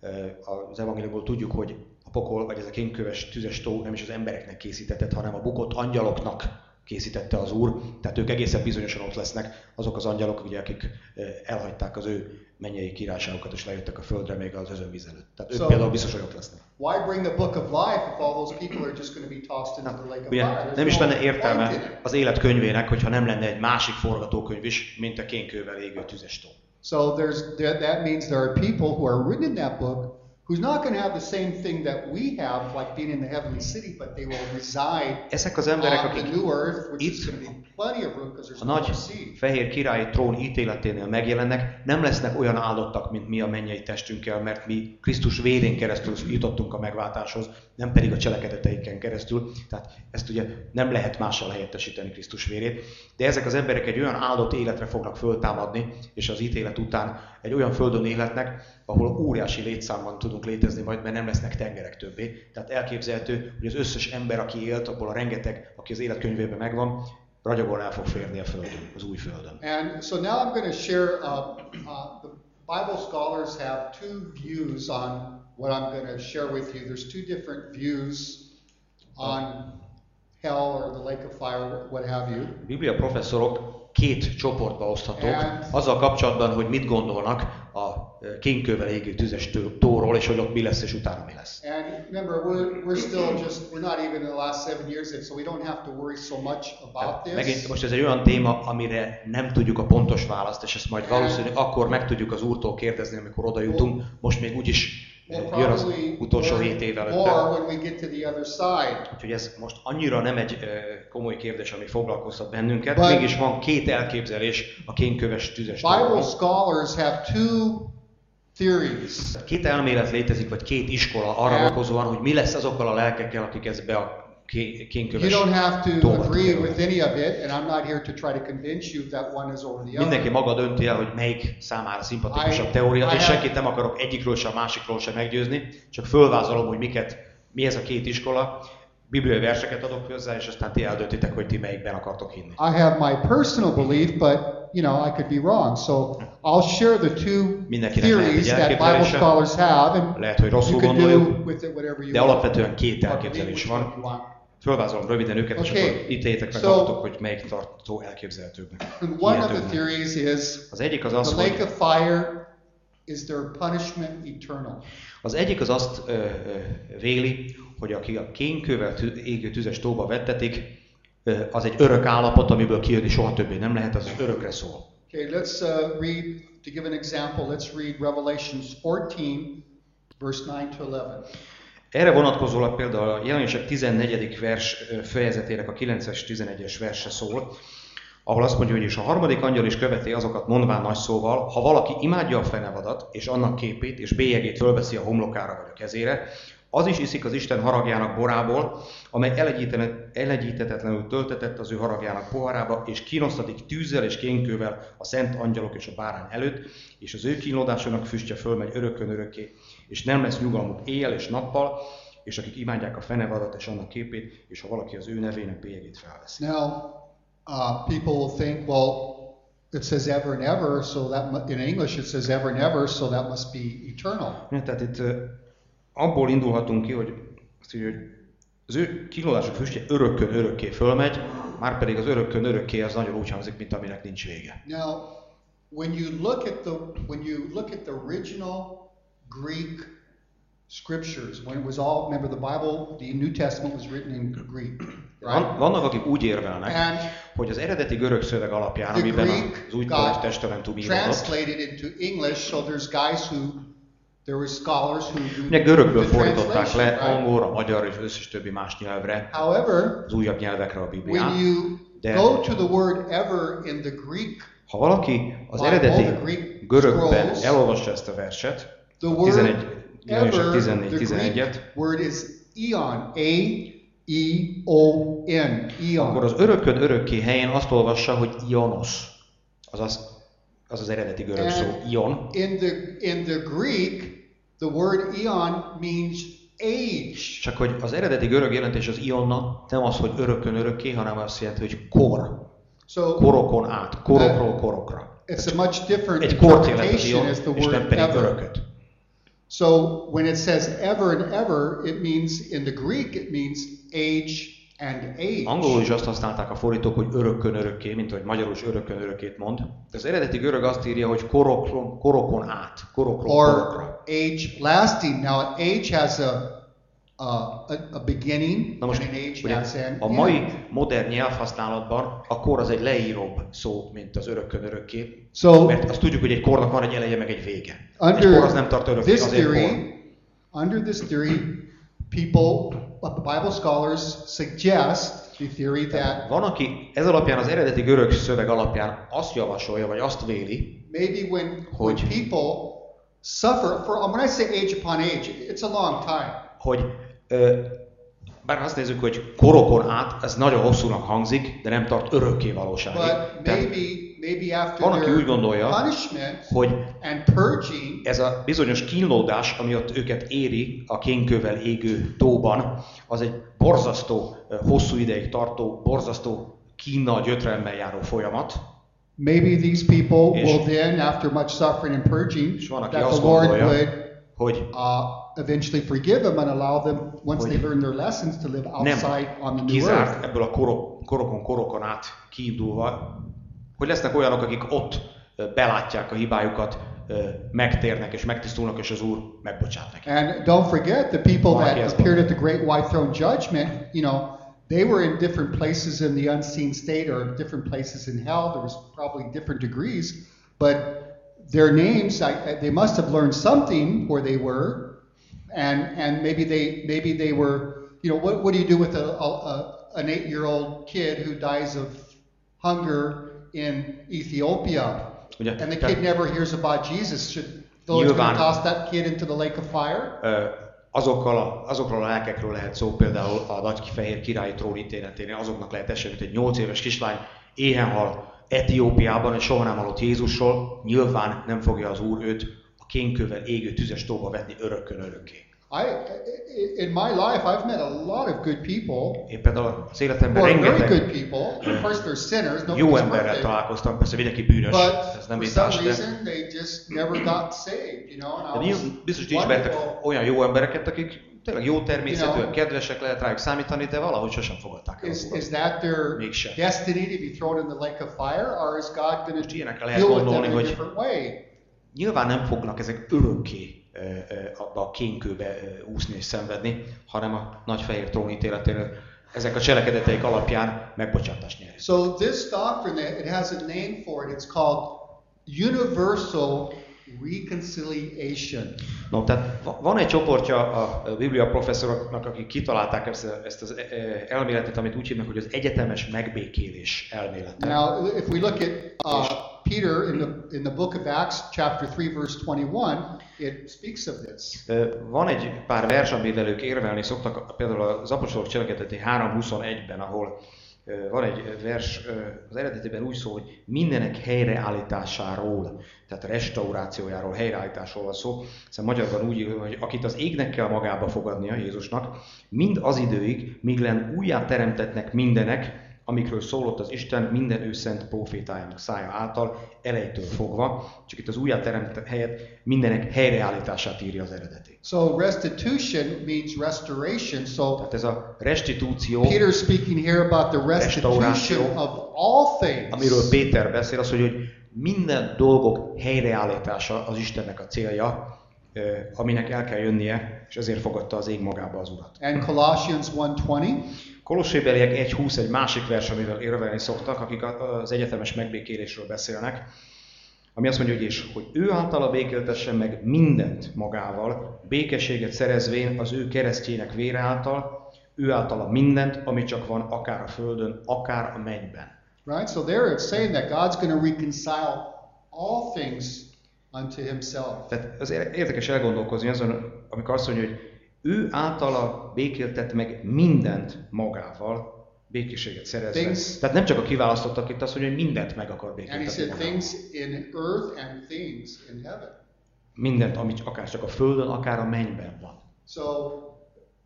Eh, az evangéliumból tudjuk, hogy a pokol, vagy ez a kénköves tüzes tó nem is az embereknek készítetett, hanem a bukott angyaloknak készítette az Úr, tehát ők egészen bizonyosan ott lesznek, azok az angyalok, ugye, akik eh, elhagyták az ő mennyei királyságokat, és lejöttek a földre még az özönvíz előtt. Tehát ők So- például biztos, hogy ott lesznek. Why bring the book of life if all those people are just going to be tossed into the lake of Ugye, fire? Nem is lenne értelme az életkönyvének, hogyha nem lenne egy másik forgatókönyv is, mint a kénkővel égő tüzes tó. So there's that means there are people who are written in that book who's not going to have the same thing that we have, like being in the heavenly city, but they will reside Ezek az emberek, on the new earth, which is going to be plenty of room because there's a no nagy sea. fehér királyi trón ítéleténél megjelennek, nem lesznek olyan áldottak, mint mi a mennyei testünkkel, mert mi Krisztus vérén keresztül jutottunk a megváltáshoz, nem pedig a cselekedeteiken keresztül. Tehát ezt ugye nem lehet mással helyettesíteni Krisztus vérét. De ezek az emberek egy olyan áldott életre fognak föltámadni, és az ítélet után egy olyan földön életnek, ahol óriási létszámban tudunk létezni majd, mert nem lesznek tengerek többé. Tehát elképzelhető, hogy az összes ember, aki élt, abból a rengeteg, aki az életkönyvében megvan, ragyogóan el fog férni a Földön, az új Földön. And so now I'm going to share. Uh, uh, the Bible scholars have two views on what I'm going to share with you. There's two different views on hell or the lake of fire, what have you. Biblia professzorok két csoportba oszthatók azzal kapcsolatban, hogy mit gondolnak kénkővel égő tüzes tóról, és hogy ott mi lesz, és utána mi lesz. And remember, we're, we're still just, we're not even in the last seven years yet, so we don't have to worry so much about this. Megint most ez egy olyan téma, amire nem tudjuk a pontos választ, és ezt majd valószínűleg akkor meg tudjuk az úrtól kérdezni, amikor oda jutunk. Most még úgyis jön az utolsó hét év side. Úgyhogy ez most annyira nem egy komoly kérdés, ami foglalkoztat bennünket. But- Mégis van két elképzelés a kénköves tüzes Bible scholars have two theories. Két elmélet létezik, vagy két iskola arra vonatkozóan, hogy mi lesz azokkal a lelkekkel, akik ezbe a ké- You don't have to agree with any of it, and I'm not here to try to convince you that one is over the other. Mindenki maga dönti el, hogy melyik számára szimpatikusabb teória, és senkit nem akarok egyikről sem, másikról sem meggyőzni, csak fölvázolom, hogy miket, mi ez a két iskola, bibliai verseket adok hozzá, és aztán ti eldöntitek, hogy ti melyikben akartok hinni. I have my personal belief, but you know I could be wrong. So I'll share the two Mindenkinek theories that Bible scholars have, and Lehet, hogy rosszul you can do with it whatever you de want. alapvetően két elképzelés van. Fölvázolom röviden őket, és Okay. akkor ítéljétek meg So- magatok, hogy melyik tartó elképzelhetőbbnek. One of the theories is Az egyik az az, the lake of fire is their punishment eternal. Az egyik az azt ö, ö, véli, hogy aki a kénkővel égő tüzes tóba vettetik, az egy örök állapot, amiből kijönni soha többé nem lehet, az örökre szól. Okay, let's uh, read, to give an example, let's read Revelations 14, verse 9 to 11. Erre vonatkozólag például a jelenések 14. vers fejezetének a 9-es, 11-es verse szól, ahol azt mondja, hogy és a harmadik angyal is követi azokat mondván nagy szóval, ha valaki imádja a fenevadat, és annak képét, és bélyegét fölveszi a homlokára vagy a kezére, az is iszik az Isten haragjának borából, amely elegyítetetlenül töltetett az ő haragjának poharába, és kínosztatik tűzzel és kénkővel a szent angyalok és a bárány előtt, és az ő kínlódásának füstje fölmegy örökön örökké, és nem lesz nyugalmuk éjjel és nappal, és akik imádják a fenevadat és annak képét, és ha valaki az ő nevének bélyegét felveszi. Now, uh, people will think, well, it says ever and ever, so that in English it says ever and ever, so that must be eternal. Ja, tehát itt ö, abból indulhatunk ki, hogy, azt mondja, hogy az ő kínlódások füstje örökkön örökké fölmegy, már pedig az örökkön örökké az nagyon úgy hangzik, mint aminek nincs vége. Now, when you look at the when you look at the original Greek scriptures, when it was all remember the Bible, the New Testament was written in Greek, right? vannak, akik úgy érvelnek, And hogy az eredeti görög szöveg alapján, amiben az új testamentum íródott, translated into English, so there's guys who ugye görögből fordították le angolra, magyarra és összes többi más nyelvre, However, az újabb nyelvekre a Bibliát. when you De- go to the word ever in the Greek, Ha valaki az eredeti görögben elolvassa ezt a verset, the a word 11, Jelenések ever, 14, the 11-et, Greek word is eon, A-E-O-N, akkor eon. az örökön örökké helyén azt olvassa, hogy ionos. Azaz, az az eredeti görög szó, ion. In the, in the Greek, the word eon means age. Csak hogy az eredeti görög jelentés az ionnak nem az, hogy örökön örökké, hanem azt jelenti, hogy kor. So Korokon át, korokról korokra. it's a much different Egy kort jelent az ion, as the és nem pedig ever. örököt. So when it says ever and ever, it means in the Greek it means age and age. Angolul is azt használták a fordítók, hogy örökön örökké, mint hogy magyarul is örökön örökét mond. De az eredeti görög azt írja, hogy korokon, korokon át, korokra. or age lasting. Now, age has a a, a, beginning Na most, and an age ugye, has an a mai end. modern nyelvhasználatban a kor az egy leíróbb szó, mint az örökön örökké. So Mert azt tudjuk, hogy egy kornak van egy eleje, meg egy vége. egy under kor az nem tart örökké, this azért kor. theory, under this theory, people, Bible scholars suggest the theory that Van, aki ez alapján, az eredeti görög szöveg alapján azt javasolja, vagy azt véli, maybe when when Hogy- people suffer for when I say age upon age, it's a long time. hogy ö, bár azt nézzük, hogy korokon át, ez nagyon hosszúnak hangzik, de nem tart örökké valóságig. But maybe maybe after Van, aki úgy gondolja, hogy ez a bizonyos kínlódás, ami ott őket éri a kénkővel égő tóban, az egy borzasztó, hosszú ideig tartó, borzasztó kínnal, gyötrelemmel járó folyamat, maybe these people És- will then, after much suffering and purging, van, that the Lord gondolja, would hogy uh, eventually forgive them and allow them, once they learn their lessons, to live outside on the new kizárt earth. ebből a korok, korokon, korokon át kiindulva, hogy lesznek olyanok, akik ott belátják a hibájukat, megtérnek és megtisztulnak, és az Úr megbocsát nekik. And don't forget the people that appeared at the great white throne judgment, you know, they were in different places in the unseen state or different places in hell. There was probably different degrees, but their names, I, they must have learned something where they were, and and maybe they maybe they were, you know, what, what do you do with a, a, a an eight-year-old kid who dies of hunger in Ethiopia, Ugye, and the kid never hears about Jesus? Should to toss that kid into the lake of fire. azokkal a, azokról a lelkekről lehet szó, például a nagy fehér királyi trónítéleténél, azoknak lehet esély, mint egy 8 éves kislány éhen hal Etiópiában, és soha nem hallott Jézusról, nyilván nem fogja az Úr őt a kénkővel égő tüzes tóba vetni örökkön örökké. I, in my life, I've met a lot of good people Én például az életemben are very good rengeteg people. Of course, they're sinners. jó Nobody's emberrel találkoztam, persze mindenki bűnös, ez But nem for some vitás, de, reason, they just never got saved, you know. de And I was nyilv- biztos, hogy ismertek olyan jó embereket, akik tényleg jó You természetűek, know. kedvesek, lehet rájuk számítani, de valahogy sosem fogadták el Is, is that their Mégsem. destiny to be thrown in the lake of fire, or is God going to deal with them in a different way? nyilván nem fognak ezek örökké abba a kénkőbe úszni és szenvedni, hanem a nagy fehér trónítéleténél ezek a cselekedeteik alapján megbocsátást nyerni. So this doctrine, it has a name for it. It's called universal reconciliation. No, tehát va- van egy csoportja a Biblia professzoroknak, akik kitalálták ezt, ezt az e, e, elméletet, amit úgy hívnak, hogy az egyetemes megbékélés elmélete. Now, if we look at uh, Peter in the in the book of Acts, chapter three, verse twenty-one, it speaks of this. Van egy pár vers, amivel ők érvelni szoktak, például az apostolok cselekedeti 3.21-ben, ahol van egy vers, az eredetiben úgy szól, hogy mindenek helyreállításáról, tehát restaurációjáról, helyreállításról van szó. Szóval magyarban úgy írva, hogy akit az égnek kell magába fogadnia Jézusnak, mind az időig, míg len újjá teremtetnek mindenek, amikről szólott az Isten minden ő szent profétájának szája által, elejétől fogva, csak itt az újjáteremtett helyet mindenek helyreállítását írja az eredeti. So restitution means restoration. So Tehát ez a restitúció, Peter's speaking here about the restitution of all things. amiről Péter beszél, az, hogy, hogy minden dolgok helyreállítása az Istennek a célja, aminek el kell jönnie, és ezért fogadta az ég magába az Urat. And Colossians 1:20, Kolossébeliek 1.20 egy másik vers, amivel érvelni szoktak, akik az egyetemes megbékélésről beszélnek, ami azt mondja, hogy és hogy ő általa békéltessen meg mindent magával, békességet szerezvén az ő keresztjének vére által, ő általa mindent, ami csak van, akár a földön, akár a mennyben. right? So there it's saying that God's going to reconcile all things unto himself. Tehát az ér- érdekes elgondolkozni azon, amikor azt mondja, hogy ő általa békéltet meg mindent magával, békességet szerezve. Things- Tehát nem csak a kiválasztottak itt azt mondja, hogy mindent meg akar békéltetni magával. Mindent, ami akár csak a földön, akár a mennyben van. So,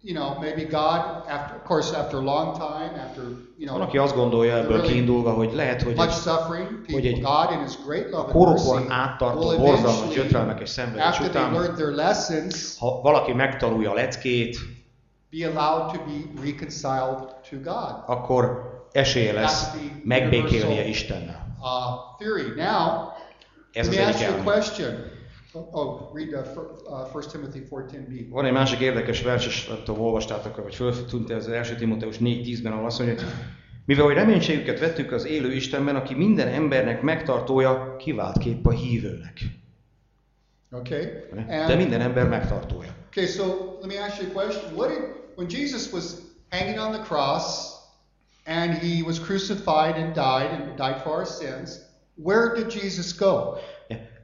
you know, maybe God, after, of course, after a long time, after, you know, Van, aki azt gondolja ebből really kiindulva, hogy lehet, hogy much suffering, hogy egy God in His great love and korokon áttartó borzalmas gyötrelmek és szenvedés után, lessons, ha valaki megtanulja a leckét, be allowed to be reconciled to God. akkor esélye lesz megbékélnie Istennel. Uh, theory. Now, Ez az egyik elmélet. Oh, read uh, fir- uh, 1 Timothy 4.10b. Van egy másik érdekes vers, és nem tudom, olvastátok, vagy föltűnt az első Timóteus 4.10-ben, ahol azt mondja, hogy mivel hogy reménységüket vettük az élő Istenben, aki minden embernek megtartója, kivált kép a hívőnek. Okay? De And, minden ember megtartója. okay, so let me ask you a question. What did, when Jesus was hanging on the cross and he was crucified and died and died for our sins, where did Jesus go?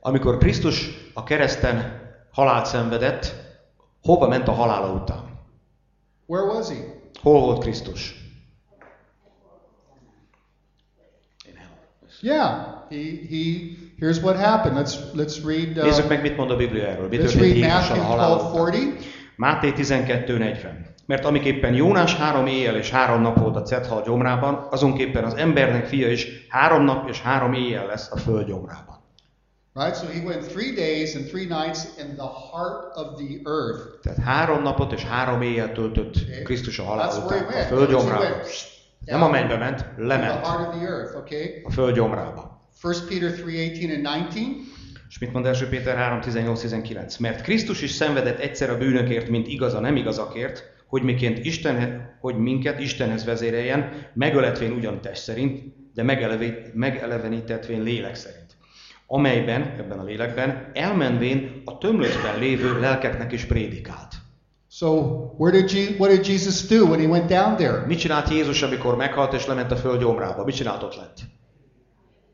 Amikor Krisztus a kereszten halált szenvedett, hova ment a halála után? Where was he? Hol volt Krisztus? Yeah, he, he, here's what happened. Let's, let's read, Nézzük uh, meg, mit mond a Biblia erről. Mi let's történt read Jézussal Matthew a halála után. 12.40. Máté 12.40. Mert amiképpen Jónás három éjjel és három nap volt a cethal gyomrában, azonképpen az embernek fia is három nap és három éjjel lesz a föld gyomrában. Right? So he went three days and three nights in the heart of the earth. Tehát három napot és három éjjel töltött Krisztus a halál That's után a went. föld He gyomrában. went Nem a mennybe ment, lement earth, okay? a föld gyomrába. 1 Peter 3:18 and 19. És mit mond 1 Péter 3, 18-19? Mert Krisztus is szenvedett egyszer a bűnökért, mint igaz a nem igazakért, hogy miként Isten, hogy minket Istenhez vezéreljen, megöletvén ugyan test szerint, de megelevenítetvén lélek szerint. Amelyben, ebben a lélekben, elmenvén a tömlöcben lévő lelkeknek is prédikált. So where did Je- what did Jesus do when he went down there? Mit csinált Jézus, amikor meghalt és lement a föld gyomrába? Mit csinált ott lent?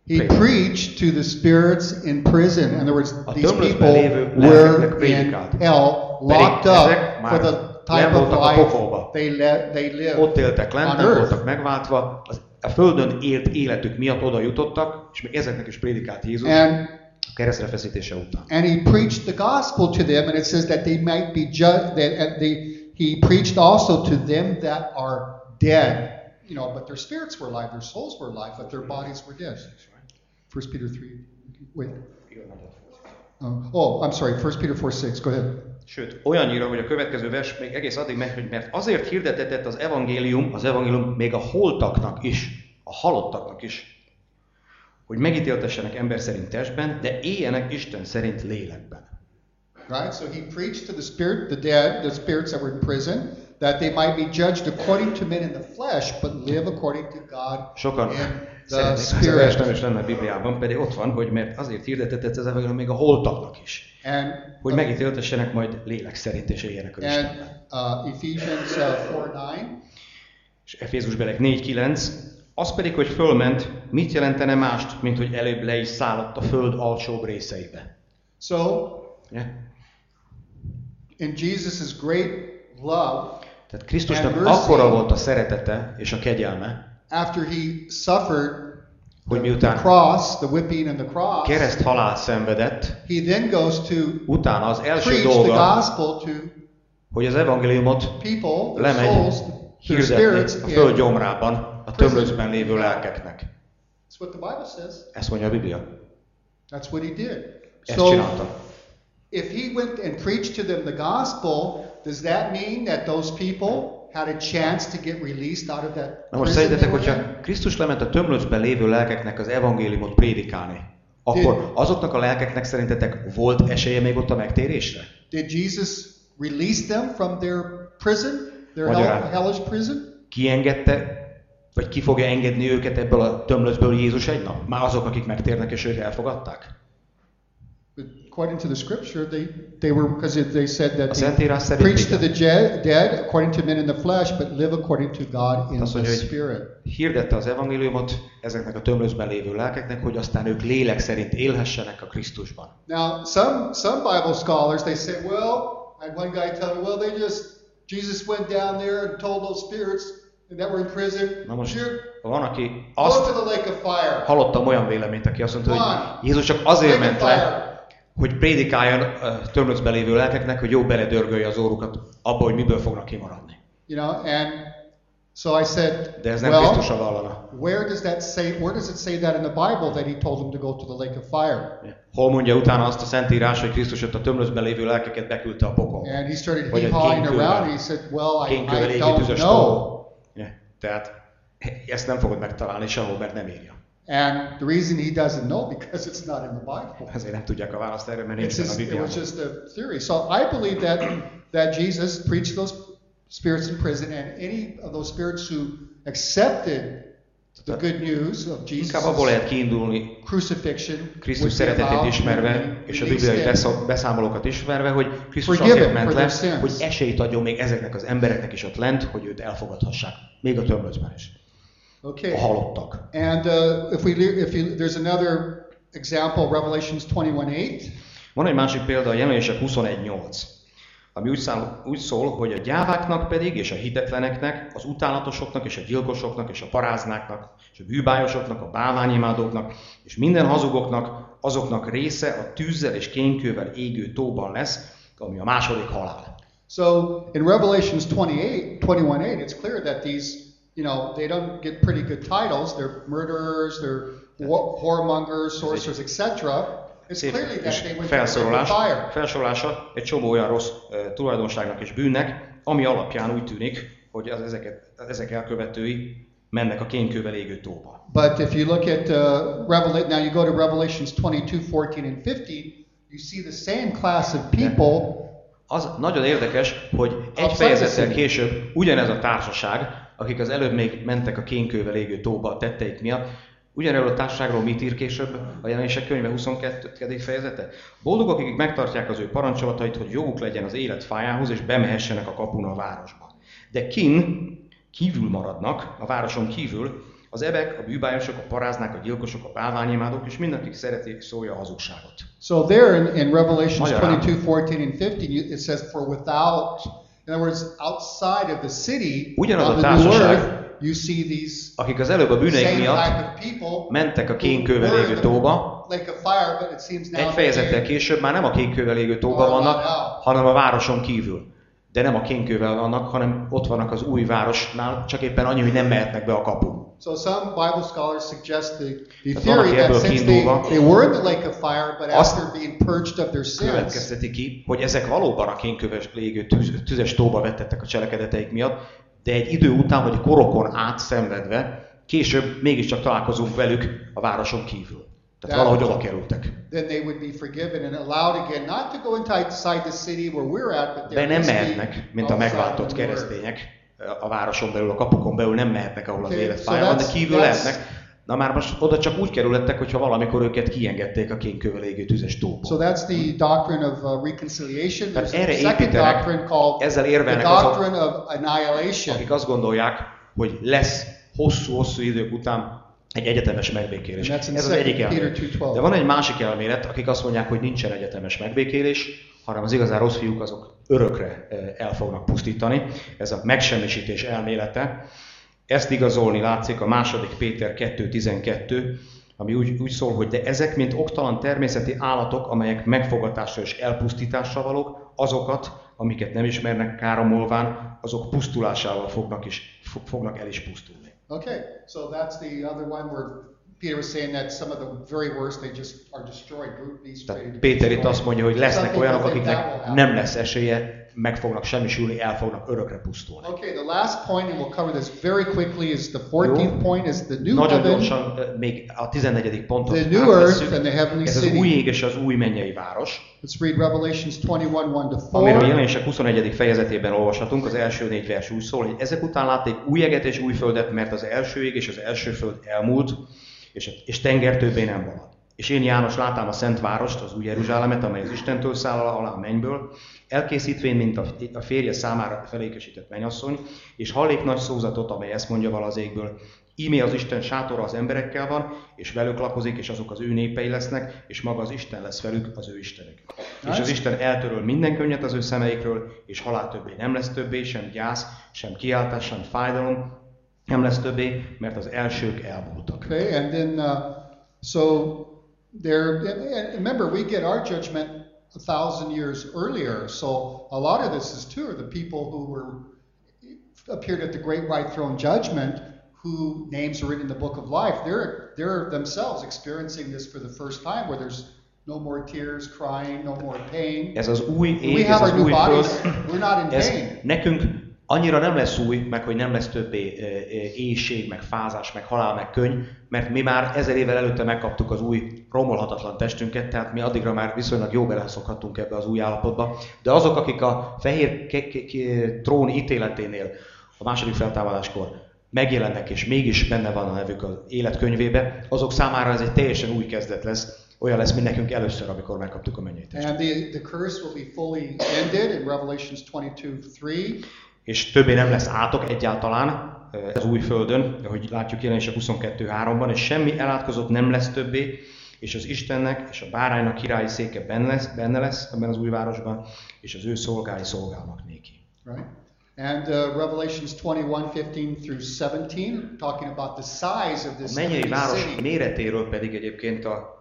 He preached to the spirits in prison. In other words, these people were in hell, locked up for the type of life they, le- they lived Ott éltek lent, on earth. voltak megváltva, az, a földön élt életük miatt oda jutottak, és még ezeknek is prédikált Jézus And keresztre feszítése után. and he preached the gospel to them, and it says that they might be judged. That and they, he preached also to them that are dead. You know, but their spirits were alive, their souls were alive, but their bodies were dead. First Peter three. Wait. Uh, oh, I'm sorry. First Peter four six. Go ahead. Sőt, olyannyira, hogy a következő vers még egész addig megy, hogy mert azért hirdetett az evangélium, az evangélium még a holtaknak is, a halottaknak is, hogy megítéltessenek ember szerint testben, de éljenek Isten szerint lélekben. Right? So he preached to the spirit, the dead, the spirits that were in prison, that they might be judged according to men in the flesh, but live according to God Sokan in the a vers nem spirit. is lenne a Bibliában, pedig ott van, hogy mert azért hirdetett ez az evangélium még a holtaknak is, And hogy megítéltessenek majd lélek szerint és éljenek az Istenben. uh, Ephesians uh, 4 9. És Efézus belek 4.9, az pedig, hogy fölment, mit jelentene mást, mint hogy előbb le is szállott a föld alsóbb részeibe. So Ugye? in Jesus' great love, Tehát Krisztusnak akkora volt a szeretete és a kegyelme, after he suffered hogy miután cross, the whipping and the cross, kereszt halált szenvedett, he then goes to utána az első the dolga, gospel to hogy az evangéliumot people, lemegy souls, hirdetni a föld gyomrában a tömlöcben lévő lelkeknek. That's what the Bible says. Ezt mondja a Biblia. That's what he did. Ezt So csinálta. if he went and preached to them the gospel, does that mean that those people had a chance to get released out of that Na most szerintetek, hogyha Krisztus lement a tömlöcben lévő lelkeknek az evangéliumot prédikálni, akkor azoknak a lelkeknek szerintetek volt esélye még ott a megtérésre? Did Jesus release them from their prison, their Magyarán. hell, hellish prison? Kiengedte, vagy ki fogja engedni őket ebből a tömlöcből Jézus egy nap? Már azok, akik megtérnek és őt elfogadták? According to the scripture, they, they were because they said that they preach to the dead according to men in the flesh, but live according to God in Azt the mondja, spirit. hirdette az evangéliumot ezeknek a tömlöcben lévő lelkeknek, hogy aztán ők lélek szerint élhessenek a Krisztusban. Now, some some Bible scholars they say, well, I had one guy tell me, well, they just Jesus went down there and told those spirits that were in prison, Na most "You van, aki azt hallottam olyan véleményt, aki azt mondta, hogy Jézus csak azért ment le. Hogy prédikáljon a tömlöcben lévő lelkeknek, hogy jó beledörgölje az órukat abba, hogy miből fognak kimaradni. You know, and so I said, De ez nem well, Krisztusra vallana. where does that say? Where does it say that in the Bible that he told them to go to the lake of fire? Hol mondja utána azt a Szentírás, hogy Krisztus ott a tömlöcben lévő lelkeket beküldte a pokolba? And he started hee-hawing around. He said, well, I, I don't know. Ja, Tehát ezt nem fogod megtalálni sehol, mert nem írja. And the reason he doesn't know because it's not in the Bible. Ezért nem tudják a választ erre, mert It's nincs benne a just, it Bibliában. was just a theory. So I believe that that Jesus preached those spirits in prison, and any of those spirits who accepted the good news of Inkább abból Jesus' lehet kiindulni, crucifixion, Krisztus szeretetét ismerve, és a bibliai beszámolókat ismerve, hogy Krisztus azért ment le, hogy esélyt adjon még ezeknek az embereknek is ott lent, hogy őt elfogadhassák. Még a tömlöcben is. Okay. A halottak. And uh, if we if you, there's another example, Revelations 21:8. Van egy másik példa, a jelenések 21.8, ami úgy, szál, úgy szól, hogy a gyáváknak pedig, és a hitetleneknek, az utálatosoknak, és a gyilkosoknak, és a paráznáknak, és a bűbájosoknak, a bálványimádóknak, és minden hazugoknak, azoknak része a tűzzel és kénkővel égő tóban lesz, ami a második halál. So in Revelations 28, 21:8, it's clear that these, you know, they don't get pretty good titles. They're murderers, they're wh- whoremongers, sorcerers, etc. It's clearly that they went felsorolás, fire. felsorolása egy csomó olyan rossz uh, tulajdonságnak és bűnnek, ami alapján úgy tűnik, hogy az ezeket, ezek elkövetői mennek a kénkővel égő tóba. But if you look at uh, Revelation, now you go to Revelations 22, 14, and 15, you see the same class of people Az nagyon érdekes, hogy egy fejezettel később ugyanez a társaság, akik az előbb még mentek a kénkővel égő tóba a tetteik miatt, ugyanerről a társaságról mit ír később a jelenések könyve 22. fejezete? Boldogok, akik megtartják az ő parancsolatait, hogy joguk legyen az élet fájához, és bemehessenek a kapun a városba. De kin, kívül maradnak, a városon kívül, Az ebek, a bűbájosok, a paráznák, a gyilkosok, a bálványimádók, és mindenki szereti szólja a hazugságot. So there in, in Revelations Magyarán. 22, 14 and 15, you- it says, for without, in other words, outside of the city, Ugyanaz a társaság, earth, you see these Akik az előbb a bűneik miatt mentek a kénkővel égő tóba, egy fejezettel később már nem a kénkővel égő tóba vannak, hanem a városon kívül. De nem a kénkővel vannak, hanem ott vannak az új városnál, csak éppen annyi, hogy nem mehetnek be a kapun. So some Bible scholars suggest the, the theory that since they, they were in the lake of fire, but after being purged of their sins, következteti ki, hogy ezek valóban a kénköves légő tüz, tüzes tóba vettettek a cselekedeteik miatt, de egy idő után, vagy korokon át szenvedve, később mégiscsak találkozunk velük a városon kívül. Tehát De- valahogy oda kerültek. then they would be forgiven and allowed again not to go inside the city where we're at, but De nem mehetnek, mint a megváltott keresztények a városon belül, a kapukon belül nem mehetnek, ahol az Okay, élet so fája van, de kívül lehetnek. Na már most oda csak úgy kerülhettek, hogyha valamikor őket kiengedték a kénkővel égő tüzes tóba. So that's the doctrine of uh, reconciliation. Tehát erre építenek, ezzel érvelnek azok, akik azt gondolják, hogy lesz hosszú-hosszú idők után egy egyetemes megbékélés. Ez az 2 egyik elmélet. 2:12. De van egy másik elmélet, akik azt mondják, hogy nincsen egyetemes megbékélés, hanem az igazán rossz fiúk azok örökre eh, el fognak pusztítani. Ez a megsemmisítés elmélete. Ezt igazolni látszik a második Péter 2.12, ami úgy, úgy szól, hogy de ezek, mint oktalan természeti állatok, amelyek megfogatásra és elpusztításra valók, azokat, amiket nem ismernek káromolván, azok pusztulásával fognak, is, fo- fognak el is pusztulni. Okay, so that's the other one where Peter was saying that some of the very worst, they just are destroyed. Tehát to be Péter itt azt mondja, hogy lesznek olyanok, akiknek nem lesz esélye, meg fognak semmisülni, el fognak örökre pusztulni. Okay, the last point, and we'll cover this very quickly, is the 14th point, is the new Nagyon heaven, gyorsan még a 14. pontot the new earth and the heavenly Ez az új city. ég és az új mennyei város, Let's read Revelations 21, 1 to amiről a 4. jelenések 21. fejezetében olvashatunk, az első négy vers úgy szól, hogy ezek után látték új eget és új földet, mert az első ég és az első föld elmúlt, és, és tenger többé nem marad. És én János látám a Szent Várost, az új Jeruzsálemet, amely az Istentől száll alá a mennyből, elkészítvén, mint a, férje számára felékesített mennyasszony, és hallék nagy szózatot, amely ezt mondja vala az égből. Ímé az Isten sátora az emberekkel van, és velük lakozik, és azok az ő népei lesznek, és maga az Isten lesz velük, az ő Istenük. És az Isten eltöröl minden könnyet az ő szemeikről, és halál többé nem lesz többé, sem gyász, sem kiáltás, sem fájdalom, nem lesz többé, mert az elsők elmúltak. Okay, and then, uh, so there, remember, we get our judgment a thousand years earlier. So a lot of this is too, are the people who were, appeared at the great white throne judgment, who names are written in the book of life, they're, they're themselves experiencing this for the first time, where there's no more tears, crying, no more pain. Ez az új We ég, ez have az our new új bodies, föld, we're not in ez pain. nekünk annyira nem lesz új, meg hogy nem lesz többé éjség, meg fázás, meg halál, meg könny, mert mi már ezer évvel előtte megkaptuk az új romolhatatlan testünket, tehát mi addigra már viszonylag jó beleszokhattunk ebbe az új állapotba. De azok, akik a fehér trón ítéleténél a második feltámadáskor megjelennek, és mégis benne van a nevük az életkönyvébe, azok számára ez egy teljesen új kezdet lesz, olyan lesz, mint nekünk először, amikor megkaptuk a mennyei. And the, the curse will be fully ended in Revelations 22 3. és többé nem lesz átok egyáltalán az új földön, ahogy látjuk jelenések 22.3-ban, és semmi elátkozott nem lesz többé, és az Istennek és a báránynak királyi széke benne lesz, benne lesz ebben az új városban, és az ő szolgái szolgálnak néki. Right? And uh, Revelations 21, 15 through 17, talking about the size of A this mennyei heavenly város city. méretéről pedig egyébként a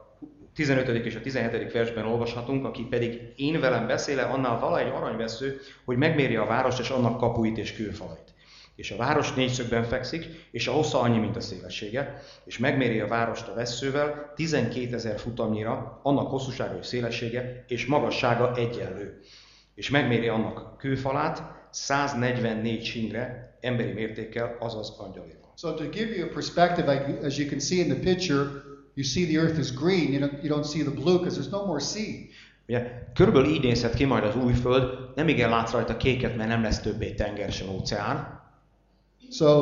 15. és a 17. versben olvashatunk, aki pedig én velem beszéle, annál vala egy aranyvesző, hogy megmérje a várost és annak kapuit és kőfalait. És a város négyszögben fekszik, és a hossza annyi, mint a szélessége, és megméri a várost a vesszővel 12 ezer futamnyira, annak hosszúsága és szélessége, és magassága egyenlő. És megméri annak kőfalát 144 singre, emberi mértékkel, azaz angyalival. So to give you a perspective, as you can see in the picture, you see the earth is green. You don't, you don't see the blue because there's no more sea. Ugye, körülbelül így nézhet ki majd az új föld, nem igen látsz rajta kéket, mert nem lesz többé tenger sem óceán. So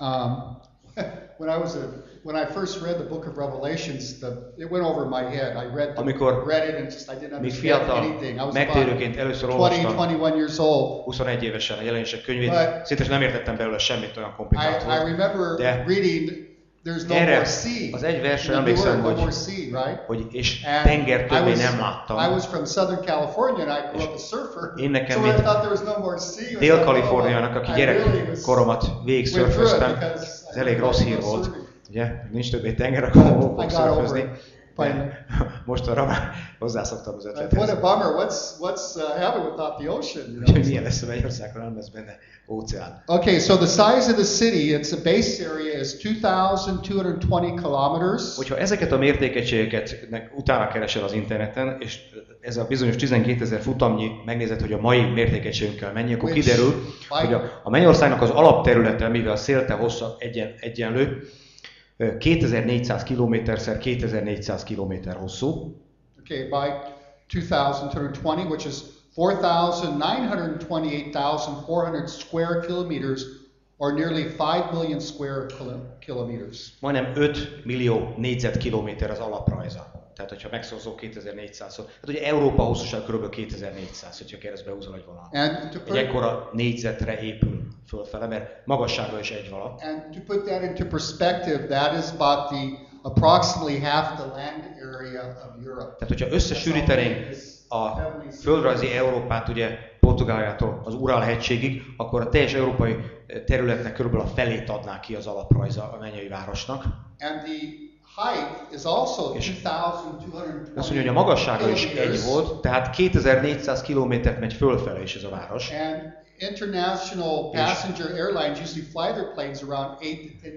um, when I was a when I first read the book of Revelations, the, it went over my head. I read the, Amikor read it and just I didn't understand fiatal anything. I was megtérőként először 20, olvastam 21 years old. 21 évesen a jelenések könyvét, But- szinte nem értettem belőle semmit olyan I, komplikált I volt. remember De- reading there's no Erre more sea. az egy versre emlékszem, word, no hogy- more sea, right? hogy és And tenger többé was- nem láttam. I was from Southern California and I grew up a surfer. Én nekem, so mint I thought there was no more sea. I was like, Dél-Kaliforniának, aki gyerekkoromat végig szörföztem, ez elég rossz hír volt. Ugye, nincs többé tenger, akkor fogok szörfözni. Finally. Mostanra már hozzászoktam az But what ötlethez. a bummer. What's what's uh, heaven without the ocean? You know? milyen lesz a Mennyországról, nem lesz benne óceán. Okay, so the size of the city, its a base area is 2,220 kilometers. Hogyha ezeket a mértékegységeket utána keresel az interneten, és ez a bizonyos 12 ezer futamnyi megnézed, hogy a mai mértékegységünkkel mennyi, akkor kiderül, hogy a, a Mennyországnak az alapterülete, mivel szélte hossza egyen, egyenlő, 2400 km-szer 2400 km hosszú, Okay, by 2,220, which is 4,928,400 square kilometers, or nearly 5 million square kilo- kilometers. majdnem 5 millió négyzetkilométer az alaprajza. Tehát, hogyha megszorozok 2400-szor, hát ugye Európa hosszúság kb. 2400, hogyha keresztbe húzol egy vonal. Egy ekkora négyzetre épül fölfele, mert magassága is egy vala. and to put that into perspective, that is about the approximately half the land area of Europe. Tehát, hogyha összesűrítenénk a földrajzi Európát, ugye Portugáliától az Ural hegységig, akkor a teljes európai területnek körülbelül a felét adná ki az alaprajza a mennyei városnak. And the És 2,220 Azt mondja, hogy a magassága is egy volt, tehát 2400 kilométert megy fölfele is ez a város. And international És- passenger airlines usually fly their planes around 8 to 10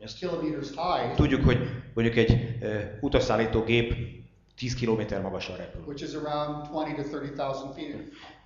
Ezt kilometers high, Tudjuk, hogy mondjuk egy uh, utasszállító gép 10 km magasan repül. which is around 20 to 30,000 feet. up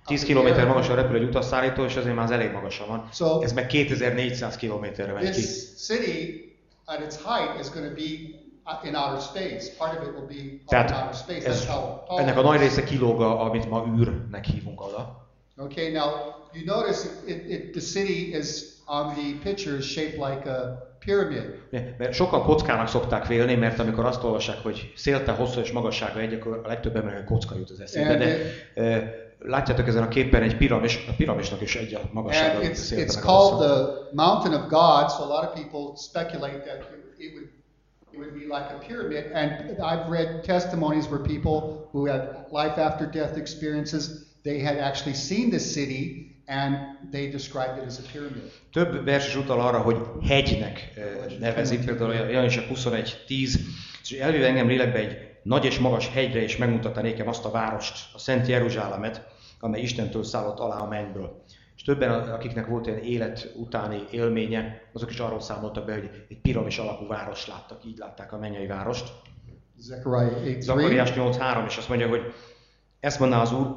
10 in the km air. magasan repül egy utasszállító, és azért már az elég magasan van. So Ez meg 2400 km-re megy ki. this city at its height is going to be in outer space. Part of it will be up in Tehát outer space. That's how tall ennek a nagy része kilóg, amit ma űrnek hívunk oda. Okay, now you notice it, it, the city is on the picture is shaped like a pyramid. Mert sokan kockának szokták vélni, mert amikor azt olvassák, hogy szélte, hosszú és magassága egy, akkor a legtöbb embernek kocka jut az eszébe. De e, látjátok ezen a képen egy piramis, a piramisnak is egy a magassága, And it's, it's called the mountain of God, so a lot of people speculate that it would it would be like a pyramid. And I've read testimonies where people who had life after death experiences, they had actually seen the city and they described it as a pyramid. Több vers is utal arra, hogy hegynek eh, nevezik, például Jelenések 21.10, és elvive engem lélekbe egy nagy és magas hegyre, és megmutatta nékem azt a várost, a Szent Jeruzsálemet, amely Istentől szállott alá a mennyből. És többen, akiknek volt ilyen élet utáni élménye, azok is arról számoltak be, hogy egy piramis alakú várost láttak, így látták a mennyei várost. Zechariah 8 Zakariás 8.3, és azt mondja, hogy ezt mondná az Úr,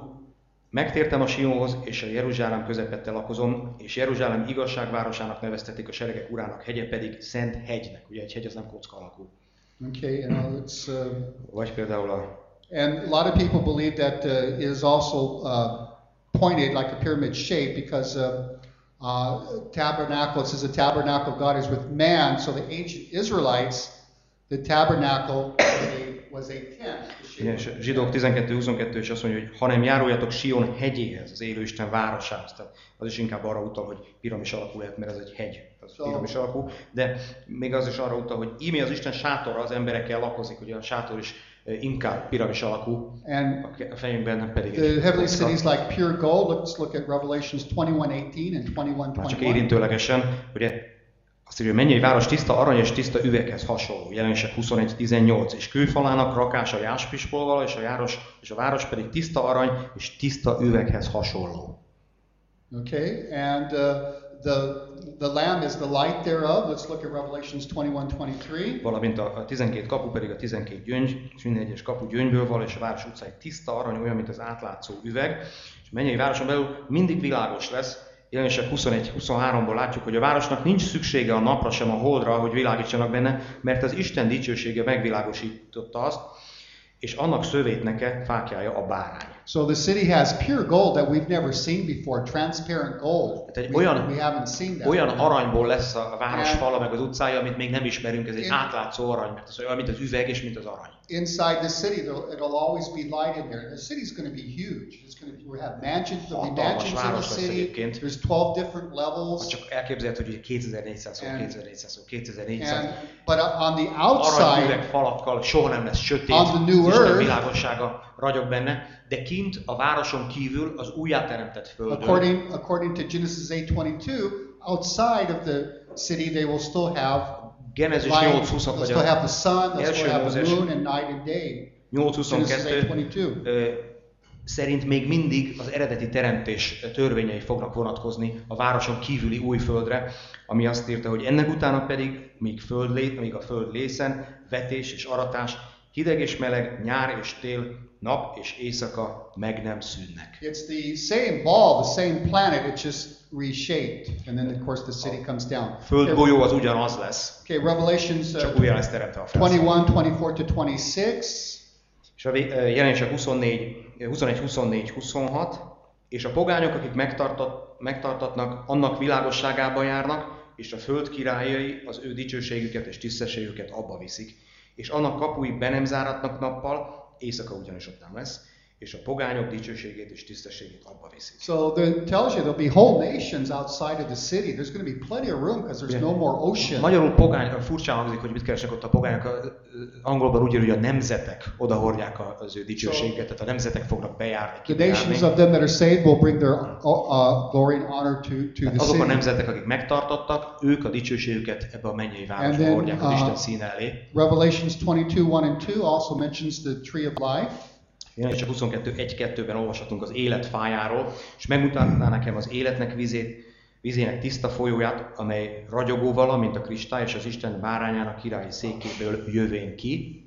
megtértem a Sionhoz, és a Jeruzsálem közepette lakozom, és Jeruzsálem igazságvárosának neveztetik a seregek urának, hegye pedig Szent hegynek. Ugye egy hegy az nem kocka alakú. Okay, you know, it's, uh, Vagy például a and a lot of people believe that uh, it is also uh, pointed like a pyramid shape because uh, uh, tabernacle, it says the tabernacle of God is with man. So the ancient Israelites, the tabernacle was a, tent. of és zsidók tent. 12-22 is azt mondja, hogy hanem járuljatok Sion hegyéhez, az élő Isten városához. Tehát az is inkább arra utal, hogy piramis alakú lehet, mert ez egy hegy, az Szóval- piramis alakú. De még az is arra utal, hogy íme az Isten sátora az emberekkel lakozik, ugye a sátor is inkább piramis alakú, And a fejünkben pedig the heavenly cities like pure gold, let's look at Revelations 21:18 and Már csak 21:21. érintőlegesen, ugye azt írja, hogy mennyei város tiszta arany és tiszta üveghez hasonló, jelenések 21.18, és kőfalának rakása jáspispolval, és a, járos, és a város pedig tiszta arany és tiszta üveghez hasonló. Okay, and uh, the the Lamb is the light thereof. Let's look at Revelations 21:23. Valamint a, a 12 kapu pedig a 12 gyöngy, és minden egyes kapu gyöngyből val, és a város utcai tiszta arany, olyan, mint az átlátszó üveg. És mennyei városon belül mindig világos lesz, Jelenések 21-23-ból látjuk, hogy a városnak nincs szüksége a napra sem a holdra, hogy világítsanak benne, mert az Isten dicsősége megvilágosította azt, és annak szövétneke, fákjája a bárány. So the city has pure gold that we've never seen before, transparent gold. Hát egy We, olyan- we haven't seen that. Olyan aranyból lesz a város And- fala meg az utcája, amit még nem ismerünk, ez egy In- átlátszó arany, mert ez olyan, mint az üveg és mint az arany. Inside the city, it'll always be light in there. The city's going to be huge. It's going to we'll have mansions. There'll be mansions in the city. egyébként. There's 12 different levels. Ha csak elképzelhető, hogy 2400 szó, And- 2400 szó, 2400 And but on the outside, falakkal, soha nem lesz sötét, On the new earth- világossága ragyog benne, de kint a városon kívül az újjáteremtett földön, according according to Genesis 8:22, outside of the city they will still have Genesis light. 8.20, They'll vagy still have the sun. They'll still have the moon and night and day. Genesis 8.22 8:22. ö, szerint még mindig az eredeti teremtés törvényei fognak vonatkozni a városon kívüli új földre, ami azt írta, hogy ennek utána pedig, míg, föld lé, míg a föld lészen, vetés és aratás, hideg és meleg, nyár és tél, nap és éjszaka meg nem szűnnek. It's the same ball, the same planet. It's just reshaped, and then of course the city comes down. Föld Okay, golyó az ugyanaz lesz, okay, Revelations uh, csak újra lesz teremtve a felszín. 21, 24 to 26. És a jelenések 24, 21, 24, 26, és a pogányok, akik megtartat, megtartatnak, annak világosságában járnak, és a föld királyai az ő dicsőségüket és tisztességüket abba viszik. És annak kapui be nem záratnak nappal, éjszaka ugyanis ott nem lesz, és a pogányok dicsőségét és tisztességét abba viszik. So the, it tells you there'll be whole nations outside of the city. There's going to be plenty of room because there's no more ocean. Magyarul pogány, furcsán hangzik, hogy mit keresnek ott a pogányok. Angolban úgy ír, hogy a nemzetek odahordják az ő dicsőséget, tehát a nemzetek fognak bejárni, The nations of them that are saved will bring their uh, uh, glory and honor to, to Tehát the azok a city. nemzetek, akik megtartottak, ők a dicsőségüket ebbe a mennyei városba then, hordják az uh, Isten színe elé. Revelations 22, 1 and 2 also mentions the tree of life. Jelenleg csak 22 1-2-ben olvashatunk az élet fájáról, és megmutatná nekem az életnek vizét, vizének tiszta folyóját, amely ragyogó vala, mint a kristály, és az Isten bárányának királyi székéből jövén ki.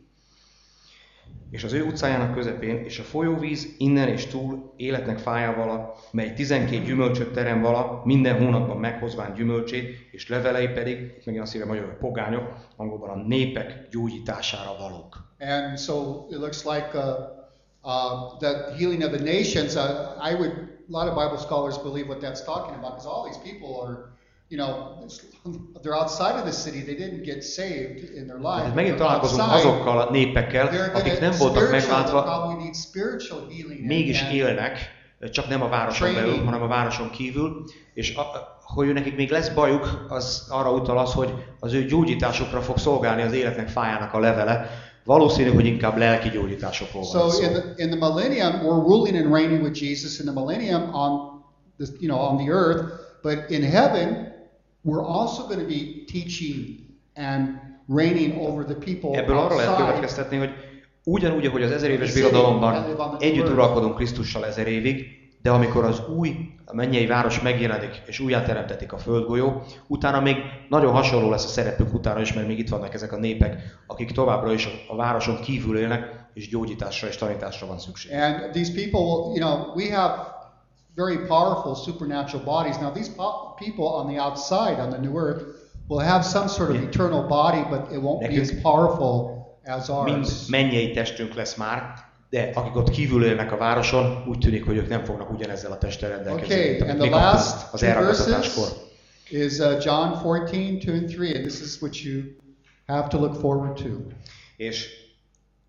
És az ő utcájának közepén, és a folyóvíz innen és túl életnek fája vala, mely 12 gyümölcsöt terem vala, minden hónapban meghozván gyümölcsét, és levelei pedig, itt megint azt írja magyarul, hogy pogányok, angolban a népek gyógyítására valók. And so it looks like uh, uh, the healing of the nations. Uh, I would, a lot of Bible scholars believe what that's talking about because all these people are, you know, they're outside of the city. They didn't get saved in their life. Tehát megint találkozunk azokkal a népekkel, akik nem voltak megváltva, mégis élnek, csak nem a városon belül, hanem a városon kívül, és a, hogy nekik még lesz bajuk, az arra utal az, hogy az ő gyógyításukra fog szolgálni az életnek fájának a levele. Valószínű, hogy inkább lelki gyógyításokról van So szó. in the, in the millennium, we're ruling and reigning with Jesus in the millennium on the, you know, on the earth. But in heaven, we're also going to be teaching and reigning over the people Ebből arra lehet outside. következtetni, hogy ugyanúgy, ahogy az ezer éves birodalomban együtt uralkodunk Krisztussal ezer évig, de amikor az új a mennyei város megjelenik, és újjáteremtetik a földgolyó, utána még nagyon hasonló lesz a szerepünk utána is, mert még itt vannak ezek a népek, akik továbbra is a városon kívül élnek, és gyógyításra és tanításra van szükség. And these people, you know, we have very powerful supernatural bodies. Now, these people on the outside, on the new earth, will have some sort of eternal body, but it won't be as powerful as Mind ours. mennyei testünk lesz már, de akik ott kívül élnek a városon, úgy tűnik, hogy ők nem fognak ugyanezzel a testtel rendelkezni, Okay, and the last az elragadtatáskor. is uh, John 14, 2 and 3, and this is what you have to look forward to. És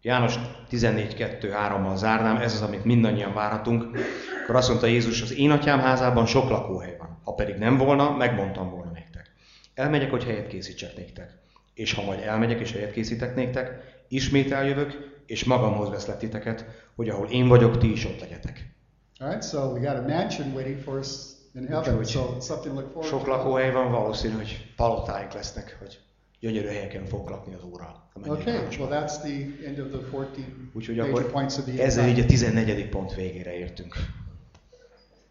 János 14.2.3-mal zárnám, ez az, amit mindannyian várhatunk. Akkor azt mondta Jézus, az én atyám házában sok lakóhely van. Ha pedig nem volna, megmondtam volna nektek. Elmegyek, hogy helyet készítsek néktek. És ha majd elmegyek és helyet készítek néktek, ismét eljövök, és magamhoz veszlek titeket, hogy ahol én vagyok, ti is ott legyetek. All right, so we got a mansion waiting for us in heaven, so something to look forward Sok lakóhely van, valószínű, hogy palotáink lesznek, hogy gyönyörű helyeken fogok lakni az Úrral. a mennyei Okay, well, that's the end of the 14 Úgyhogy akkor points of the ezzel így a attack. 14. pont végére értünk.